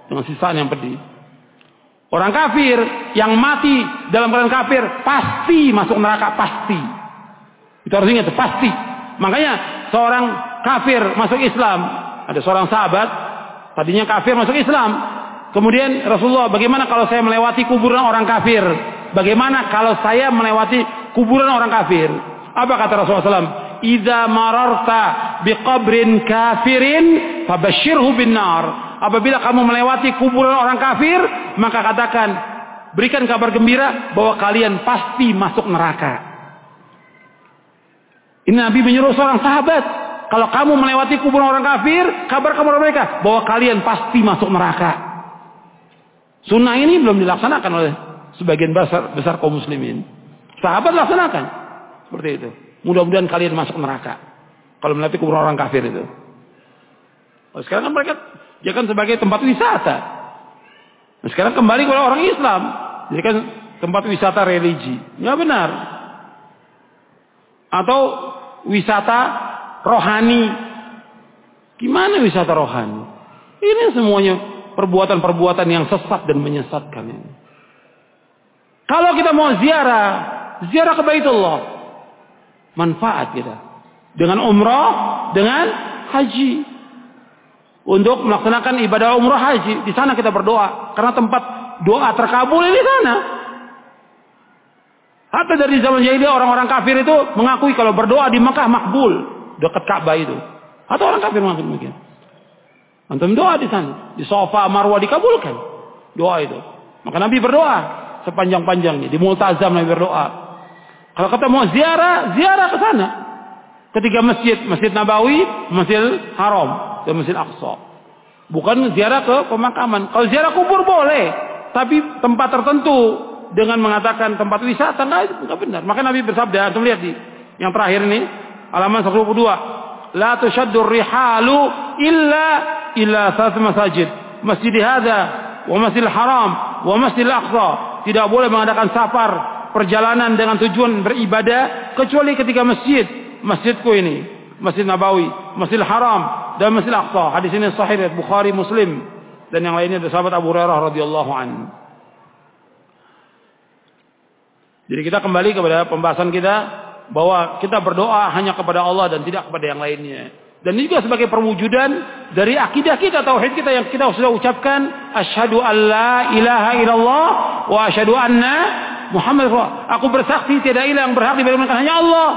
dengan siksaan yang pedih. Orang kafir yang mati dalam keadaan kafir pasti masuk neraka pasti. Kita harus ingat pasti. Makanya seorang kafir masuk Islam, ada seorang sahabat tadinya kafir masuk Islam. Kemudian Rasulullah, bagaimana kalau saya melewati kuburan orang kafir? Bagaimana kalau saya melewati kuburan orang kafir? Apa kata Rasulullah SAW? Iza mararta biqabrin kafirin fabashirhu bin nar. Apabila kamu melewati kuburan orang kafir, maka katakan, berikan kabar gembira bahwa kalian pasti masuk neraka. Ini Nabi menyuruh seorang sahabat, kalau kamu melewati kuburan orang kafir, kabar kepada mereka bahwa kalian pasti masuk neraka. Sunnah ini belum dilaksanakan oleh sebagian besar besar kaum muslimin. Sahabat laksanakan seperti itu. Mudah-mudahan kalian masuk neraka. Kalau melewati kuburan orang kafir itu. Oh, sekarang kan mereka jadikan sebagai tempat wisata. Nah, sekarang kembali kepada orang Islam. Jadi kan tempat wisata religi. Ya benar. Atau wisata rohani. Gimana wisata rohani? Ini semuanya perbuatan-perbuatan yang sesat dan menyesatkan. Kalau kita mau ziarah, ziarah ke Baitullah manfaat kita. Dengan umrah, dengan haji. Untuk melaksanakan ibadah umrah haji. Di sana kita berdoa. Karena tempat doa terkabul di sana. Hatta dari zaman jahiliyah orang-orang kafir itu mengakui kalau berdoa di Mekah makbul. Dekat Ka'bah itu. Atau orang kafir mengakui demikian. Antum doa di sana. Di sofa marwah dikabulkan. Doa itu. Maka Nabi berdoa. Sepanjang-panjangnya. Di multazam Nabi berdoa. Kalau kata mau ziarah, ziarah ke sana. Ketika masjid, Masjid Nabawi, Masjid Haram, dan Masjid Aqsa. Bukan ziarah ke pemakaman. Kalau ziarah kubur boleh, tapi tempat tertentu dengan mengatakan tempat wisata enggak, enggak benar. Maka Nabi bersabda, antum lihat di yang terakhir ini, halaman 122. La tushaddur rihalu illa illa satu masjid. Masjid hadza wa Masjidil Haram wa Masjidil Aqsa. Tidak boleh mengadakan safar perjalanan dengan tujuan beribadah kecuali ketika masjid masjidku ini Masjid Nabawi, Masjid Haram dan Masjid Aqsa. Hadis ini sahih Bukhari, Muslim dan yang lainnya dari sahabat Abu Hurairah radhiyallahu an. Jadi kita kembali kepada pembahasan kita bahwa kita berdoa hanya kepada Allah dan tidak kepada yang lainnya. Dan ini juga sebagai perwujudan dari akidah kita, tauhid kita yang kita sudah ucapkan asyhadu alla ilaha illallah wa asyhadu anna Muhammad aku bersaksi tidak ilah yang berhak diberikan hanya Allah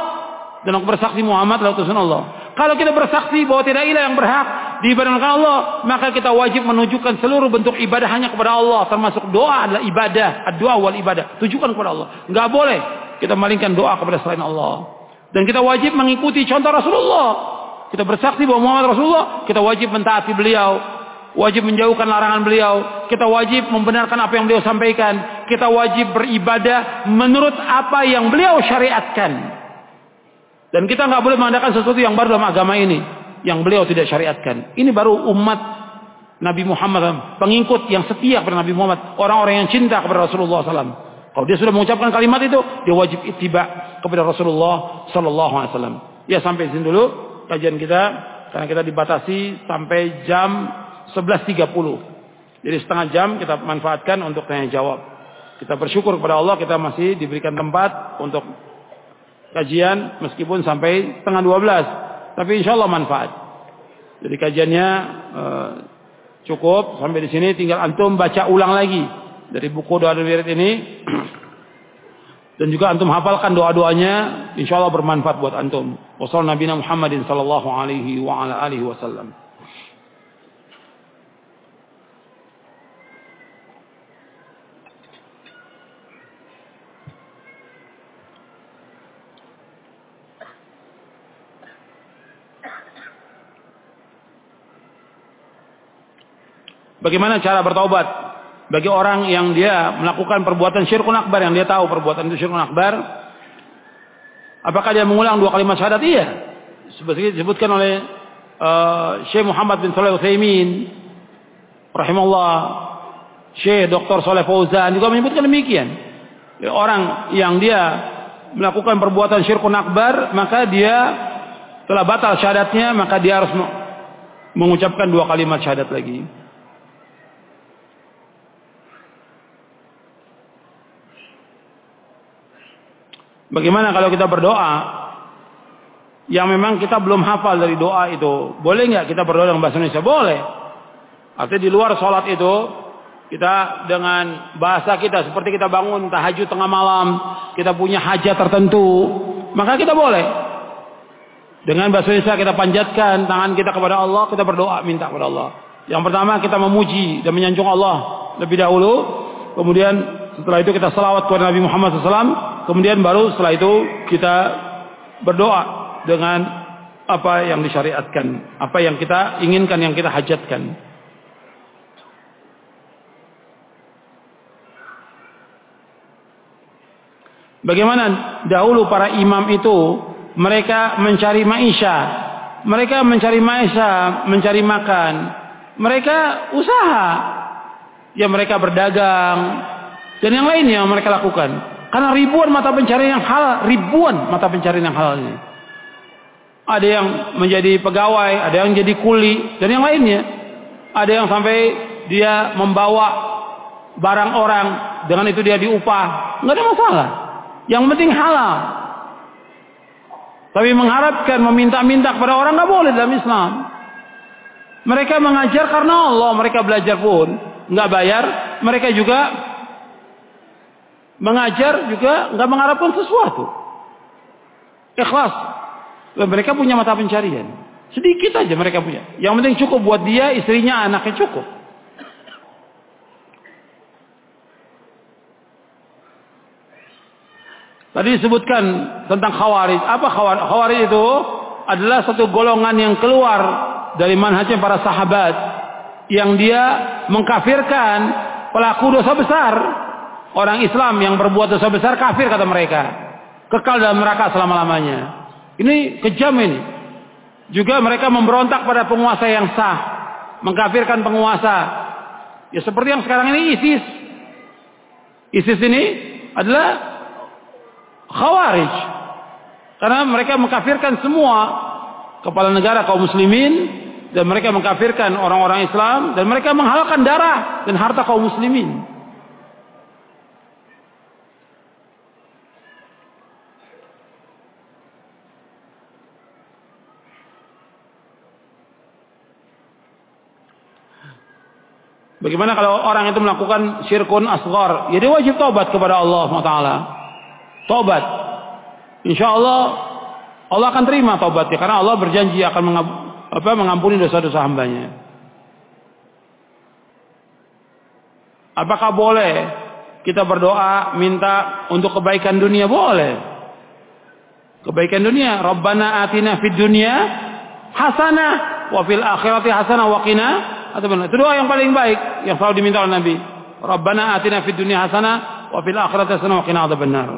dan aku bersaksi Muhammad adalah utusan Allah. Kalau kita bersaksi bahwa tidak ilah yang berhak diberikan Allah, maka kita wajib menunjukkan seluruh bentuk ibadah hanya kepada Allah, termasuk doa adalah ibadah, doa wal ibadah. Tujukan kepada Allah. Enggak boleh kita malingkan doa kepada selain Allah. Dan kita wajib mengikuti contoh Rasulullah. Kita bersaksi bahwa Muhammad Rasulullah, kita wajib mentaati beliau, wajib menjauhkan larangan beliau, kita wajib membenarkan apa yang beliau sampaikan, kita wajib beribadah menurut apa yang beliau syariatkan. Dan kita nggak boleh mengadakan sesuatu yang baru dalam agama ini, yang beliau tidak syariatkan. Ini baru umat Nabi Muhammad, pengikut yang setia kepada Nabi Muhammad, orang-orang yang cinta kepada Rasulullah SAW. Kalau dia sudah mengucapkan kalimat itu, dia wajib ittiba kepada Rasulullah Wasallam. Ya sampai sini dulu kajian kita, karena kita dibatasi sampai jam 11.30. Jadi setengah jam kita manfaatkan untuk tanya jawab. Kita bersyukur kepada Allah kita masih diberikan tempat untuk kajian meskipun sampai setengah 12. Tapi insya Allah manfaat. Jadi kajiannya uh, cukup sampai di sini tinggal antum baca ulang lagi dari buku doa dan wirid ini dan juga antum hafalkan doa-doanya insya Allah bermanfaat buat antum. Wassalamualaikum Muhammadin sallallahu alaihi wa ala alihi wasallam. Bagaimana cara bertobat bagi orang yang dia melakukan perbuatan syirkun akbar yang dia tahu perbuatan itu syirkun akbar? Apakah dia mengulang dua kalimat syahadat? Iya. Seperti disebutkan oleh uh, Syekh Muhammad bin Saleh Utsaimin rahimahullah, Syekh Dr. Saleh Fauzan juga menyebutkan demikian. Orang yang dia melakukan perbuatan syirkun akbar, maka dia telah batal syahadatnya, maka dia harus mengucapkan dua kalimat syahadat lagi. Bagaimana kalau kita berdoa yang memang kita belum hafal dari doa itu. Boleh nggak kita berdoa dengan bahasa Indonesia? Boleh. Artinya di luar sholat itu kita dengan bahasa kita seperti kita bangun tahajud tengah malam, kita punya hajat tertentu, maka kita boleh. Dengan bahasa Indonesia kita panjatkan tangan kita kepada Allah, kita berdoa minta kepada Allah. Yang pertama kita memuji dan menyanjung Allah lebih dahulu, kemudian setelah itu kita salawat kepada Nabi Muhammad SAW, kemudian baru setelah itu kita berdoa dengan apa yang disyariatkan, apa yang kita inginkan, yang kita hajatkan. Bagaimana dahulu para imam itu mereka mencari maisha, mereka mencari maisha, mencari makan, mereka usaha, ya mereka berdagang dan yang lainnya yang mereka lakukan. Karena ribuan mata pencarian yang halal, ribuan mata pencarian yang halal ini ada yang menjadi pegawai, ada yang jadi kuli, dan yang lainnya. Ada yang sampai dia membawa barang orang, dengan itu dia diupah. Nggak ada masalah. Yang penting halal. Tapi mengharapkan, meminta-minta kepada orang nggak boleh dalam Islam. Mereka mengajar karena Allah, mereka belajar pun nggak bayar, mereka juga mengajar juga nggak mengharapkan sesuatu. Ikhlas, mereka punya mata pencarian. Sedikit aja mereka punya. Yang penting cukup buat dia, istrinya, anaknya cukup. Tadi disebutkan tentang khawarij. Apa khawarij? Khawarij itu adalah satu golongan yang keluar dari manhajnya para sahabat. Yang dia mengkafirkan pelaku dosa besar. Orang Islam yang berbuat dosa besar kafir kata mereka. Kekal dalam neraka selama-lamanya. Ini kejam ini. Juga mereka memberontak pada penguasa yang sah. Mengkafirkan penguasa. Ya seperti yang sekarang ini ISIS. ISIS ini adalah khawarij. Karena mereka mengkafirkan semua kepala negara kaum muslimin dan mereka mengkafirkan orang-orang Islam dan mereka menghalalkan darah dan harta kaum muslimin. Bagaimana kalau orang itu melakukan syirkun asghar? Ya dia wajib taubat kepada Allah SWT. Taubat. Insya Allah Allah akan terima taubatnya karena Allah berjanji akan mengampuni dosa-dosa hambanya. Apakah boleh kita berdoa minta untuk kebaikan dunia? Boleh. Kebaikan dunia. Rabbana atina fid dunya hasanah wa fil akhirati hasanah wa qina atau benar. Itu doa yang paling baik yang selalu diminta oleh Nabi. Rabbana atina fid dunya hasanah wa fil akhirati hasanah wa qina adzabannar.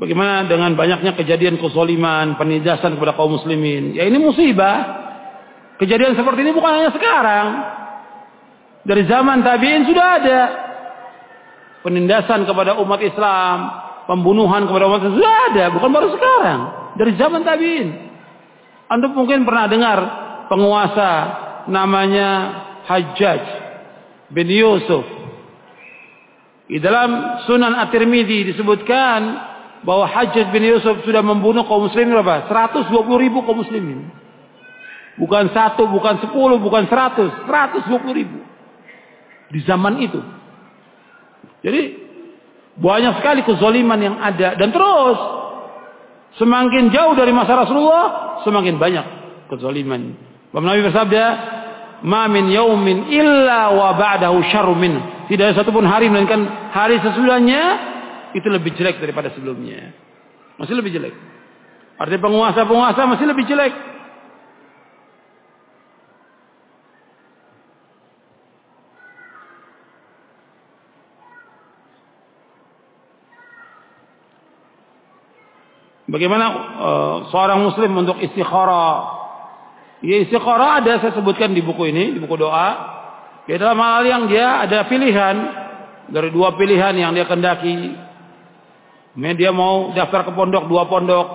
Bagaimana dengan banyaknya kejadian kezaliman, penindasan kepada kaum muslimin? Ya ini musibah. Kejadian seperti ini bukan hanya sekarang. Dari zaman tabi'in sudah ada. Penindasan kepada umat Islam, pembunuhan kepada umat Islam sudah ada, bukan baru sekarang. Dari zaman tabi'in. Anda mungkin pernah dengar penguasa namanya Hajjaj bin Yusuf. Di dalam Sunan At-Tirmidzi disebutkan bahwa Hajjaj bin Yusuf sudah membunuh kaum muslimin berapa? 120 ribu kaum muslimin. Bukan satu, bukan sepuluh, bukan seratus. Seratus dua puluh ribu. Di zaman itu. Jadi banyak sekali kezoliman yang ada. Dan terus. Semakin jauh dari masa Rasulullah. Semakin banyak kezoliman. Bapak Nabi bersabda. Ma min yaumin illa wa ba'dahu syarru min. Tidak ada satupun hari melainkan hari sesudahnya itu lebih jelek daripada sebelumnya. Masih lebih jelek. Artinya penguasa-penguasa masih lebih jelek. Bagaimana uh, seorang muslim untuk istikharah? Ya istikharah ada saya sebutkan di buku ini, di buku doa. Ya dalam hal yang dia ada pilihan dari dua pilihan yang dia kendaki. Dia mau daftar ke pondok, dua pondok,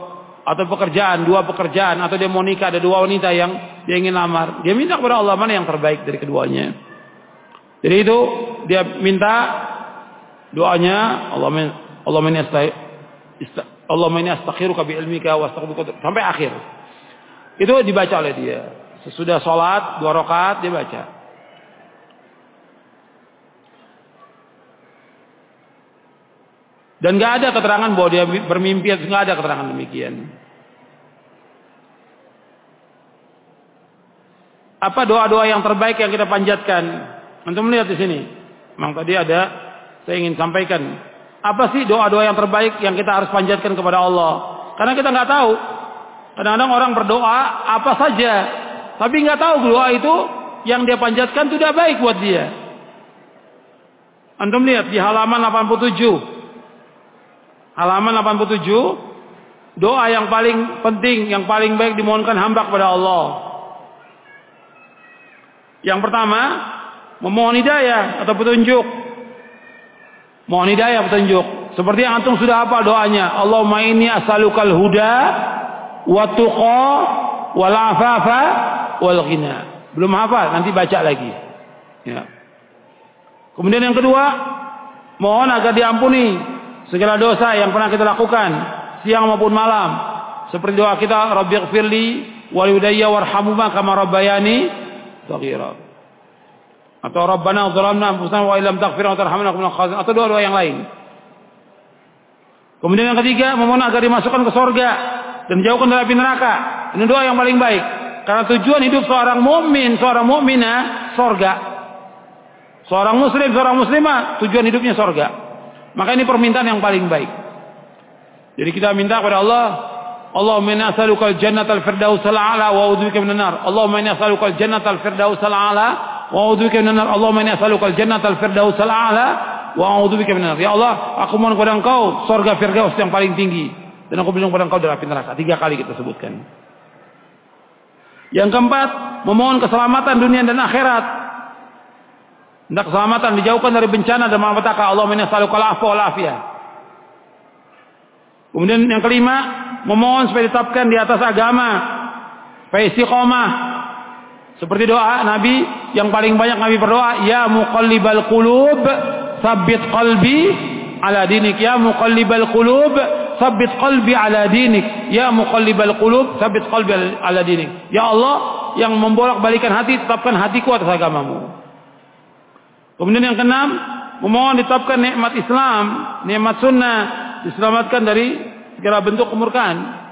atau pekerjaan, dua pekerjaan, atau dia mau nikah, ada dua wanita yang dia ingin lamar. Dia minta kepada Allah mana yang terbaik dari keduanya. Jadi itu dia minta doanya Allah Allah Allah inni astakhiruka bi ilmika wa sampai akhir. Itu dibaca oleh dia. Sesudah sholat dua rakaat dia baca. Dan nggak ada keterangan bahwa dia bermimpi, nggak ada keterangan demikian. Apa doa-doa yang terbaik yang kita panjatkan? Antum melihat di sini. Memang tadi ada saya ingin sampaikan. Apa sih doa-doa yang terbaik yang kita harus panjatkan kepada Allah? Karena kita nggak tahu. Kadang-kadang orang berdoa apa saja, tapi nggak tahu doa itu yang dia panjatkan tidak baik buat dia. Antum lihat di halaman 87 halaman 87 doa yang paling penting yang paling baik dimohonkan hamba kepada Allah yang pertama memohon hidayah atau petunjuk mohon hidayah petunjuk. Seperti yang antum sudah hafal doanya. Allahumma inni as'alukal huda wa tuqa wal afafa wal ghina. Belum hafal nanti baca lagi. Ya. Kemudian yang kedua mohon agar diampuni segala dosa yang pernah kita lakukan siang maupun malam. Seperti doa kita rabbighfirli walidayya warhamhuma kama rabbayani shaghira atau rabbana dhalamna anfusana wa illam taghfir wa tarhamna kunna atau doa-doa yang lain. Kemudian yang ketiga memohon agar dimasukkan ke surga dan dijauhkan dari api neraka. Ini doa yang paling baik. Karena tujuan hidup seorang mukmin seorang mukminah surga seorang muslim seorang muslimah tujuan hidupnya surga maka ini permintaan yang paling baik. Jadi kita minta kepada Allah, Allahumma inna as'aluka al-jannata al-firdaus al-a'la wa a'udzubika minan nar. Allahumma inna as'aluka al-jannata al-firdaus al-a'la wa a'udzubika minan nar. Allahumma inna as'aluka al-jannata al-firdaus al-a'la wa a'udzubika minan nar. Ya Allah, aku mohon kepada Engkau surga firdaus yang paling tinggi dan aku berlindung kepada Engkau dari api neraka. Tiga kali kita sebutkan. Yang keempat, memohon keselamatan dunia dan akhirat. Hendak keselamatan dijauhkan dari bencana dan malapetaka. Allah minas'alukal afwa wal afiyah. Kemudian yang kelima, memohon supaya ditetapkan di atas agama. Supaya istiqomah. Seperti doa Nabi yang paling banyak Nabi berdoa, ya muqallibal qulub, sabbit qalbi ala dinik. Ya muqallibal qulub, sabbit qalbi ala dinik. Ya muqallibal qulub, sabbit qalbi ala dinik. Ya Allah yang membolak-balikan hati, tetapkan hatiku atas agamamu. Kemudian yang keenam, memohon ditetapkan nikmat Islam, nikmat sunnah, diselamatkan dari segala bentuk kemurkaan.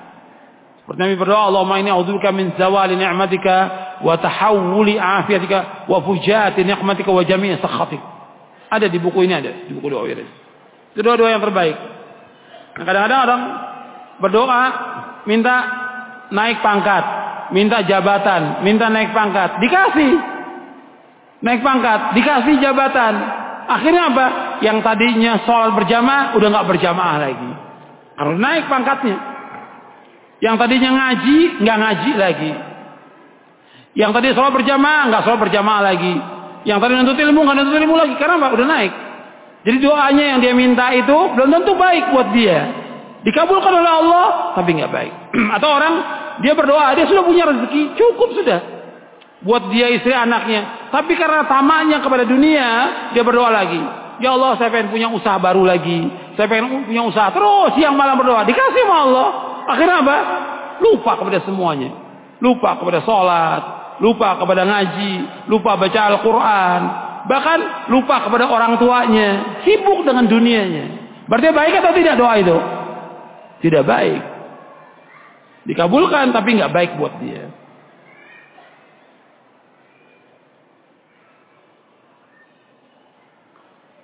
Nabi berdoa, Allahumma inni a'udzubika min zawali ni'matika wa tahawuli afiatika wa fujati ni'matika wa jami'i sakhatik. Ada di buku ini ada, di buku doa ini. Itu doa-doa yang terbaik. Nah, kadang-kadang orang berdoa minta naik pangkat, minta jabatan, minta naik pangkat, dikasih naik pangkat, dikasih jabatan. Akhirnya apa? Yang tadinya sholat berjamaah udah nggak berjamaah lagi. Harus naik pangkatnya. Yang tadinya ngaji nggak ngaji lagi. Yang tadi sholat berjamaah nggak sholat berjamaah lagi. Yang tadi nuntut ilmu nggak nuntut ilmu lagi karena apa? Udah naik. Jadi doanya yang dia minta itu belum tentu baik buat dia. Dikabulkan oleh Allah tapi nggak baik. Atau orang dia berdoa dia sudah punya rezeki cukup sudah buat dia istri anaknya. Tapi karena tamaknya kepada dunia, dia berdoa lagi. Ya Allah, saya pengen punya usaha baru lagi. Saya pengen punya usaha terus siang malam berdoa. Dikasih sama Allah. Akhirnya apa? Lupa kepada semuanya. Lupa kepada sholat. Lupa kepada ngaji. Lupa baca Al-Quran. Bahkan lupa kepada orang tuanya. Sibuk dengan dunianya. Berarti baik atau tidak doa itu? Tidak baik. Dikabulkan tapi nggak baik buat dia.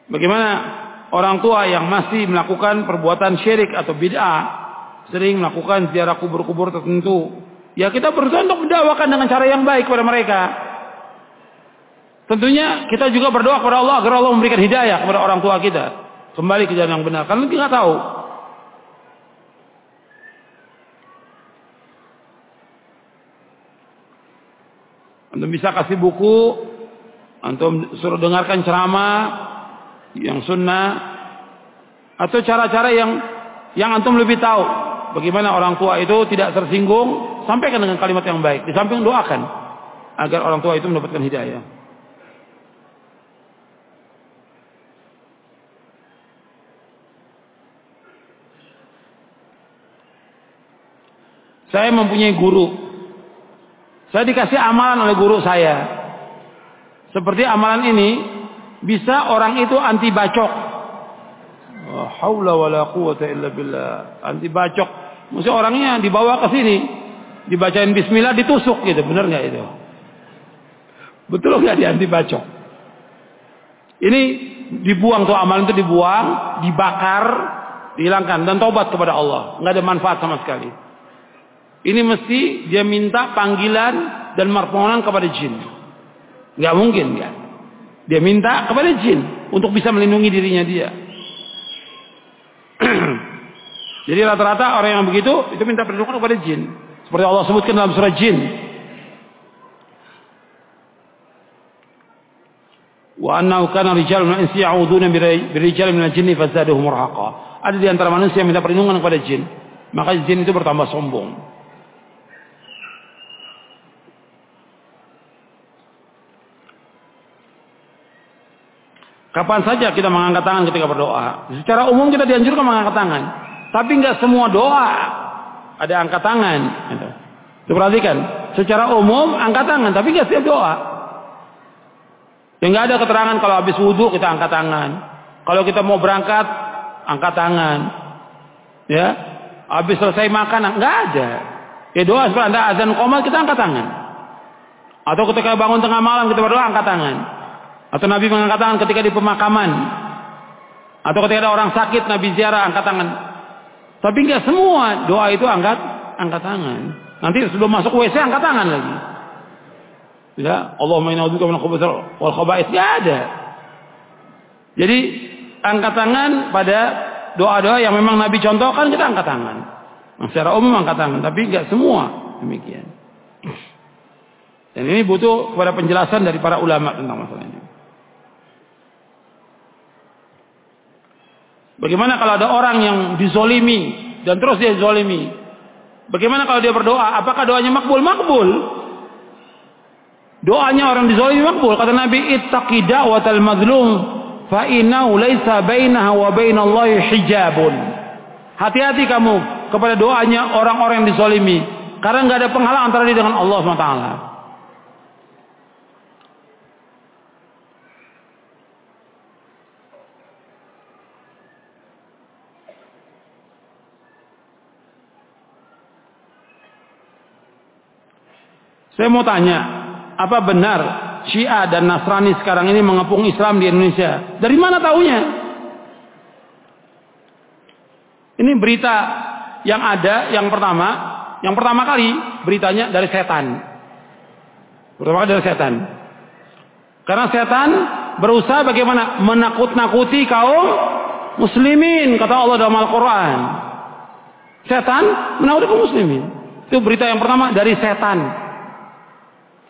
Bagaimana orang tua yang masih melakukan perbuatan syirik atau bid'ah, sering melakukan ziarah kubur-kubur tertentu. Ya kita berusaha untuk mendakwakan dengan cara yang baik kepada mereka. Tentunya kita juga berdoa kepada Allah agar Allah memberikan hidayah kepada orang tua kita. Kembali ke jalan yang benar. Karena kita nggak tahu. Antum bisa kasih buku, antum suruh dengarkan ceramah, yang sunnah atau cara-cara yang yang antum lebih tahu bagaimana orang tua itu tidak tersinggung, sampaikan dengan kalimat yang baik. Di samping doakan agar orang tua itu mendapatkan hidayah. Saya mempunyai guru. Saya dikasih amalan oleh guru saya. Seperti amalan ini bisa orang itu anti bacok. Haula wala quwata illa billah. Anti bacok. Mesti orangnya dibawa ke sini, dibacain bismillah ditusuk gitu. Benar nggak itu? Betul nggak di anti bacok? Ini dibuang tuh amalan itu dibuang, dibakar, dihilangkan dan tobat kepada Allah. Nggak ada manfaat sama sekali. Ini mesti dia minta panggilan dan permohonan kepada jin. Nggak mungkin ya. Dia minta kepada jin untuk bisa melindungi dirinya dia. Jadi rata-rata orang yang begitu itu minta perlindungan kepada jin. Seperti Allah sebutkan dalam surah jin. Wa annahu kana rijalun insi ya'uduna birijalin min al-jinni fazaduhum murhaqa. Ada di antara manusia yang minta perlindungan kepada jin. Maka jin itu bertambah sombong. Kapan saja kita mengangkat tangan ketika berdoa. Secara umum kita dianjurkan mengangkat tangan. Tapi nggak semua doa ada angkat tangan. Gitu. Perhatikan. Secara umum angkat tangan. Tapi nggak setiap doa. Ya nggak ada keterangan kalau habis wudhu kita angkat tangan. Kalau kita mau berangkat angkat tangan. Ya. Habis selesai makan nggak ada. Ya doa seperti anda azan komat kita angkat tangan. Atau ketika bangun tengah malam kita berdoa angkat tangan. Atau Nabi mengangkat tangan ketika di pemakaman. Atau ketika ada orang sakit Nabi ziarah angkat tangan. Tapi enggak semua doa itu angkat angkat tangan. Nanti sebelum masuk WC angkat tangan lagi. Ya, Allahumma inna a'udzubika minal khubuthi wal khaba'ith. Enggak ada. Jadi angkat tangan pada doa-doa yang memang Nabi contohkan kita angkat tangan. Nah, secara umum angkat tangan, tapi enggak semua demikian. Dan ini butuh kepada penjelasan dari para ulama tentang masalah ini. Bagaimana kalau ada orang yang dizolimi dan terus dia zolimi? Bagaimana kalau dia berdoa? Apakah doanya makbul? Makbul. Doanya orang dizolimi makbul. Kata Nabi, ittaqi da'watal mazlum fa innahu laisa bainaha wa bainallahi hijabun. Hati-hati kamu kepada doanya orang-orang yang dizolimi. Karena nggak ada penghalang antara dia dengan Allah SWT. Saya mau tanya, apa benar Syiah dan Nasrani sekarang ini mengepung Islam di Indonesia? Dari mana taunya? Ini berita yang ada, yang pertama, yang pertama kali beritanya dari setan. Pertama kali dari setan. Karena setan berusaha bagaimana menakut-nakuti kaum muslimin, kata Allah dalam Al-Quran. Setan menakuti kaum muslimin. Itu berita yang pertama dari setan.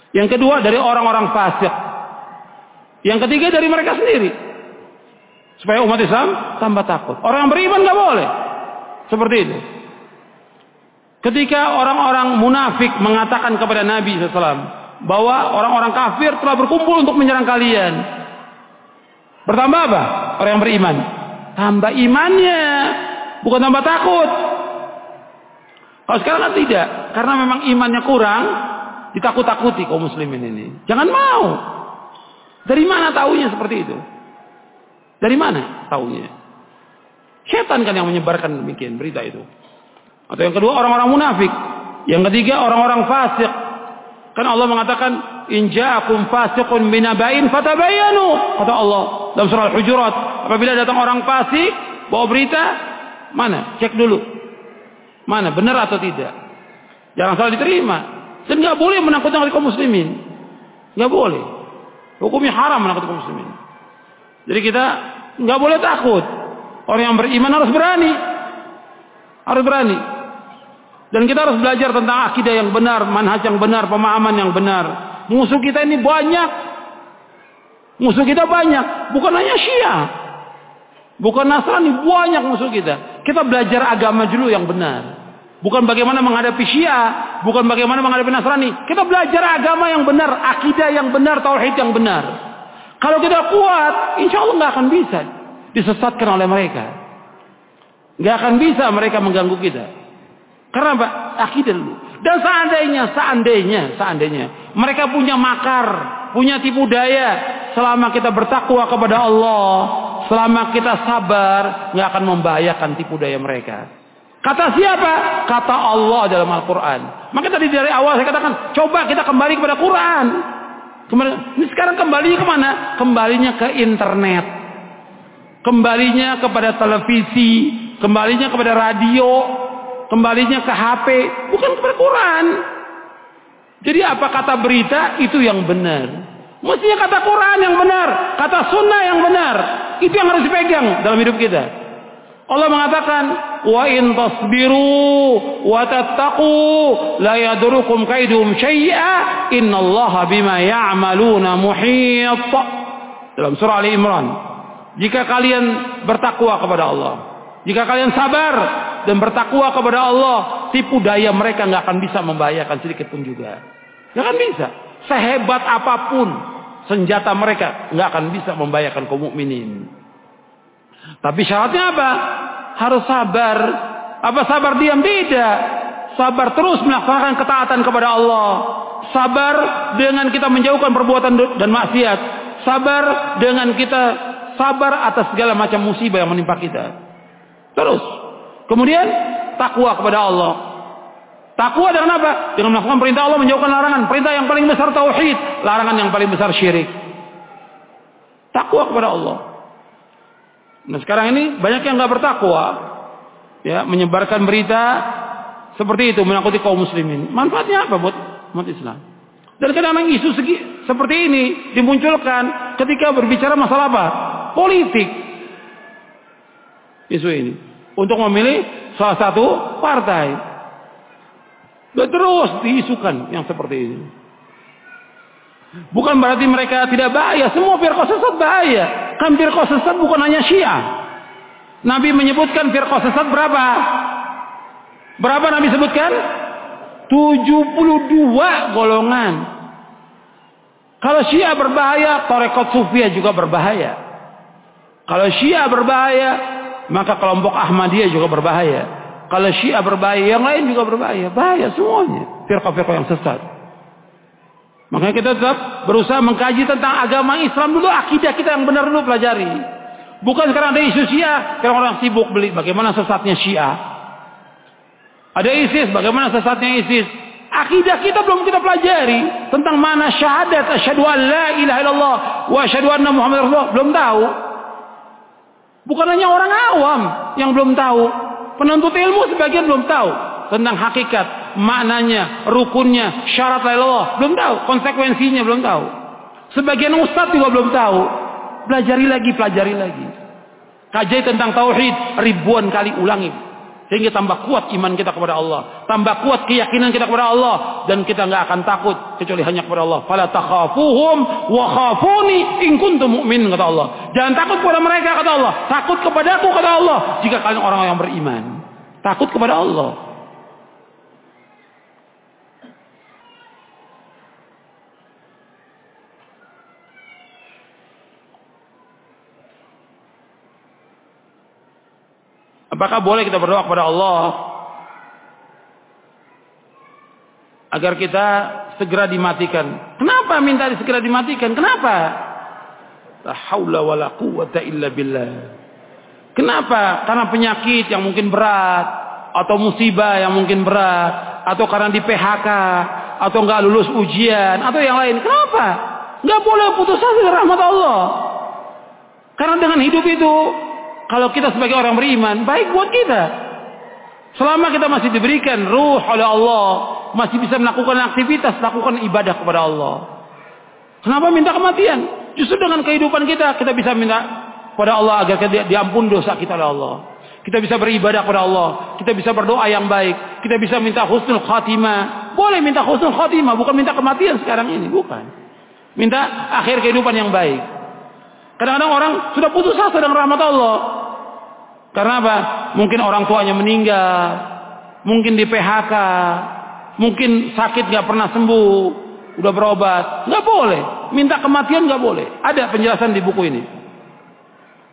Yang kedua dari orang-orang fasik. Yang ketiga dari mereka sendiri. Supaya umat Islam tambah takut. Orang yang beriman nggak boleh. Seperti itu. Ketika orang-orang munafik mengatakan kepada Nabi SAW bahwa orang-orang kafir telah berkumpul untuk menyerang kalian. Bertambah apa? Orang yang beriman. Tambah imannya. Bukan tambah takut. Kalau sekarang kan tidak. Karena memang imannya kurang ditakut-takuti kaum muslimin ini. Jangan mau. Dari mana taunya seperti itu? Dari mana taunya? Setan kan yang menyebarkan demikian berita itu. Atau yang kedua orang-orang munafik. Yang ketiga orang-orang fasik. Kan Allah mengatakan in ja'akum fasiqun binabain fatabayanu kata Allah dalam surah Al-Hujurat apabila datang orang fasik bawa berita mana cek dulu mana benar atau tidak jangan salah diterima dan nggak boleh menakutkan kaum muslimin. Nggak boleh. Hukumnya haram menakutkan kaum muslimin. Jadi kita nggak boleh takut. Orang yang beriman harus berani. Harus berani. Dan kita harus belajar tentang akidah yang benar, manhaj yang benar, pemahaman yang benar. Musuh kita ini banyak. Musuh kita banyak. Bukan hanya Syiah. Bukan Nasrani, banyak musuh kita. Kita belajar agama dulu yang benar. Bukan bagaimana menghadapi Syiah, bukan bagaimana menghadapi Nasrani. Kita belajar agama yang benar, akidah yang benar, tauhid yang benar. Kalau kita kuat, insya Allah nggak akan bisa disesatkan oleh mereka. Nggak akan bisa mereka mengganggu kita. Karena apa? Akidah dulu. Dan seandainya, seandainya, seandainya mereka punya makar, punya tipu daya, selama kita bertakwa kepada Allah, selama kita sabar, nggak akan membahayakan tipu daya mereka. Kata siapa? Kata Allah dalam Al-Quran. Maka tadi dari awal saya katakan, coba kita kembali kepada Quran. Kembali, ini sekarang kembali ke mana? Kembalinya ke internet. Kembalinya kepada televisi. Kembalinya kepada radio. Kembalinya ke HP. Bukan kepada Quran. Jadi apa kata berita itu yang benar. Mestinya kata Quran yang benar. Kata sunnah yang benar. Itu yang harus dipegang dalam hidup kita. Allah mengatakan, "Wa in tasbiru wa tattaqu la yadurukum kaiduhum syai'a innallaha bima ya'maluna muhit." Dalam surah Ali Imran. Jika kalian bertakwa kepada Allah, jika kalian sabar dan bertakwa kepada Allah, tipu daya mereka nggak akan bisa membahayakan sedikit pun juga. Nggak akan bisa. Sehebat apa pun senjata mereka nggak akan bisa membahayakan kaum mukminin. Tapi syaratnya apa? Harus sabar. Apa sabar diam? Tidak. Sabar terus melaksanakan ketaatan kepada Allah. Sabar dengan kita menjauhkan perbuatan dan maksiat. Sabar dengan kita sabar atas segala macam musibah yang menimpa kita. Terus. Kemudian takwa kepada Allah. Takwa dengan apa? Dengan melakukan perintah Allah menjauhkan larangan. Perintah yang paling besar tauhid, larangan yang paling besar syirik. Takwa kepada Allah. Nah sekarang ini banyak yang nggak bertakwa, ya menyebarkan berita seperti itu menakuti kaum muslimin. Manfaatnya apa buat umat Islam? Dan kadang-kadang isu segi, seperti ini dimunculkan ketika berbicara masalah apa? Politik. Isu ini untuk memilih salah satu partai. Dan terus diisukan yang seperti ini. Bukan berarti mereka tidak bahaya. Semua firqah sesat bahaya. Kan firqah sesat bukan hanya syiah. Nabi menyebutkan firqah sesat berapa? Berapa Nabi sebutkan? 72 golongan. Kalau syiah berbahaya, torekot sufia juga berbahaya. Kalau syiah berbahaya, maka kelompok Ahmadiyah juga berbahaya. Kalau syiah berbahaya, yang lain juga berbahaya. Bahaya semuanya. Firqah-firqah yang sesat. Makanya kita tetap berusaha mengkaji tentang agama Islam dulu, akidah kita yang benar dulu pelajari. Bukan sekarang ada isu Syiah, sekarang orang sibuk beli bagaimana sesatnya Syiah. Ada ISIS, bagaimana sesatnya ISIS. Akidah kita belum kita pelajari tentang mana syahadat asyhadu an la ilaha illallah wa asyhadu anna muhammad rasulullah belum tahu. Bukan hanya orang awam yang belum tahu, penuntut ilmu sebagian belum tahu tentang hakikat maknanya, rukunnya, syarat Allah, belum tahu, konsekuensinya belum tahu. Sebagian ustadz juga belum tahu. Pelajari lagi, pelajari lagi. Kaji tentang tauhid ribuan kali ulangi. Sehingga tambah kuat iman kita kepada Allah. Tambah kuat keyakinan kita kepada Allah. Dan kita nggak akan takut. Kecuali hanya kepada Allah. Fala takhafuhum wa khafuni in kuntum mu'min kata Allah. Jangan takut kepada mereka kata Allah. Takut kepada aku kata Allah. Jika kalian orang yang beriman. Takut kepada Allah. Apakah boleh kita berdoa kepada Allah agar kita segera dimatikan? Kenapa minta segera dimatikan? Kenapa? La haula wala quwwata illa billah. Kenapa? Karena penyakit yang mungkin berat atau musibah yang mungkin berat atau karena di PHK atau nggak lulus ujian atau yang lain. Kenapa? Nggak boleh putus asa dari rahmat Allah. Karena dengan hidup itu kalau kita sebagai orang beriman, baik buat kita. Selama kita masih diberikan ruh oleh Allah, masih bisa melakukan aktivitas, lakukan ibadah kepada Allah. Kenapa minta kematian? Justru dengan kehidupan kita, kita bisa minta kepada Allah agar kita diampun dosa kita oleh Allah. Kita bisa beribadah kepada Allah. Kita bisa berdoa yang baik. Kita bisa minta husnul khatimah. Boleh minta husnul khatimah. Bukan minta kematian sekarang ini. Bukan. Minta akhir kehidupan yang baik. Kadang-kadang orang sudah putus asa dengan rahmat Allah. Karena apa? Mungkin orang tuanya meninggal, mungkin di PHK, mungkin sakit nggak pernah sembuh, udah berobat, nggak boleh. Minta kematian nggak boleh. Ada penjelasan di buku ini.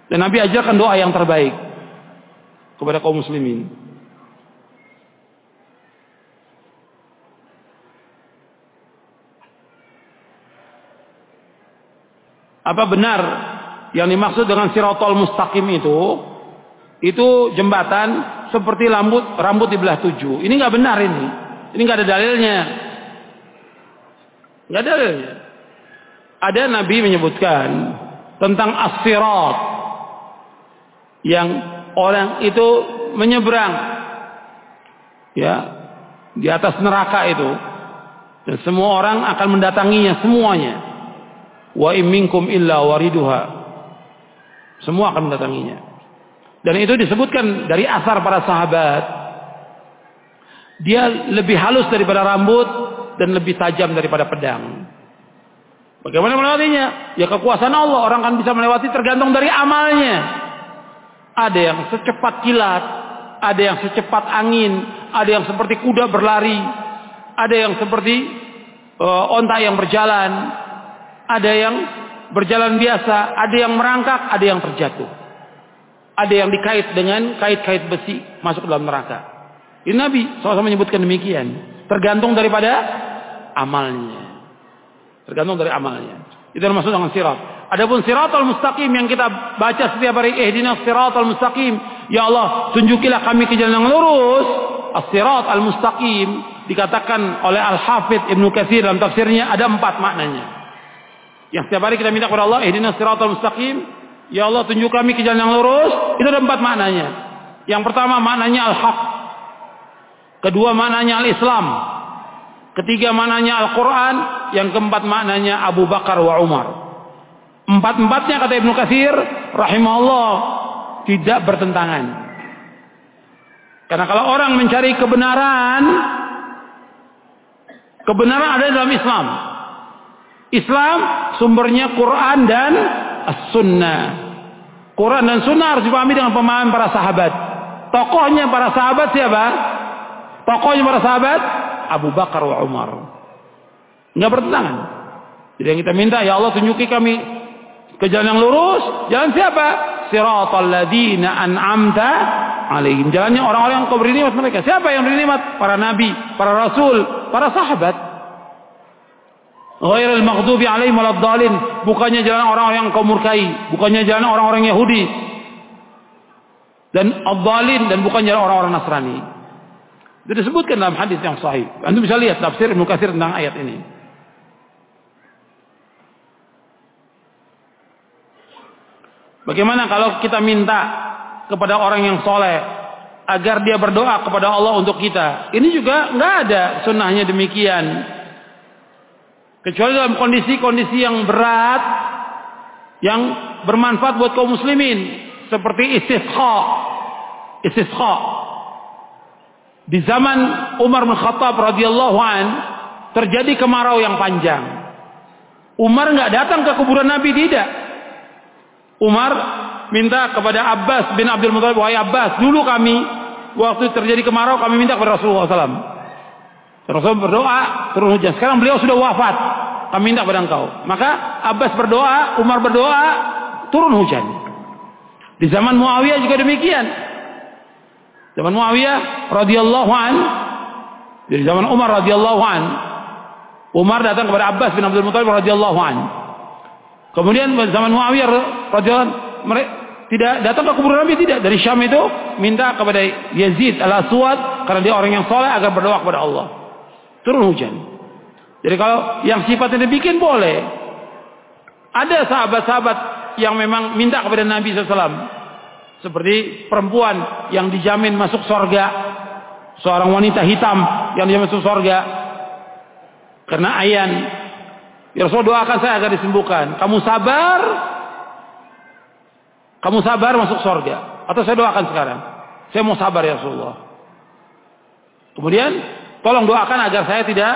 Dan Nabi ajarkan doa yang terbaik kepada kaum muslimin. Apa benar yang dimaksud dengan sirotol mustaqim itu itu jembatan seperti rambut rambut di belah tujuh. Ini nggak benar ini. Ini nggak ada dalilnya. Nggak ada dalilnya. Ada Nabi menyebutkan tentang as-sirat yang orang itu menyeberang ya di atas neraka itu dan semua orang akan mendatanginya semuanya wa imminkum illa wariduha semua akan mendatanginya dan itu disebutkan dari asar para sahabat. Dia lebih halus daripada rambut dan lebih tajam daripada pedang. Bagaimana melewatinya? Ya kekuasaan Allah orang kan bisa melewati tergantung dari amalnya. Ada yang secepat kilat, ada yang secepat angin, ada yang seperti kuda berlari, ada yang seperti uh, onta yang berjalan, ada yang berjalan biasa, ada yang merangkak, ada yang terjatuh. Ada yang dikait dengan kait-kait besi masuk dalam neraka. Ini Nabi SAW menyebutkan demikian. Tergantung daripada amalnya. Tergantung dari amalnya. Itu yang maksud dengan sirat. Adapun siratal mustaqim yang kita baca setiap hari ihdinas siratal mustaqim. Ya Allah, tunjukilah kami ke jalan yang lurus. As-sirat al-mustaqim dikatakan oleh Al-Hafidh Ibnu Katsir dalam tafsirnya ada empat maknanya. Yang setiap hari kita minta kepada Allah, ihdinas siratal mustaqim. Ya Allah, tunjuk kami ke jalan yang lurus. Itu ada empat maknanya. Yang pertama maknanya al-haq. Kedua maknanya al-Islam. Ketiga maknanya Al-Quran. Yang keempat maknanya Abu Bakar wa Umar. Empat-empatnya kata Ibnu Katsir rahimahullah tidak bertentangan. Karena kalau orang mencari kebenaran kebenaran ada dalam Islam. Islam sumbernya Quran dan As-Sunnah. Quran dan Sunnah harus dipahami dengan pemahaman para sahabat. Tokohnya para sahabat siapa? Tokohnya para sahabat Abu Bakar wa Umar. Enggak bertentangan. Jadi yang kita minta ya Allah tunjuki kami ke jalan yang lurus. Jalan siapa? Siratal ladina an'amta alaihim. Jalannya orang-orang yang kau beri nikmat mereka. Siapa yang beri nikmat? Para nabi, para rasul, para sahabat. Ghairil maghdubi alaihim waladdallin. Bukannya jalan orang-orang yang kau murkai, bukannya jalan orang-orang Yahudi. Dan abdalin dan bukan jalan orang-orang Nasrani. Itu disebutkan dalam hadis yang sahih. Anda bisa lihat tafsir Ibnu Katsir tentang ayat ini. Bagaimana kalau kita minta kepada orang yang soleh agar dia berdoa kepada Allah untuk kita? Ini juga nggak ada sunnahnya demikian. Kecuali dalam kondisi-kondisi yang berat, yang bermanfaat buat kaum muslimin, seperti istisqa. Istisqa. Di zaman Umar bin Khattab radhiyallahu an terjadi kemarau yang panjang. Umar nggak datang ke kuburan Nabi tidak. Umar minta kepada Abbas bin Abdul Muthalib, wahai Abbas, dulu kami waktu terjadi kemarau kami minta kepada Rasulullah SAW. Rasulullah berdoa turun hujan. Sekarang beliau sudah wafat, kami minta kepada engkau. Maka Abbas berdoa, Umar berdoa, turun hujan. Di zaman Muawiyah juga demikian. Zaman Muawiyah radhiyallahu an, di zaman Umar radhiyallahu an, Umar datang kepada Abbas bin Abdul Muthalib radhiyallahu an. Kemudian zaman Muawiyah radhiyallahu mereka tidak datang ke kuburan Nabi tidak dari Syam itu minta kepada Yazid al Aswad karena dia orang yang soleh agar berdoa kepada Allah. Turun hujan. Jadi kalau yang sifatnya demikian boleh. Ada sahabat-sahabat yang memang minta kepada Nabi SAW. Seperti perempuan yang dijamin masuk surga. Seorang wanita hitam yang dijamin masuk surga. Karena ayan Ya Rasul doakan saya agar disembuhkan. Kamu sabar. Kamu sabar masuk surga. Atau saya doakan sekarang. Saya mau sabar ya Rasulullah. Kemudian tolong doakan agar saya tidak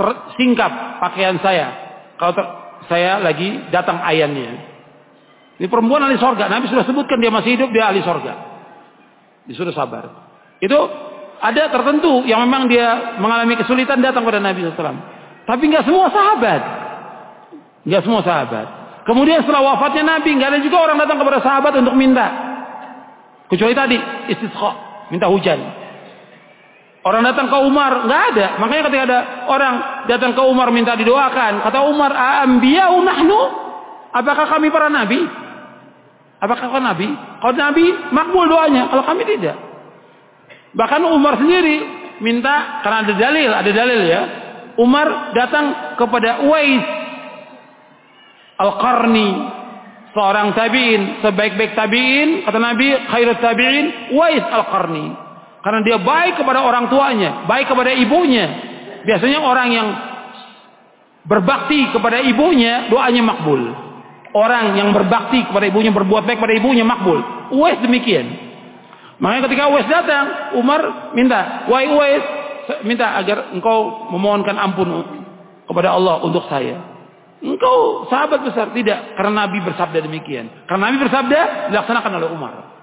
tersingkap pakaian saya. Kalau saya lagi datang ayannya. Ini perempuan ahli sorga. Nabi sudah sebutkan dia masih hidup, dia ahli sorga. Disuruh sabar. Itu ada tertentu yang memang dia mengalami kesulitan datang kepada Nabi SAW. Tapi nggak semua sahabat. Nggak semua sahabat. Kemudian setelah wafatnya Nabi, nggak ada juga orang datang kepada sahabat untuk minta. Kecuali tadi istisqa, minta hujan. Orang datang ke Umar, nggak ada. Makanya ketika ada orang datang ke Umar minta didoakan, kata Umar, "Ambiyau nahnu?" Apakah kami para nabi? Apakah kau nabi? Kalau nabi makbul doanya, kalau kami tidak. Bahkan Umar sendiri minta karena ada dalil, ada dalil ya. Umar datang kepada Uwais Al-Qarni, seorang tabi'in, sebaik-baik tabi'in, kata Nabi, khairut tabi'in, Uwais Al-Qarni. Karena dia baik kepada orang tuanya, baik kepada ibunya. Biasanya orang yang berbakti kepada ibunya, doanya makbul. Orang yang berbakti kepada ibunya, berbuat baik kepada ibunya, makbul. Uwais demikian. Makanya ketika Uwais datang, Umar minta, "Wahai Uwais, minta agar engkau memohonkan ampun kepada Allah untuk saya." Engkau sahabat besar tidak karena Nabi bersabda demikian. Karena Nabi bersabda dilaksanakan oleh Umar.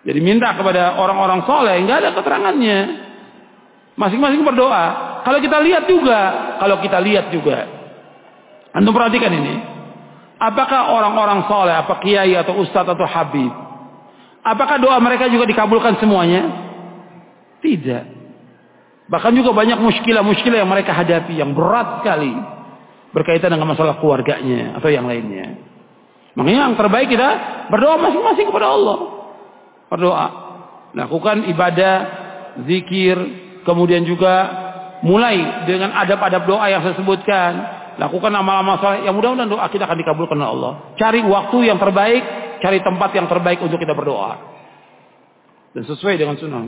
Jadi minta kepada orang-orang soleh nggak ada keterangannya. Masing-masing berdoa. Kalau kita lihat juga, kalau kita lihat juga, antum perhatikan ini. Apakah orang-orang soleh, apa kiai atau ustadz atau habib, Apakah doa mereka juga dikabulkan semuanya? Tidak. Bahkan juga banyak muskilah-muskilah yang mereka hadapi yang berat sekali berkaitan dengan masalah keluarganya atau yang lainnya. Makanya yang terbaik kita berdoa masing-masing kepada Allah. Berdoa. Lakukan ibadah, zikir, kemudian juga mulai dengan adab-adab doa yang saya sebutkan. Lakukan amal-amal saleh yang mudah-mudahan doa kita akan dikabulkan oleh Allah. Cari waktu yang terbaik cari tempat yang terbaik untuk kita berdoa. Dan sesuai dengan sunnah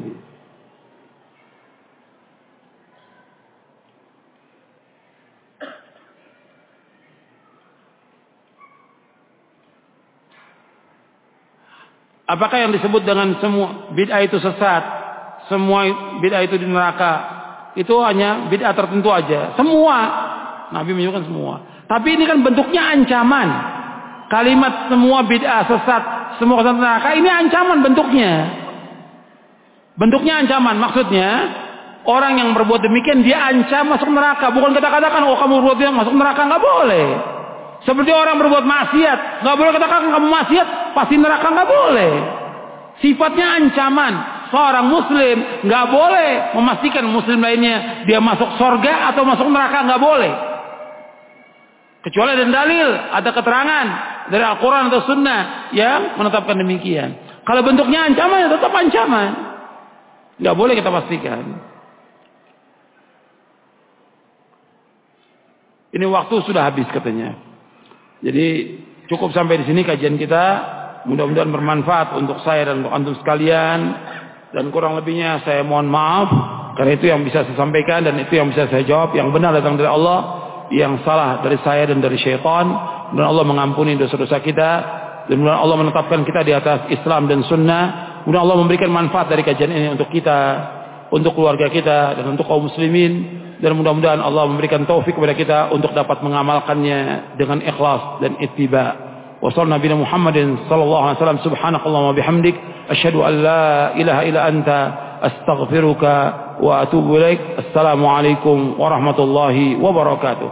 Apakah yang disebut dengan semua bid'ah itu sesat? Semua bid'ah itu di neraka? Itu hanya bid'ah tertentu aja. Semua. Nabi menyebutkan semua. Tapi ini kan bentuknya ancaman. Kalimat semua bid'ah sesat, semua kesatuan neraka ini ancaman bentuknya. Bentuknya ancaman, maksudnya orang yang berbuat demikian dia ancam masuk neraka, bukan kita katakan oh kamu berbuat yang masuk neraka nggak boleh. Seperti orang berbuat maksiat, nggak boleh katakan kamu maksiat pasti neraka nggak boleh. Sifatnya ancaman. Seorang muslim nggak boleh memastikan muslim lainnya dia masuk sorga atau masuk neraka nggak boleh. Kecuali ada dalil, ada keterangan dari Al-Quran atau Sunnah yang menetapkan demikian. Kalau bentuknya ancaman, ya tetap ancaman. Tidak boleh kita pastikan. Ini waktu sudah habis katanya. Jadi cukup sampai di sini kajian kita. Mudah-mudahan bermanfaat untuk saya dan untuk antum sekalian. Dan kurang lebihnya saya mohon maaf. Karena itu yang bisa saya sampaikan dan itu yang bisa saya jawab. Yang benar datang dari Allah yang salah dari saya dan dari syaitan dan Allah mengampuni dosa-dosa kita dan Allah menetapkan kita di atas Islam dan sunnah mudah Allah memberikan manfaat dari kajian ini untuk kita untuk keluarga kita dan untuk kaum muslimin dan mudah-mudahan Allah memberikan taufik kepada kita untuk dapat mengamalkannya dengan ikhlas dan ittiba وصلنا نبينا محمد صلى الله عليه وسلم سبحانك اللهم وبحمدك أشهد أن لا إله إلا أنت أستغفرك وأتوب إليك السلام عليكم ورحمة الله وبركاته